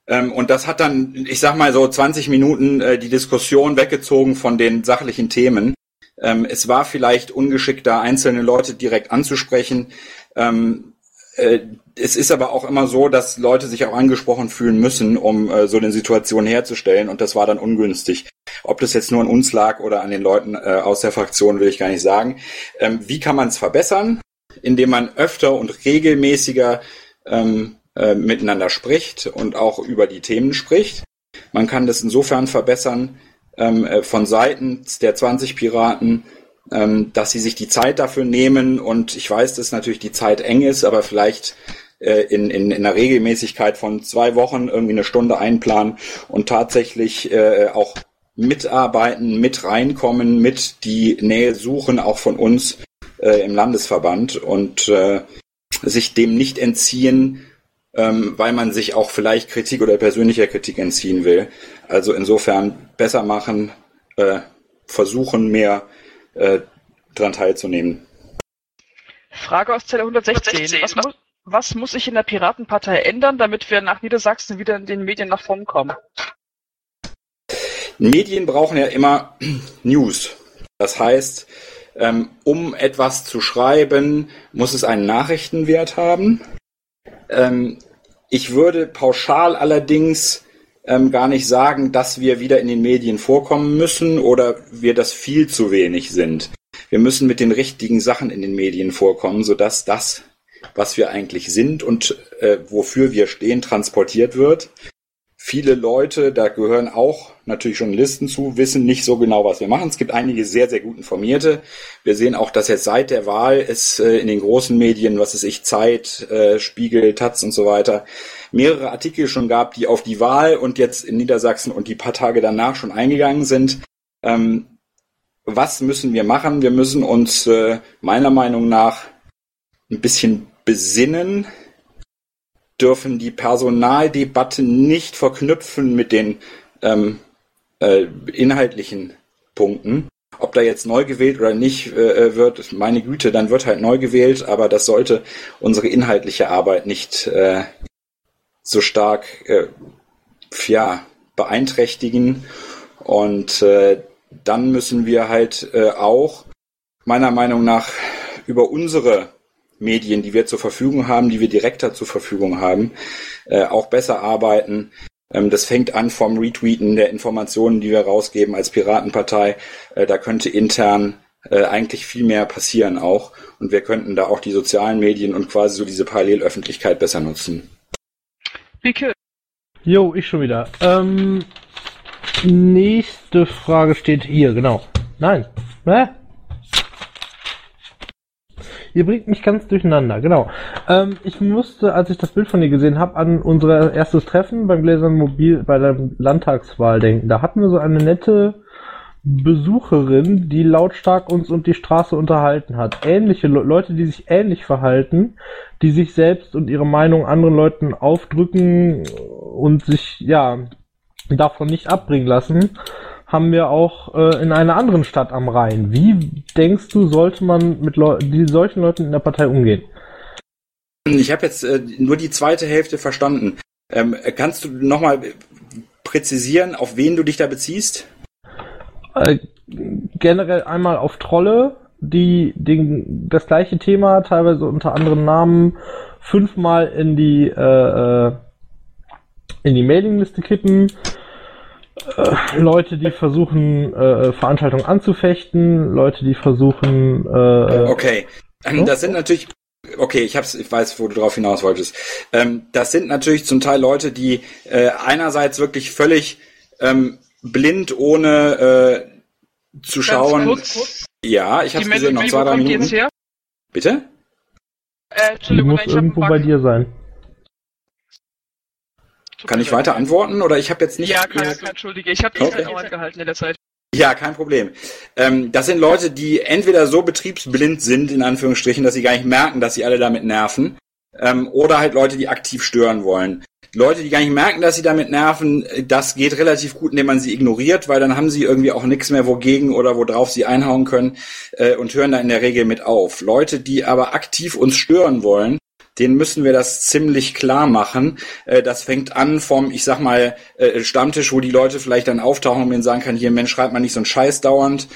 und das hat dann, ich sag mal so 20 Minuten äh, die Diskussion weggezogen von den sachlichen Themen. Ähm, es war vielleicht ungeschickt, da einzelne Leute direkt anzusprechen. Ähm, äh, es ist aber auch immer so, dass Leute sich auch angesprochen fühlen müssen, um äh, so eine Situation herzustellen. Und das war dann ungünstig. Ob das jetzt nur an uns lag oder an den Leuten äh, aus der Fraktion, will ich gar nicht sagen. Ähm, wie kann man es verbessern? Indem man öfter und regelmäßiger ähm, äh, miteinander spricht und auch über die Themen spricht. Man kann das insofern verbessern ähm, äh, von Seiten der 20 Piraten, ähm, dass sie sich die Zeit dafür nehmen und ich weiß, dass natürlich die Zeit eng ist, aber vielleicht äh, in, in, in einer Regelmäßigkeit von zwei Wochen irgendwie eine Stunde einplanen und tatsächlich äh, auch mitarbeiten, mit reinkommen, mit die Nähe suchen, auch von uns äh, im Landesverband und äh, sich dem nicht entziehen, ähm, weil man sich auch vielleicht Kritik oder persönlicher Kritik entziehen will. Also insofern besser machen, äh, versuchen mehr äh, daran teilzunehmen. Frage aus Zelle 116. 116. Was, mu was muss sich in der Piratenpartei ändern, damit wir nach Niedersachsen wieder in den Medien nach vorn kommen? Medien brauchen ja immer <clears throat> News. Das heißt, ähm, um etwas zu schreiben, muss es einen Nachrichtenwert haben. Ich würde pauschal allerdings ähm, gar nicht sagen, dass wir wieder in den Medien vorkommen müssen oder wir das viel zu wenig sind. Wir müssen mit den richtigen Sachen in den Medien vorkommen, sodass das, was wir eigentlich sind und äh, wofür wir stehen, transportiert wird viele Leute, da gehören auch natürlich Journalisten zu, wissen nicht so genau, was wir machen. Es gibt einige sehr, sehr gut informierte. Wir sehen auch, dass jetzt seit der Wahl es äh, in den großen Medien, was ist ich, Zeit, äh, Spiegel, Taz und so weiter, mehrere Artikel schon gab, die auf die Wahl und jetzt in Niedersachsen und die paar Tage danach schon eingegangen sind. Ähm, was müssen wir machen? Wir müssen uns äh, meiner Meinung nach ein bisschen besinnen, dürfen die Personaldebatte nicht verknüpfen mit den ähm, äh, inhaltlichen Punkten. Ob da jetzt neu gewählt oder nicht äh, wird, meine Güte, dann wird halt neu gewählt, aber das sollte unsere inhaltliche Arbeit nicht äh, so stark äh, ja, beeinträchtigen. Und äh, dann müssen wir halt äh, auch meiner Meinung nach über unsere Medien, die wir zur Verfügung haben, die wir direkter zur Verfügung haben, äh, auch besser arbeiten. Ähm, das fängt an vom Retweeten der Informationen, die wir rausgeben als Piratenpartei. Äh, da könnte intern äh, eigentlich viel mehr passieren auch. Und wir könnten da auch die sozialen Medien und quasi so diese Parallelöffentlichkeit besser nutzen. Rike. Jo, ich schon wieder. Ähm, nächste Frage steht hier, genau. Nein. Hä? Ihr bringt mich ganz durcheinander, genau. Ähm, ich musste, als ich das Bild von dir gesehen habe, an unser erstes Treffen beim Gläsern Mobil bei der Landtagswahl denken. Da hatten wir so eine nette Besucherin, die lautstark uns und die Straße unterhalten hat. Ähnliche Le Leute, die sich ähnlich verhalten, die sich selbst und ihre Meinung anderen Leuten aufdrücken und sich, ja, davon nicht abbringen lassen haben wir auch äh, in einer anderen Stadt am Rhein. Wie denkst du, sollte man mit Leu die, solchen Leuten in der Partei umgehen? Ich habe jetzt äh, nur die zweite Hälfte verstanden. Ähm, kannst du nochmal präzisieren, auf wen du dich da beziehst? Äh, generell einmal auf Trolle, die den, das gleiche Thema, teilweise unter anderen Namen, fünfmal in die äh, äh in die Mailingliste kippen. Äh, Leute, die versuchen, äh, Veranstaltungen anzufechten, Leute, die versuchen. Äh, okay, so? das sind natürlich. Okay, ich hab's, ich weiß, wo du drauf hinaus wolltest. Ähm, das sind natürlich zum Teil Leute, die äh, einerseits wirklich völlig ähm, blind, ohne äh, zu schauen. Kurz, Ja, ich hab's gesehen, noch zwei, drei Minuten. Bitte? Äh, die muss irgendwo bei dir sein. Kann ich weiter antworten oder ich habe jetzt nicht. Ja, kein, kein, entschuldige, ich habe die okay. Zeit gehalten in der Zeit. Ja, kein Problem. Ähm, das sind Leute, die entweder so betriebsblind sind, in Anführungsstrichen, dass sie gar nicht merken, dass sie alle damit nerven, ähm, oder halt Leute, die aktiv stören wollen. Leute, die gar nicht merken, dass sie damit nerven, das geht relativ gut, indem man sie ignoriert, weil dann haben sie irgendwie auch nichts mehr wogegen oder worauf sie einhauen können äh, und hören da in der Regel mit auf. Leute, die aber aktiv uns stören wollen, den müssen wir das ziemlich klar machen. Äh, das fängt an vom, ich sag mal, äh, Stammtisch, wo die Leute vielleicht dann auftauchen und mir sagen kann, hier Mensch, schreibt mal nicht so einen Scheiß dauernd,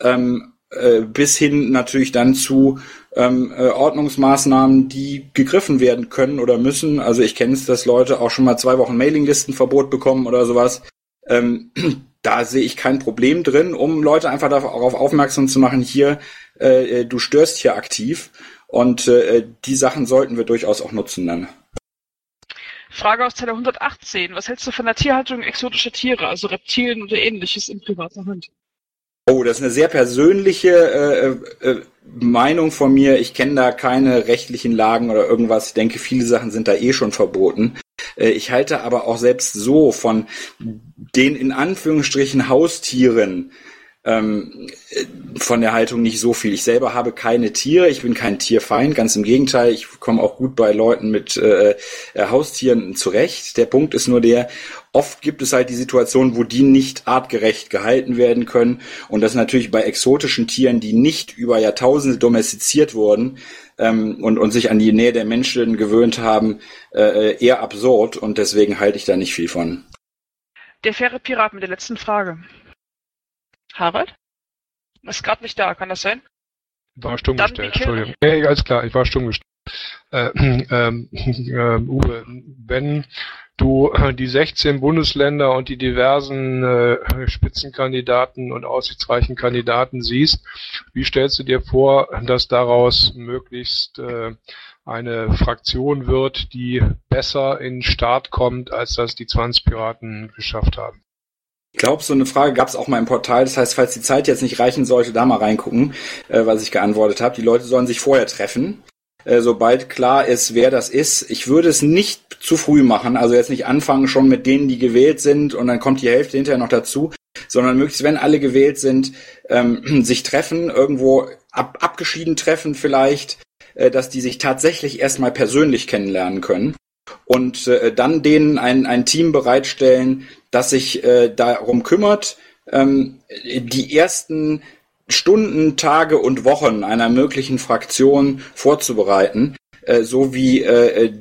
ähm, äh, bis hin natürlich dann zu ähm, äh, Ordnungsmaßnahmen, die gegriffen werden können oder müssen. Also ich kenne es, dass Leute auch schon mal zwei Wochen Mailinglistenverbot bekommen oder sowas. Ähm, <clears throat> da sehe ich kein Problem drin, um Leute einfach darauf aufmerksam zu machen, hier, äh, äh du störst hier aktiv. Und äh, die Sachen sollten wir durchaus auch nutzen dann. Frage aus Zeile 118. Was hältst du von der Tierhaltung exotischer Tiere, also Reptilien oder ähnliches in privater Hand? Oh, das ist eine sehr persönliche äh, äh, Meinung von mir. Ich kenne da keine rechtlichen Lagen oder irgendwas. Ich denke, viele Sachen sind da eh schon verboten. Äh, ich halte aber auch selbst so von den in Anführungsstrichen Haustieren ähm, von der Haltung nicht so viel. Ich selber habe keine Tiere, ich bin kein Tierfeind, ganz im Gegenteil, ich komme auch gut bei Leuten mit äh, äh, Haustieren zurecht. Der Punkt ist nur der, oft gibt es halt die Situation, wo die nicht artgerecht gehalten werden können und das natürlich bei exotischen Tieren, die nicht über Jahrtausende domestiziert wurden, ähm, und, und sich an die Nähe der Menschen gewöhnt haben, äh, eher absurd und deswegen halte ich da nicht viel von. Der faire Pirat mit der letzten Frage. Harald? Ist gerade nicht da, kann das sein? War stumm Dann gestellt, Entschuldigung. Nee, alles klar, ich war stumm gestellt. Äh, ähm, äh, Uwe, wenn du äh, die 16 Bundesländer und die diversen äh, Spitzenkandidaten und aussichtsreichen Kandidaten siehst, wie stellst du dir vor, dass daraus möglichst äh, eine Fraktion wird, die besser in den Start kommt, als das die 20 Piraten geschafft haben? Ich glaube, so eine Frage gab es auch mal im Portal. Das heißt, falls die Zeit jetzt nicht reichen sollte, da mal reingucken, äh, was ich geantwortet habe. Die Leute sollen sich vorher treffen, äh, sobald klar ist, wer das ist. Ich würde es nicht zu früh machen, also jetzt nicht anfangen schon mit denen, die gewählt sind und dann kommt die Hälfte hinterher noch dazu, sondern möglichst, wenn alle gewählt sind, ähm, <clears throat> sich treffen, irgendwo ab, abgeschieden treffen vielleicht, äh, dass die sich tatsächlich erstmal persönlich kennenlernen können und äh, dann denen ein, ein Team bereitstellen, das sich äh, darum kümmert, ähm, die ersten Stunden, Tage und Wochen einer möglichen Fraktion vorzubereiten, äh, so wie äh,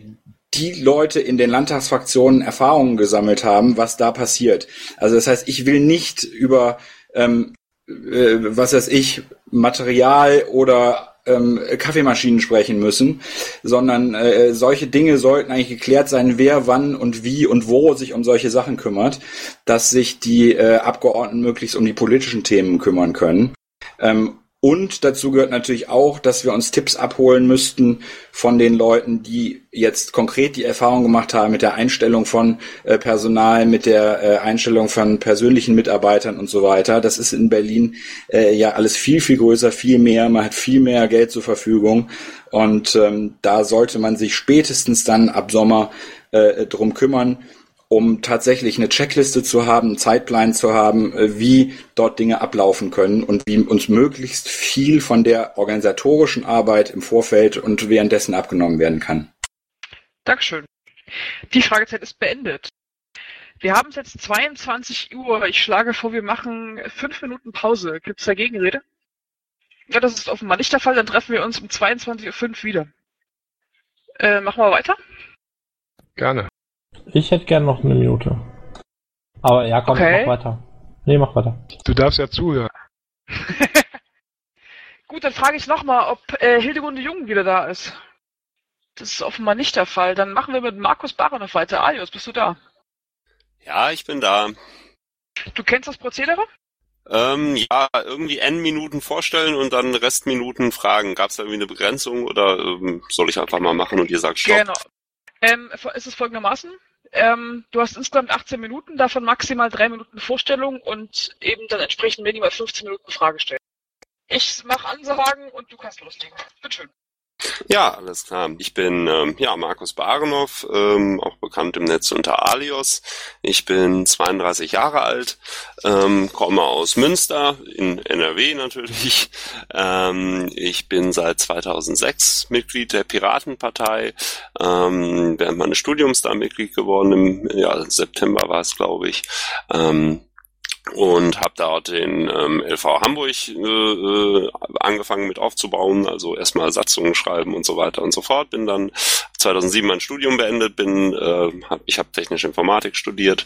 die Leute in den Landtagsfraktionen Erfahrungen gesammelt haben, was da passiert. Also das heißt, ich will nicht über ähm, äh, was weiß ich, Material oder ähm, Kaffeemaschinen sprechen müssen, sondern äh, solche Dinge sollten eigentlich geklärt sein, wer wann und wie und wo sich um solche Sachen kümmert, dass sich die äh, Abgeordneten möglichst um die politischen Themen kümmern können. Ähm, und dazu gehört natürlich auch, dass wir uns Tipps abholen müssten von den Leuten, die jetzt konkret die Erfahrung gemacht haben mit der Einstellung von äh, Personal, mit der äh, Einstellung von persönlichen Mitarbeitern und so weiter. Das ist in Berlin äh, ja alles viel, viel größer, viel mehr. Man hat viel mehr Geld zur Verfügung. Und ähm, da sollte man sich spätestens dann ab Sommer äh, drum kümmern um tatsächlich eine Checkliste zu haben, einen Zeitplan zu haben, äh, wie dort Dinge ablaufen können und wie uns möglichst viel von der organisatorischen Arbeit im Vorfeld und währenddessen abgenommen werden kann. Dankeschön. Die Fragezeit ist beendet. Wir haben es jetzt 22 Uhr. Ich schlage vor, wir machen fünf Minuten Pause. Gibt es da Gegenrede? Ja, das ist offenbar nicht der Fall. Dann treffen wir uns um 22.05 Uhr wieder. Äh, machen wir weiter? Gerne. Ich hätte gern noch eine Minute. Aber ja, komm, Okay. mach weiter. Nee, mach weiter. Du darfst ja zuhören. <laughs> Gut, dann frage ich nochmal, ob äh, Hildegunde Jung wieder da ist. Das ist offenbar nicht der Fall. Dann machen wir mit Markus Baranov weiter. Alios, bist du da? Ja, ich bin da. Du kennst das Prozedere? Ähm, ja, irgendwie N Minuten vorstellen und dann Restminuten fragen. Gab es da irgendwie eine Begrenzung oder ähm, soll ich einfach mal machen und ihr sagt Stopp? Genau. Ähm, ist es folgendermaßen. Ähm, du hast insgesamt 18 Minuten, davon maximal 3 Minuten Vorstellung und eben dann entsprechend minimal 15 Minuten Frage stellen. Ich mache Ansagen und du kannst loslegen. Bitteschön. Ja, alles klar. Ich bin ähm, ja Markus Barenov, ähm, auch bekannt im Netz unter Alios. Ich bin 32 Jahre alt, ähm, komme aus Münster in NRW natürlich. Ähm, ich bin seit 2006 Mitglied der Piratenpartei, ähm, während meines Studiums da Mitglied geworden. Im ja, September war es, glaube ich. Ähm, und habe dort den ähm, LV Hamburg äh, äh, angefangen mit aufzubauen, also erstmal Satzungen schreiben und so weiter und so fort. Bin dann 2007 mein Studium beendet, bin äh, hab, ich habe technische Informatik studiert,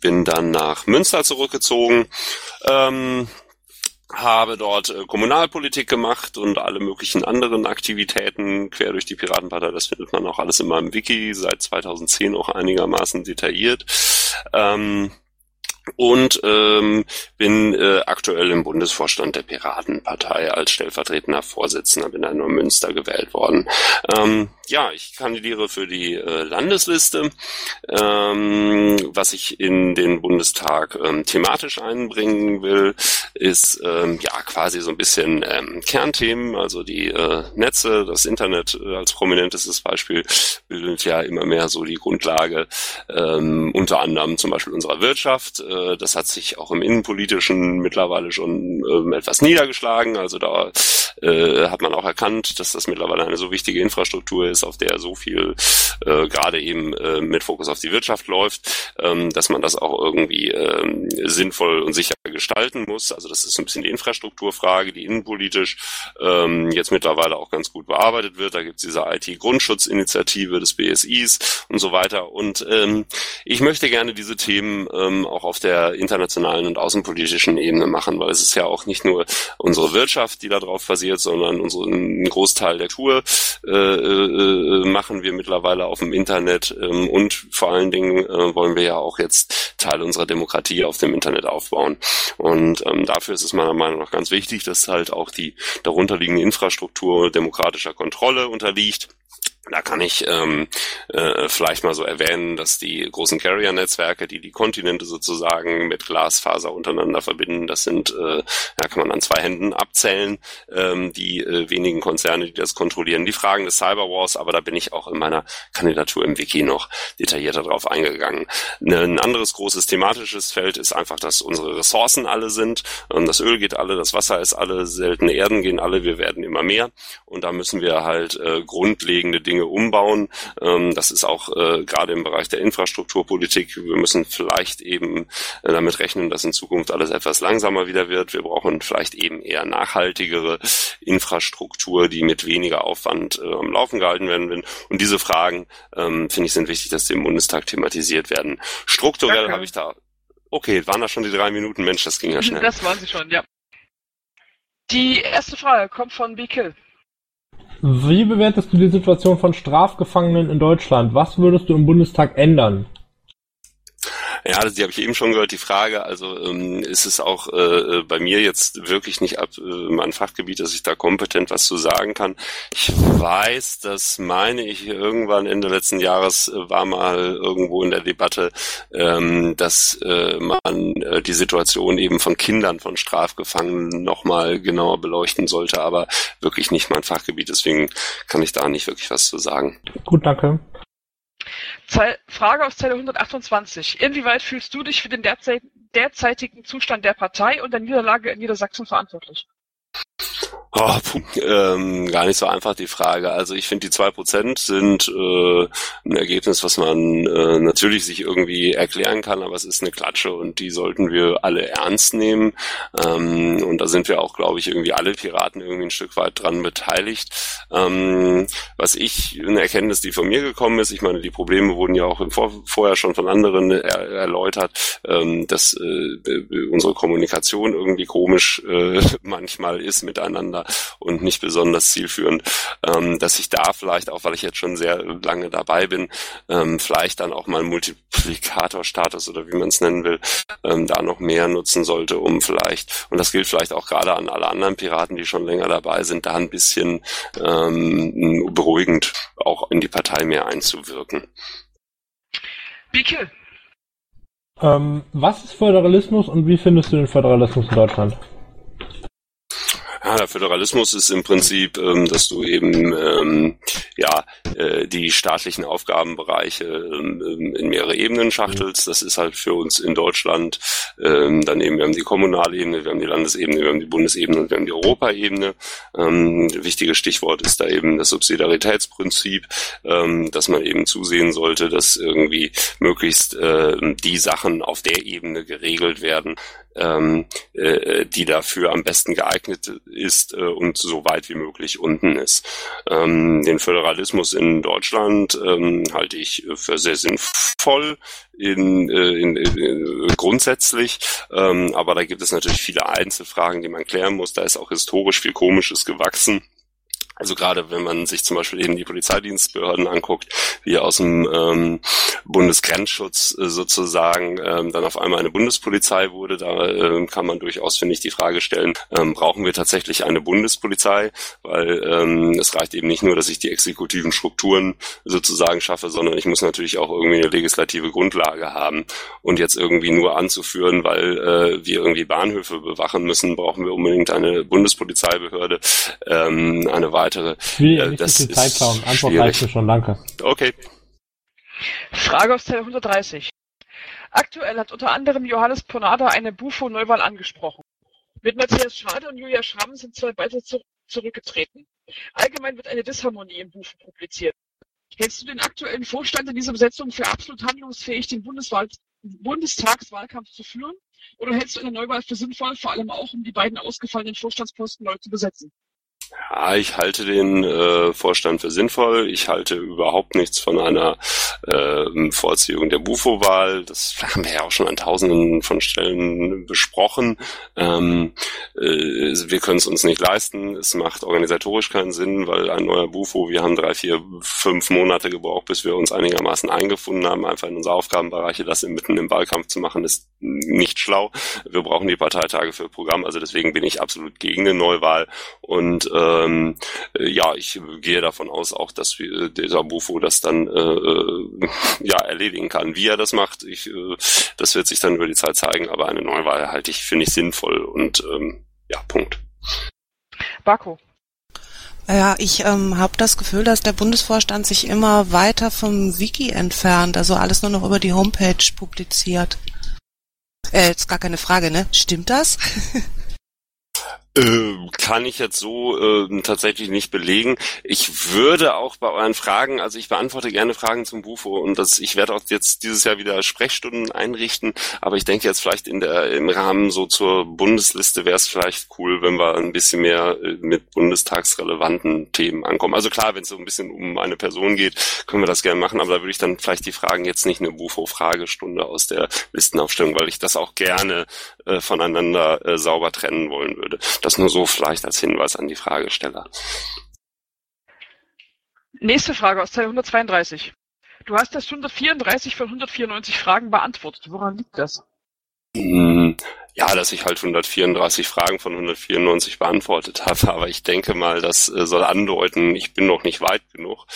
bin dann nach Münster zurückgezogen. Ähm, habe dort äh, Kommunalpolitik gemacht und alle möglichen anderen Aktivitäten quer durch die Piratenpartei. Das findet man auch alles in meinem Wiki, seit 2010 auch einigermaßen detailliert. Ähm, und ähm, bin äh, aktuell im Bundesvorstand der Piratenpartei als stellvertretender Vorsitzender, bin dann in Münster gewählt worden. Ähm, ja, ich kandidiere für die äh, Landesliste, ähm, was ich in den Bundestag ähm, thematisch einbringen will, ist ähm, ja quasi so ein bisschen ähm, Kernthemen, also die äh, Netze, das Internet äh, als prominentestes Beispiel bildet ja immer mehr so die Grundlage ähm, unter anderem zum Beispiel unserer Wirtschaft. Äh, das hat sich auch im Innenpolitischen mittlerweile schon ähm, etwas niedergeschlagen. Also da äh, hat man auch erkannt, dass das mittlerweile eine so wichtige Infrastruktur ist, auf der so viel äh, gerade eben äh, mit Fokus auf die Wirtschaft läuft, ähm, dass man das auch irgendwie ähm, sinnvoll und sicher gestalten muss. Also das ist ein bisschen die Infrastrukturfrage, die innenpolitisch jetzt mittlerweile auch ganz gut bearbeitet wird. Da gibt es diese IT-Grundschutzinitiative des BSIs und so weiter. Und ich möchte gerne diese Themen auch auf der internationalen und außenpolitischen Ebene machen, weil es ist ja auch nicht nur unsere Wirtschaft, die darauf basiert, sondern unseren einen Großteil der Tour äh, äh, machen wir mittlerweile auf dem Internet ähm, und vor allen Dingen äh, wollen wir ja auch jetzt Teile unserer Demokratie auf dem Internet aufbauen. Und ähm, dafür ist es meiner Meinung nach ganz wichtig, dass halt auch die darunterliegende Infrastruktur demokratischer Kontrolle unterliegt. Da kann ich ähm, äh, vielleicht mal so erwähnen, dass die großen Carrier-Netzwerke, die die Kontinente sozusagen mit Glasfaser untereinander verbinden, das sind, äh, ja, kann man an zwei Händen abzählen, ähm, die äh, wenigen Konzerne, die das kontrollieren. Die Fragen des Cyberwars, aber da bin ich auch in meiner Kandidatur im Wiki noch detaillierter drauf eingegangen. Ein anderes großes thematisches Feld ist einfach, dass unsere Ressourcen alle sind. Ähm, das Öl geht alle, das Wasser ist alle, seltene Erden gehen alle, wir werden immer mehr. Und da müssen wir halt äh, grundlegende Dinge umbauen. Ähm, das ist auch äh, gerade im Bereich der Infrastrukturpolitik. Wir müssen vielleicht eben äh, damit rechnen, dass in Zukunft alles etwas langsamer wieder wird. Wir brauchen vielleicht eben eher nachhaltigere Infrastruktur, die mit weniger Aufwand äh, am Laufen gehalten werden will. Und diese Fragen, ähm, finde ich, sind wichtig, dass sie im Bundestag thematisiert werden. Strukturell habe ich da Okay, waren das schon die drei Minuten? Mensch, das ging ja schnell. Das waren sie schon, ja. Die erste Frage kommt von B-Kill. Wie bewertest du die Situation von Strafgefangenen in Deutschland? Was würdest du im Bundestag ändern? Ja, die habe ich eben schon gehört, die Frage. Also ähm, ist es auch äh, bei mir jetzt wirklich nicht ab äh, mein Fachgebiet, dass ich da kompetent was zu sagen kann. Ich weiß, das meine ich irgendwann Ende letzten Jahres äh, war mal irgendwo in der Debatte, ähm, dass äh, man äh, die Situation eben von Kindern von Strafgefangenen nochmal genauer beleuchten sollte, aber wirklich nicht mein Fachgebiet. Deswegen kann ich da nicht wirklich was zu sagen. Gut, danke. Ze Frage aus Zeile 128. Inwieweit fühlst du dich für den derzeit derzeitigen Zustand der Partei und der Niederlage in Niedersachsen verantwortlich? Oh, ähm, gar nicht so einfach die Frage. Also ich finde, die zwei Prozent sind äh, ein Ergebnis, was man äh, natürlich sich irgendwie erklären kann, aber es ist eine Klatsche und die sollten wir alle ernst nehmen. Ähm, und da sind wir auch, glaube ich, irgendwie alle Piraten irgendwie ein Stück weit dran beteiligt. Ähm, was ich, eine Erkenntnis, die von mir gekommen ist, ich meine, die Probleme wurden ja auch im Vor vorher schon von anderen er erläutert, ähm, dass äh, unsere Kommunikation irgendwie komisch äh, <laughs> manchmal ist miteinander und nicht besonders zielführend, ähm, dass ich da vielleicht auch, weil ich jetzt schon sehr lange dabei bin, ähm, vielleicht dann auch mal Multiplikatorstatus oder wie man es nennen will, ähm, da noch mehr nutzen sollte, um vielleicht, und das gilt vielleicht auch gerade an alle anderen Piraten, die schon länger dabei sind, da ein bisschen ähm, beruhigend auch in die Partei mehr einzuwirken. Bicke. Ähm, was ist Föderalismus und wie findest du den Föderalismus in Deutschland? Ja, der Föderalismus ist im Prinzip, ähm, dass du eben ähm, ja äh, die staatlichen Aufgabenbereiche ähm, ähm, in mehrere Ebenen schachtelst. Das ist halt für uns in Deutschland ähm, dann wir haben die kommunale Ebene, wir haben die Landesebene, wir haben die Bundesebene und wir haben die Europaebene. Ähm, wichtiges Stichwort ist da eben das Subsidiaritätsprinzip, ähm, dass man eben zusehen sollte, dass irgendwie möglichst äh, die Sachen auf der Ebene geregelt werden, ähm, äh, die dafür am besten geeignet ist äh, und so weit wie möglich unten ist. Ähm, den Föderalismus in Deutschland ähm, halte ich für sehr sinnvoll in, äh, in, in, grundsätzlich, ähm, aber da gibt es natürlich viele Einzelfragen, die man klären muss. Da ist auch historisch viel Komisches gewachsen. Also gerade wenn man sich zum Beispiel eben die Polizeidienstbehörden anguckt, wie aus dem ähm, Bundesgrenzschutz äh, sozusagen ähm, dann auf einmal eine Bundespolizei wurde, da ähm, kann man durchaus, finde ich, die Frage stellen, ähm, brauchen wir tatsächlich eine Bundespolizei? Weil ähm, es reicht eben nicht nur, dass ich die exekutiven Strukturen sozusagen schaffe, sondern ich muss natürlich auch irgendwie eine legislative Grundlage haben. Und jetzt irgendwie nur anzuführen, weil äh, wir irgendwie Bahnhöfe bewachen müssen, brauchen wir unbedingt eine Bundespolizeibehörde, ähm, eine weitere. Ich will ja äh, nicht das viel Zeit klauen. Antwort reicht mir schon, danke. Okay. Frage aus Teil 130. Aktuell hat unter anderem Johannes Ponada eine Bufo-Neuwahl angesprochen. Mit Matthias Schade und Julia Schramm sind zwei beide zu zurückgetreten. Allgemein wird eine Disharmonie im Bufo publiziert. Hältst du den aktuellen Vorstand in dieser Besetzung für absolut handlungsfähig, den Bundeswahl Bundestagswahlkampf zu führen? Oder hältst du eine Neuwahl für sinnvoll, vor allem auch, um die beiden ausgefallenen Vorstandsposten neu zu besetzen? Ja, ich halte den äh, Vorstand für sinnvoll. Ich halte überhaupt nichts von einer äh, Vorziehung der Bufo-Wahl. Das haben wir ja auch schon an tausenden von Stellen besprochen. Ähm, äh, wir können es uns nicht leisten. Es macht organisatorisch keinen Sinn, weil ein neuer Bufo, wir haben drei, vier, fünf Monate gebraucht, bis wir uns einigermaßen eingefunden haben, einfach in unsere Aufgabenbereiche das mitten im Wahlkampf zu machen, ist nicht schlau. Wir brauchen die Parteitage für Programm. Also deswegen bin ich absolut gegen eine Neuwahl und ähm, ja, ich gehe davon aus auch, dass wir, dieser Bufo das dann äh, äh, <laughs> ja erledigen kann. Wie er das macht, ich, äh, das wird sich dann über die Zeit zeigen, aber eine Neuwahl halte ich, finde ich sinnvoll und ähm, ja, Punkt. Baku. Ja, ich ähm, habe das Gefühl, dass der Bundesvorstand sich immer weiter vom Wiki entfernt, also alles nur noch über die Homepage publiziert. Äh, ist gar keine Frage, ne? Stimmt das? <laughs> Äh, kann ich jetzt so äh, tatsächlich nicht belegen. Ich würde auch bei euren Fragen, also ich beantworte gerne Fragen zum Bufo und das, ich werde auch jetzt dieses Jahr wieder Sprechstunden einrichten, aber ich denke jetzt vielleicht in der im Rahmen so zur Bundesliste wäre es vielleicht cool, wenn wir ein bisschen mehr äh, mit bundestagsrelevanten Themen ankommen. Also klar, wenn es so ein bisschen um eine Person geht, können wir das gerne machen, aber da würde ich dann vielleicht die Fragen jetzt nicht eine Bufo-Fragestunde aus der Listenaufstellung, weil ich das auch gerne äh, voneinander äh, sauber trennen wollen würde. Das nur so vielleicht als Hinweis an die Fragesteller. Nächste Frage aus Teil 132. Du hast das 134 von 194 Fragen beantwortet. Woran liegt das? Hm, ja, dass ich halt 134 Fragen von 194 beantwortet habe, aber ich denke mal, das äh, soll andeuten, ich bin noch nicht weit genug.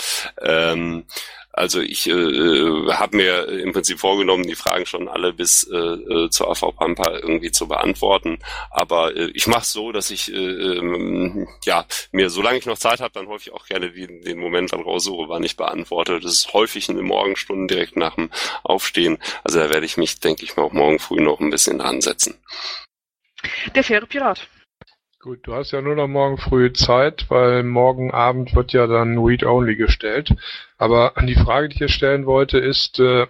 Ähm, also ich äh, äh habe mir im Prinzip vorgenommen, die Fragen schon alle bis äh, äh zur AV Pampa irgendwie zu beantworten. Aber äh, ich mache es so, dass ich äh, äh, ja mir, solange ich noch Zeit habe, dann häufig auch gerne die, den Moment dann raussuche, wann ich beantworte. Das ist häufig in den Morgenstunden direkt nach dem Aufstehen. Also da werde ich mich, denke ich mal, auch morgen früh noch ein bisschen ansetzen. Der faire Pirat. Gut, du hast ja nur noch morgen früh Zeit, weil morgen Abend wird ja dann Read-Only gestellt. Aber die Frage, die ich hier stellen wollte, ist, äh,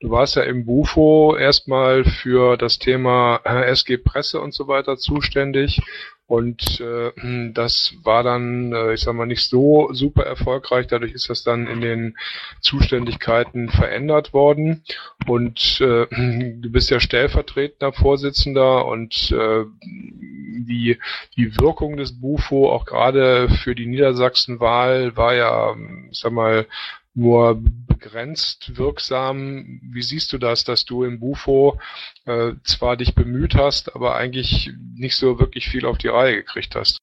du warst ja im Bufo erstmal für das Thema äh, SG Presse und so weiter zuständig und äh, das war dann, äh, ich sag mal, nicht so super erfolgreich. Dadurch ist das dann in den Zuständigkeiten verändert worden. Und äh, du bist ja stellvertretender Vorsitzender und äh, die, die Wirkung des Bufo auch gerade für die Niedersachsenwahl war ja, ich sag mal, nur begrenzt wirksam. Wie siehst du das, dass du im Bufo äh, zwar dich bemüht hast, aber eigentlich nicht so wirklich viel auf die Reihe gekriegt hast?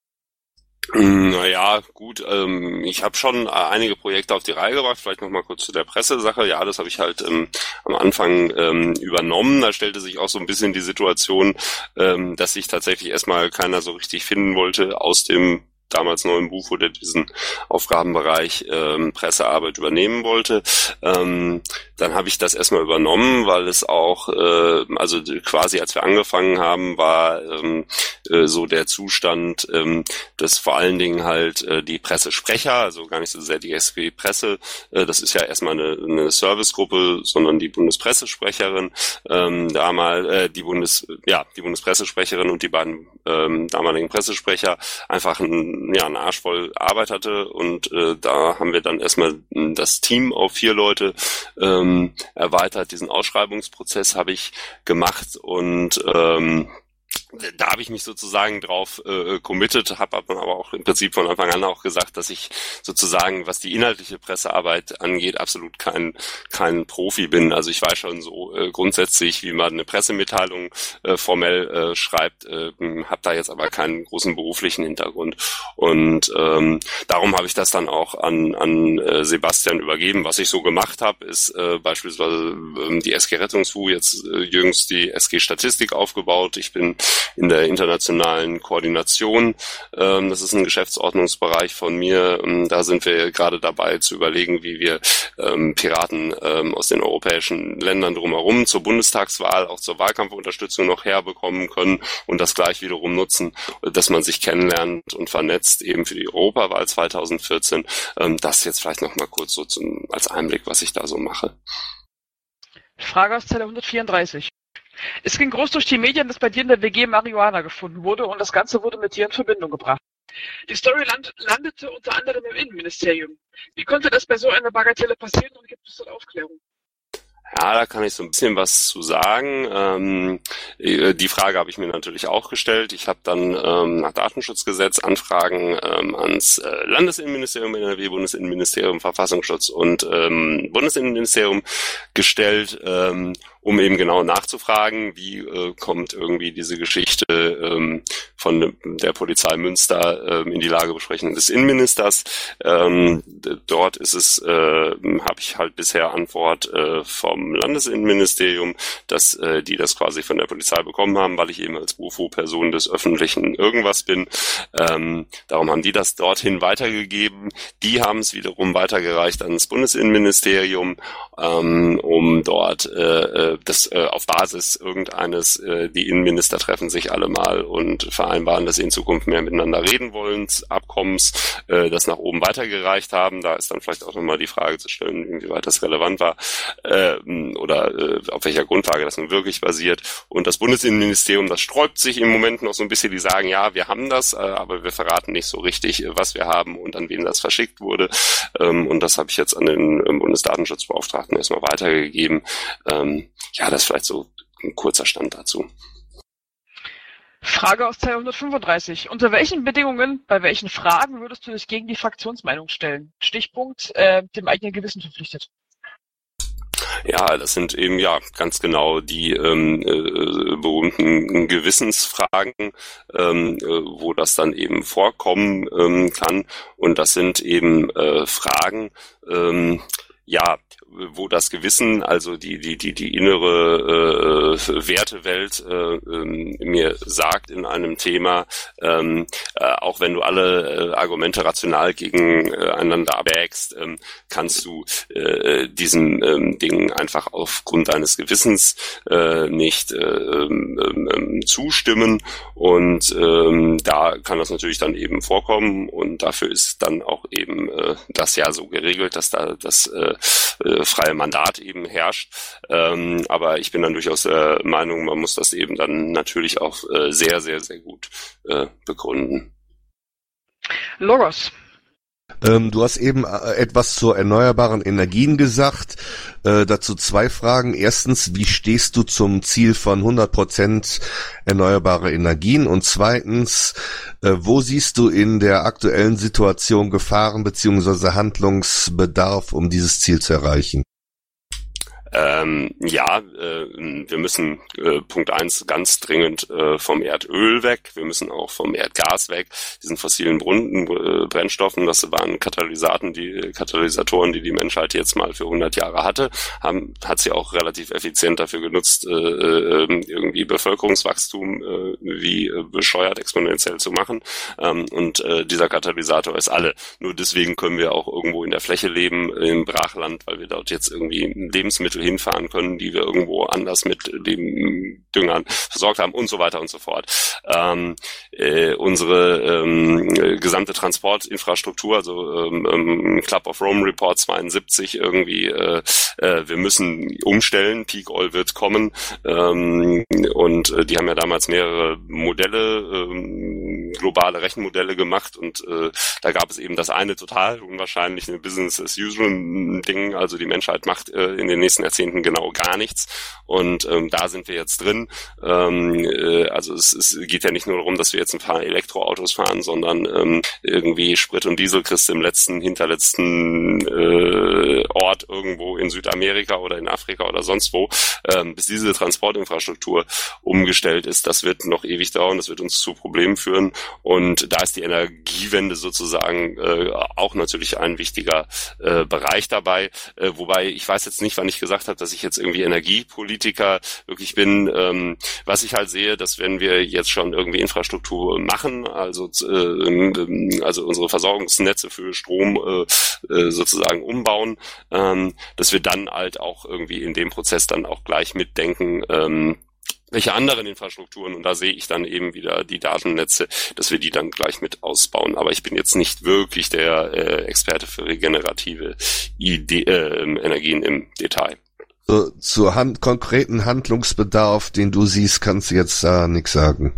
Naja, gut, ähm, ich habe schon äh, einige Projekte auf die Reihe gebracht, vielleicht nochmal kurz zu der Pressesache. Ja, das habe ich halt ähm, am Anfang ähm, übernommen. Da stellte sich auch so ein bisschen die Situation, ähm, dass sich tatsächlich erstmal keiner so richtig finden wollte aus dem damals noch im Bufo, der diesen Aufgabenbereich ähm, Pressearbeit übernehmen wollte. Ähm, dann habe ich das erstmal übernommen, weil es auch, äh, also quasi als wir angefangen haben, war ähm, äh, so der Zustand, ähm, dass vor allen Dingen halt äh, die Pressesprecher, also gar nicht so sehr die SW-Presse, äh, das ist ja erstmal eine, eine Servicegruppe, sondern die Bundespressesprecherin, ähm, damals äh, die Bundes, ja, die Bundespressesprecherin und die beiden ähm, damaligen Pressesprecher einfach ein, ja, einen Arsch voll Arbeit hatte und äh, da haben wir dann erstmal das Team auf vier Leute ähm, erweitert. Diesen Ausschreibungsprozess habe ich gemacht und ähm, da habe ich mich sozusagen drauf äh, committed, habe aber auch im Prinzip von Anfang an auch gesagt, dass ich sozusagen, was die inhaltliche Pressearbeit angeht, absolut kein kein Profi bin. Also ich weiß schon so äh, grundsätzlich, wie man eine Pressemitteilung äh, formell äh, schreibt, äh, habe da jetzt aber keinen großen beruflichen Hintergrund. Und ähm, darum habe ich das dann auch an an äh, Sebastian übergeben. Was ich so gemacht habe, ist äh, beispielsweise äh, die SG Rettungsfu jetzt äh, jüngst die SG Statistik aufgebaut. Ich bin in der internationalen Koordination. Ähm, das ist ein Geschäftsordnungsbereich von mir. Ähm, da sind wir gerade dabei zu überlegen, wie wir ähm, Piraten ähm, aus den europäischen Ländern drumherum zur Bundestagswahl, auch zur Wahlkampfunterstützung noch herbekommen können und das gleich wiederum nutzen, dass man sich kennenlernt und vernetzt eben für die Europawahl 2014. Ähm, das jetzt vielleicht noch mal kurz so zum, als Einblick, was ich da so mache. Frage aus Zelle 134. Es ging groß durch die Medien, dass bei dir in der WG Marihuana gefunden wurde und das Ganze wurde mit dir in Verbindung gebracht. Die Story land landete unter anderem im Innenministerium. Wie konnte das bei so einer Bagatelle passieren und gibt es dort Aufklärung? Ja, da kann ich so ein bisschen was zu sagen. Ähm, äh, die Frage habe ich mir natürlich auch gestellt. Ich habe dann ähm, nach Datenschutzgesetz Anfragen ähm, ans äh, Landesinnenministerium, NRW, Bundesinnenministerium, Verfassungsschutz und ähm, Bundesinnenministerium gestellt ähm, um eben genau nachzufragen, wie äh, kommt irgendwie diese Geschichte ähm, von der Polizei Münster ähm, in die Lagebesprechung des Innenministers. Ähm, dort ist es, äh, habe ich halt bisher Antwort äh, vom Landesinnenministerium, dass äh, die das quasi von der Polizei bekommen haben, weil ich eben als Bufo-Person des öffentlichen irgendwas bin. Ähm, darum haben die das dorthin weitergegeben. Die haben es wiederum weitergereicht ans Bundesinnenministerium, ähm, um dort äh, das äh, auf Basis irgendeines, äh, die Innenminister treffen sich alle mal und vereinbaren, dass sie in Zukunft mehr miteinander reden wollen, Abkommens, äh, das nach oben weitergereicht haben. Da ist dann vielleicht auch nochmal die Frage zu stellen, inwieweit das relevant war äh, oder äh, auf welcher Grundlage das nun wirklich basiert. Und das Bundesinnenministerium, das sträubt sich im Moment noch so ein bisschen, die sagen, ja, wir haben das, äh, aber wir verraten nicht so richtig, äh, was wir haben und an wen das verschickt wurde. Ähm, und das habe ich jetzt an den ähm, Bundesdatenschutzbeauftragten erstmal weitergegeben. Ähm, ja, das ist vielleicht so ein kurzer Stand dazu. Frage aus 235. Unter welchen Bedingungen, bei welchen Fragen würdest du dich gegen die Fraktionsmeinung stellen? Stichpunkt, äh, dem eigenen Gewissen verpflichtet. Ja, das sind eben ja ganz genau die ähm, äh, berühmten Gewissensfragen, ähm, äh, wo das dann eben vorkommen ähm, kann. Und das sind eben äh, Fragen, ähm, ja, wo das Gewissen, also die die die die innere äh, Wertewelt äh, äh, mir sagt in einem Thema, ähm, äh, auch wenn du alle äh, Argumente rational gegeneinander abwägst, ähm, kannst du äh, diesen ähm, Dingen einfach aufgrund deines Gewissens äh, nicht äh, ähm, ähm, zustimmen. Und ähm, da kann das natürlich dann eben vorkommen. Und dafür ist dann auch eben äh, das ja so geregelt, dass da das äh, äh, freie Mandat eben herrscht. Ähm, aber ich bin dann durchaus der Meinung, man muss das eben dann natürlich auch äh, sehr, sehr, sehr gut äh, begründen. Logos. Ähm, du hast eben äh, etwas zur erneuerbaren Energien gesagt. Äh, dazu zwei Fragen. Erstens, wie stehst du zum Ziel von 100 Prozent erneuerbare Energien? Und zweitens, äh, wo siehst du in der aktuellen Situation Gefahren beziehungsweise Handlungsbedarf, um dieses Ziel zu erreichen? Ähm, ja, äh, wir müssen äh, Punkt eins ganz dringend äh, vom Erdöl weg. Wir müssen auch vom Erdgas weg. Diesen fossilen Brunnen, äh, Brennstoffen, das waren Katalysaten, die Katalysatoren, die die Menschheit jetzt mal für 100 Jahre hatte, haben, hat sie auch relativ effizient dafür genutzt, äh, äh, irgendwie Bevölkerungswachstum wie bescheuert exponentiell zu machen. Ähm, und dieser Katalysator ist alle. Nur deswegen können wir auch irgendwo in der Fläche leben, im Brachland, weil wir dort jetzt irgendwie Lebensmittel hinfahren können, die wir irgendwo anders mit dem Düngern versorgt haben und so weiter und so fort. Ähm, äh, unsere ähm, gesamte Transportinfrastruktur, also ähm, ähm Club of Rome Report 72 irgendwie, äh, äh, wir müssen umstellen, Peak Oil wird kommen ähm, und äh, die haben ja damals mehrere Modelle, ähm, globale Rechenmodelle gemacht und äh, da gab es eben das eine total unwahrscheinlich, eine Business as usual Ding, also die Menschheit macht äh, in den nächsten Jahrzehnten genau gar nichts. Und ähm, da sind wir jetzt drin. Ähm, äh, also es, es geht ja nicht nur darum, dass wir jetzt ein paar Elektroautos fahren, sondern ähm, irgendwie Sprit und Diesel kriegst du im letzten, hinterletzten äh, Ort irgendwo in Südamerika oder in Afrika oder sonst wo, ähm, bis diese Transportinfrastruktur umgestellt ist. Das wird noch ewig dauern, das wird uns zu Problemen führen. Und da ist die Energiewende sozusagen äh, auch natürlich ein wichtiger äh, Bereich dabei. Äh, wobei ich weiß jetzt nicht, wann ich gesagt habe, dass ich jetzt irgendwie Energiepolitiker wirklich bin. Ähm, was ich halt sehe, dass wenn wir jetzt schon irgendwie Infrastruktur machen, also äh, also unsere Versorgungsnetze für Strom äh, äh, sozusagen umbauen, ähm, dass wir dann halt auch irgendwie in dem Prozess dann auch gleich mitdenken, ähm, welche anderen Infrastrukturen, und da sehe ich dann eben wieder die Datennetze, dass wir die dann gleich mit ausbauen. Aber ich bin jetzt nicht wirklich der äh, Experte für regenerative Idee, äh, Energien im Detail. So, zu hand konkreten Handlungsbedarf, den du siehst, kannst du jetzt da nichts sagen.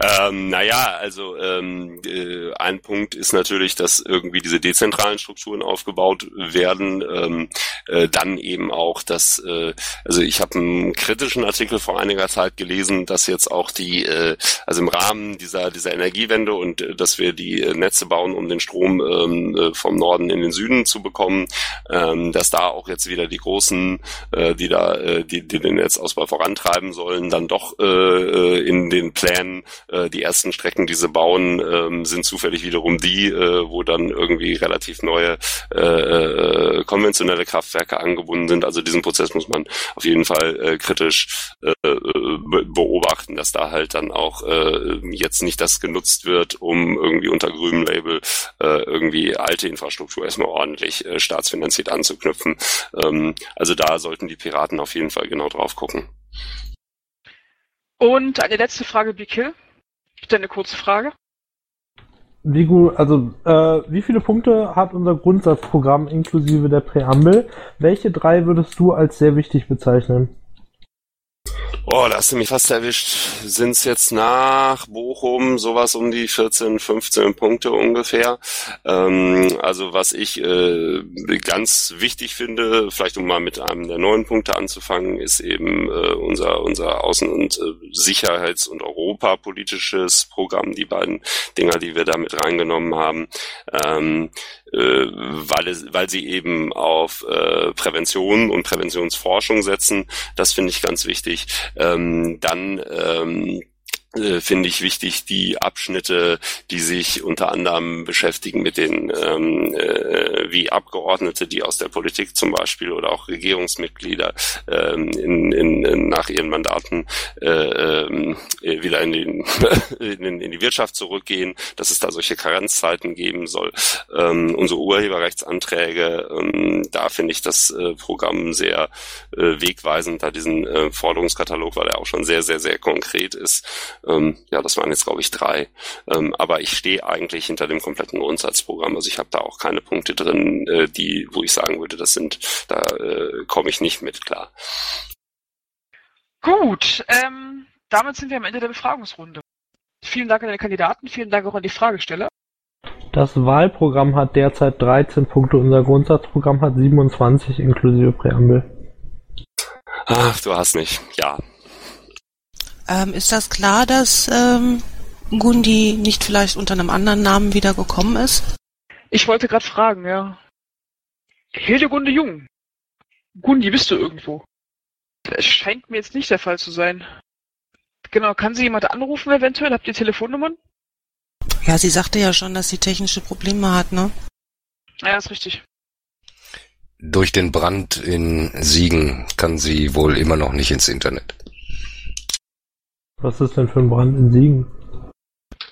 Ähm, naja, also ähm, äh, ein Punkt ist natürlich, dass irgendwie diese dezentralen Strukturen aufgebaut werden. Ähm, äh, dann eben auch, dass, äh, also ich habe einen kritischen Artikel vor einiger Zeit gelesen, dass jetzt auch die, äh, also im Rahmen dieser dieser Energiewende und äh, dass wir die äh, Netze bauen, um den Strom ähm, äh, vom Norden in den Süden zu bekommen, ähm, dass da auch jetzt wieder die großen, äh, die da, äh, die, die den Netzausbau vorantreiben sollen, dann doch äh, äh in den Plänen äh, die ersten Strecken, die sie bauen, ähm, sind zufällig wiederum die, äh, wo dann irgendwie relativ neue äh, äh, konventionelle Kraftwerke angebunden sind. Also diesen Prozess muss man auf jeden Fall äh, kritisch äh, beobachten, dass da halt dann auch äh, jetzt nicht das genutzt wird, um irgendwie unter grünem Label äh, irgendwie alte Infrastruktur erstmal ordentlich äh, staatsfinanziert anzuknüpfen. Ähm, also da sollten die Piraten auf jeden Fall genau drauf gucken. Und eine letzte Frage, Bikil. Bitte eine kurze Frage. Wie gut, also äh, wie viele Punkte hat unser Grundsatzprogramm inklusive der Präambel? Welche drei würdest du als sehr wichtig bezeichnen? Oh, da hast du mich fast erwischt. Sind es jetzt nach Bochum sowas um die 14, 15 Punkte ungefähr? Ähm, also was ich äh, ganz wichtig finde, vielleicht um mal mit einem der neuen Punkte anzufangen, ist eben äh, unser unser Außen- und äh, Sicherheits- und Europapolitisches Programm, die beiden Dinger, die wir da mit reingenommen haben. Ähm, äh, weil, es, weil sie eben auf äh, Prävention und Präventionsforschung setzen. Das finde ich ganz wichtig. Ähm, dann ähm, äh, finde ich wichtig, die Abschnitte, die sich unter anderem beschäftigen mit den ähm, äh, wie Abgeordnete, die aus der Politik zum Beispiel oder auch Regierungsmitglieder ähm, in, in, nach ihren Mandaten äh, äh, wieder in, den, <laughs> in, in die Wirtschaft zurückgehen, dass es da solche Karenzzeiten geben soll. Ähm, unsere Urheberrechtsanträge, ähm, da finde ich das äh, Programm sehr äh, wegweisend, da diesen äh, Forderungskatalog, weil er auch schon sehr, sehr, sehr konkret ist. Ähm, ja, das waren jetzt, glaube ich, drei. Ähm, aber ich stehe eigentlich hinter dem kompletten Grundsatzprogramm. Also ich habe da auch keine Punkte drin, äh, die, wo ich sagen würde, das sind, da äh, komme ich nicht mit klar. Gut, ähm, damit sind wir am Ende der Befragungsrunde. Vielen Dank an den Kandidaten, vielen Dank auch an die Fragesteller. Das Wahlprogramm hat derzeit 13 Punkte, unser Grundsatzprogramm hat 27 inklusive Präambel. Ach, du hast mich, ja. Ähm, ist das klar, dass ähm, Gundi nicht vielleicht unter einem anderen Namen wieder gekommen ist? Ich wollte gerade fragen, ja. Hildegunde Jung. Gundi, bist du irgendwo? Es scheint mir jetzt nicht der Fall zu sein. Genau, kann sie jemand anrufen eventuell? Habt ihr Telefonnummern? Ja, sie sagte ja schon, dass sie technische Probleme hat, ne? Ja, ist richtig. Durch den Brand in Siegen kann sie wohl immer noch nicht ins Internet. Was ist denn für ein Brand in Siegen?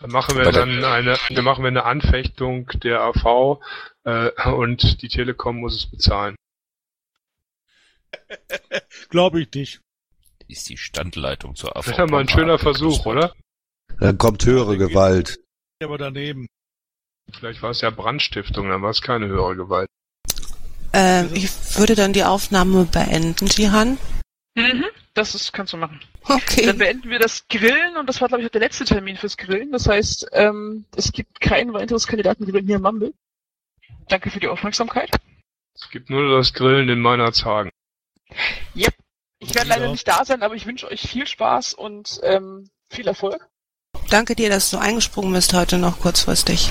Dann machen wir dann eine, dann machen wir eine Anfechtung der AV äh, und die Telekom muss es bezahlen. <laughs> Glaube ich nicht. Ist die Standleitung zur AV. Das ist ja mal ein schöner Versuch, oder? Dann kommt höhere Gewalt. Aber daneben. Vielleicht war es ja Brandstiftung, dann war es keine höhere Gewalt. Ähm, ich würde dann die Aufnahme beenden, Jihan. Mhm, das ist, kannst du machen. Okay. Dann beenden wir das Grillen und das war, glaube ich, auch der letzte Termin fürs Grillen. Das heißt, ähm, es gibt kein weiteres Kandidatengrillen hier im Mumble. Danke für die Aufmerksamkeit. Es gibt nur das Grillen in meiner Zagen. Yep. Ich werde leider nicht da sein, aber ich wünsche euch viel Spaß und ähm, viel Erfolg. Danke dir, dass du eingesprungen bist heute noch kurzfristig.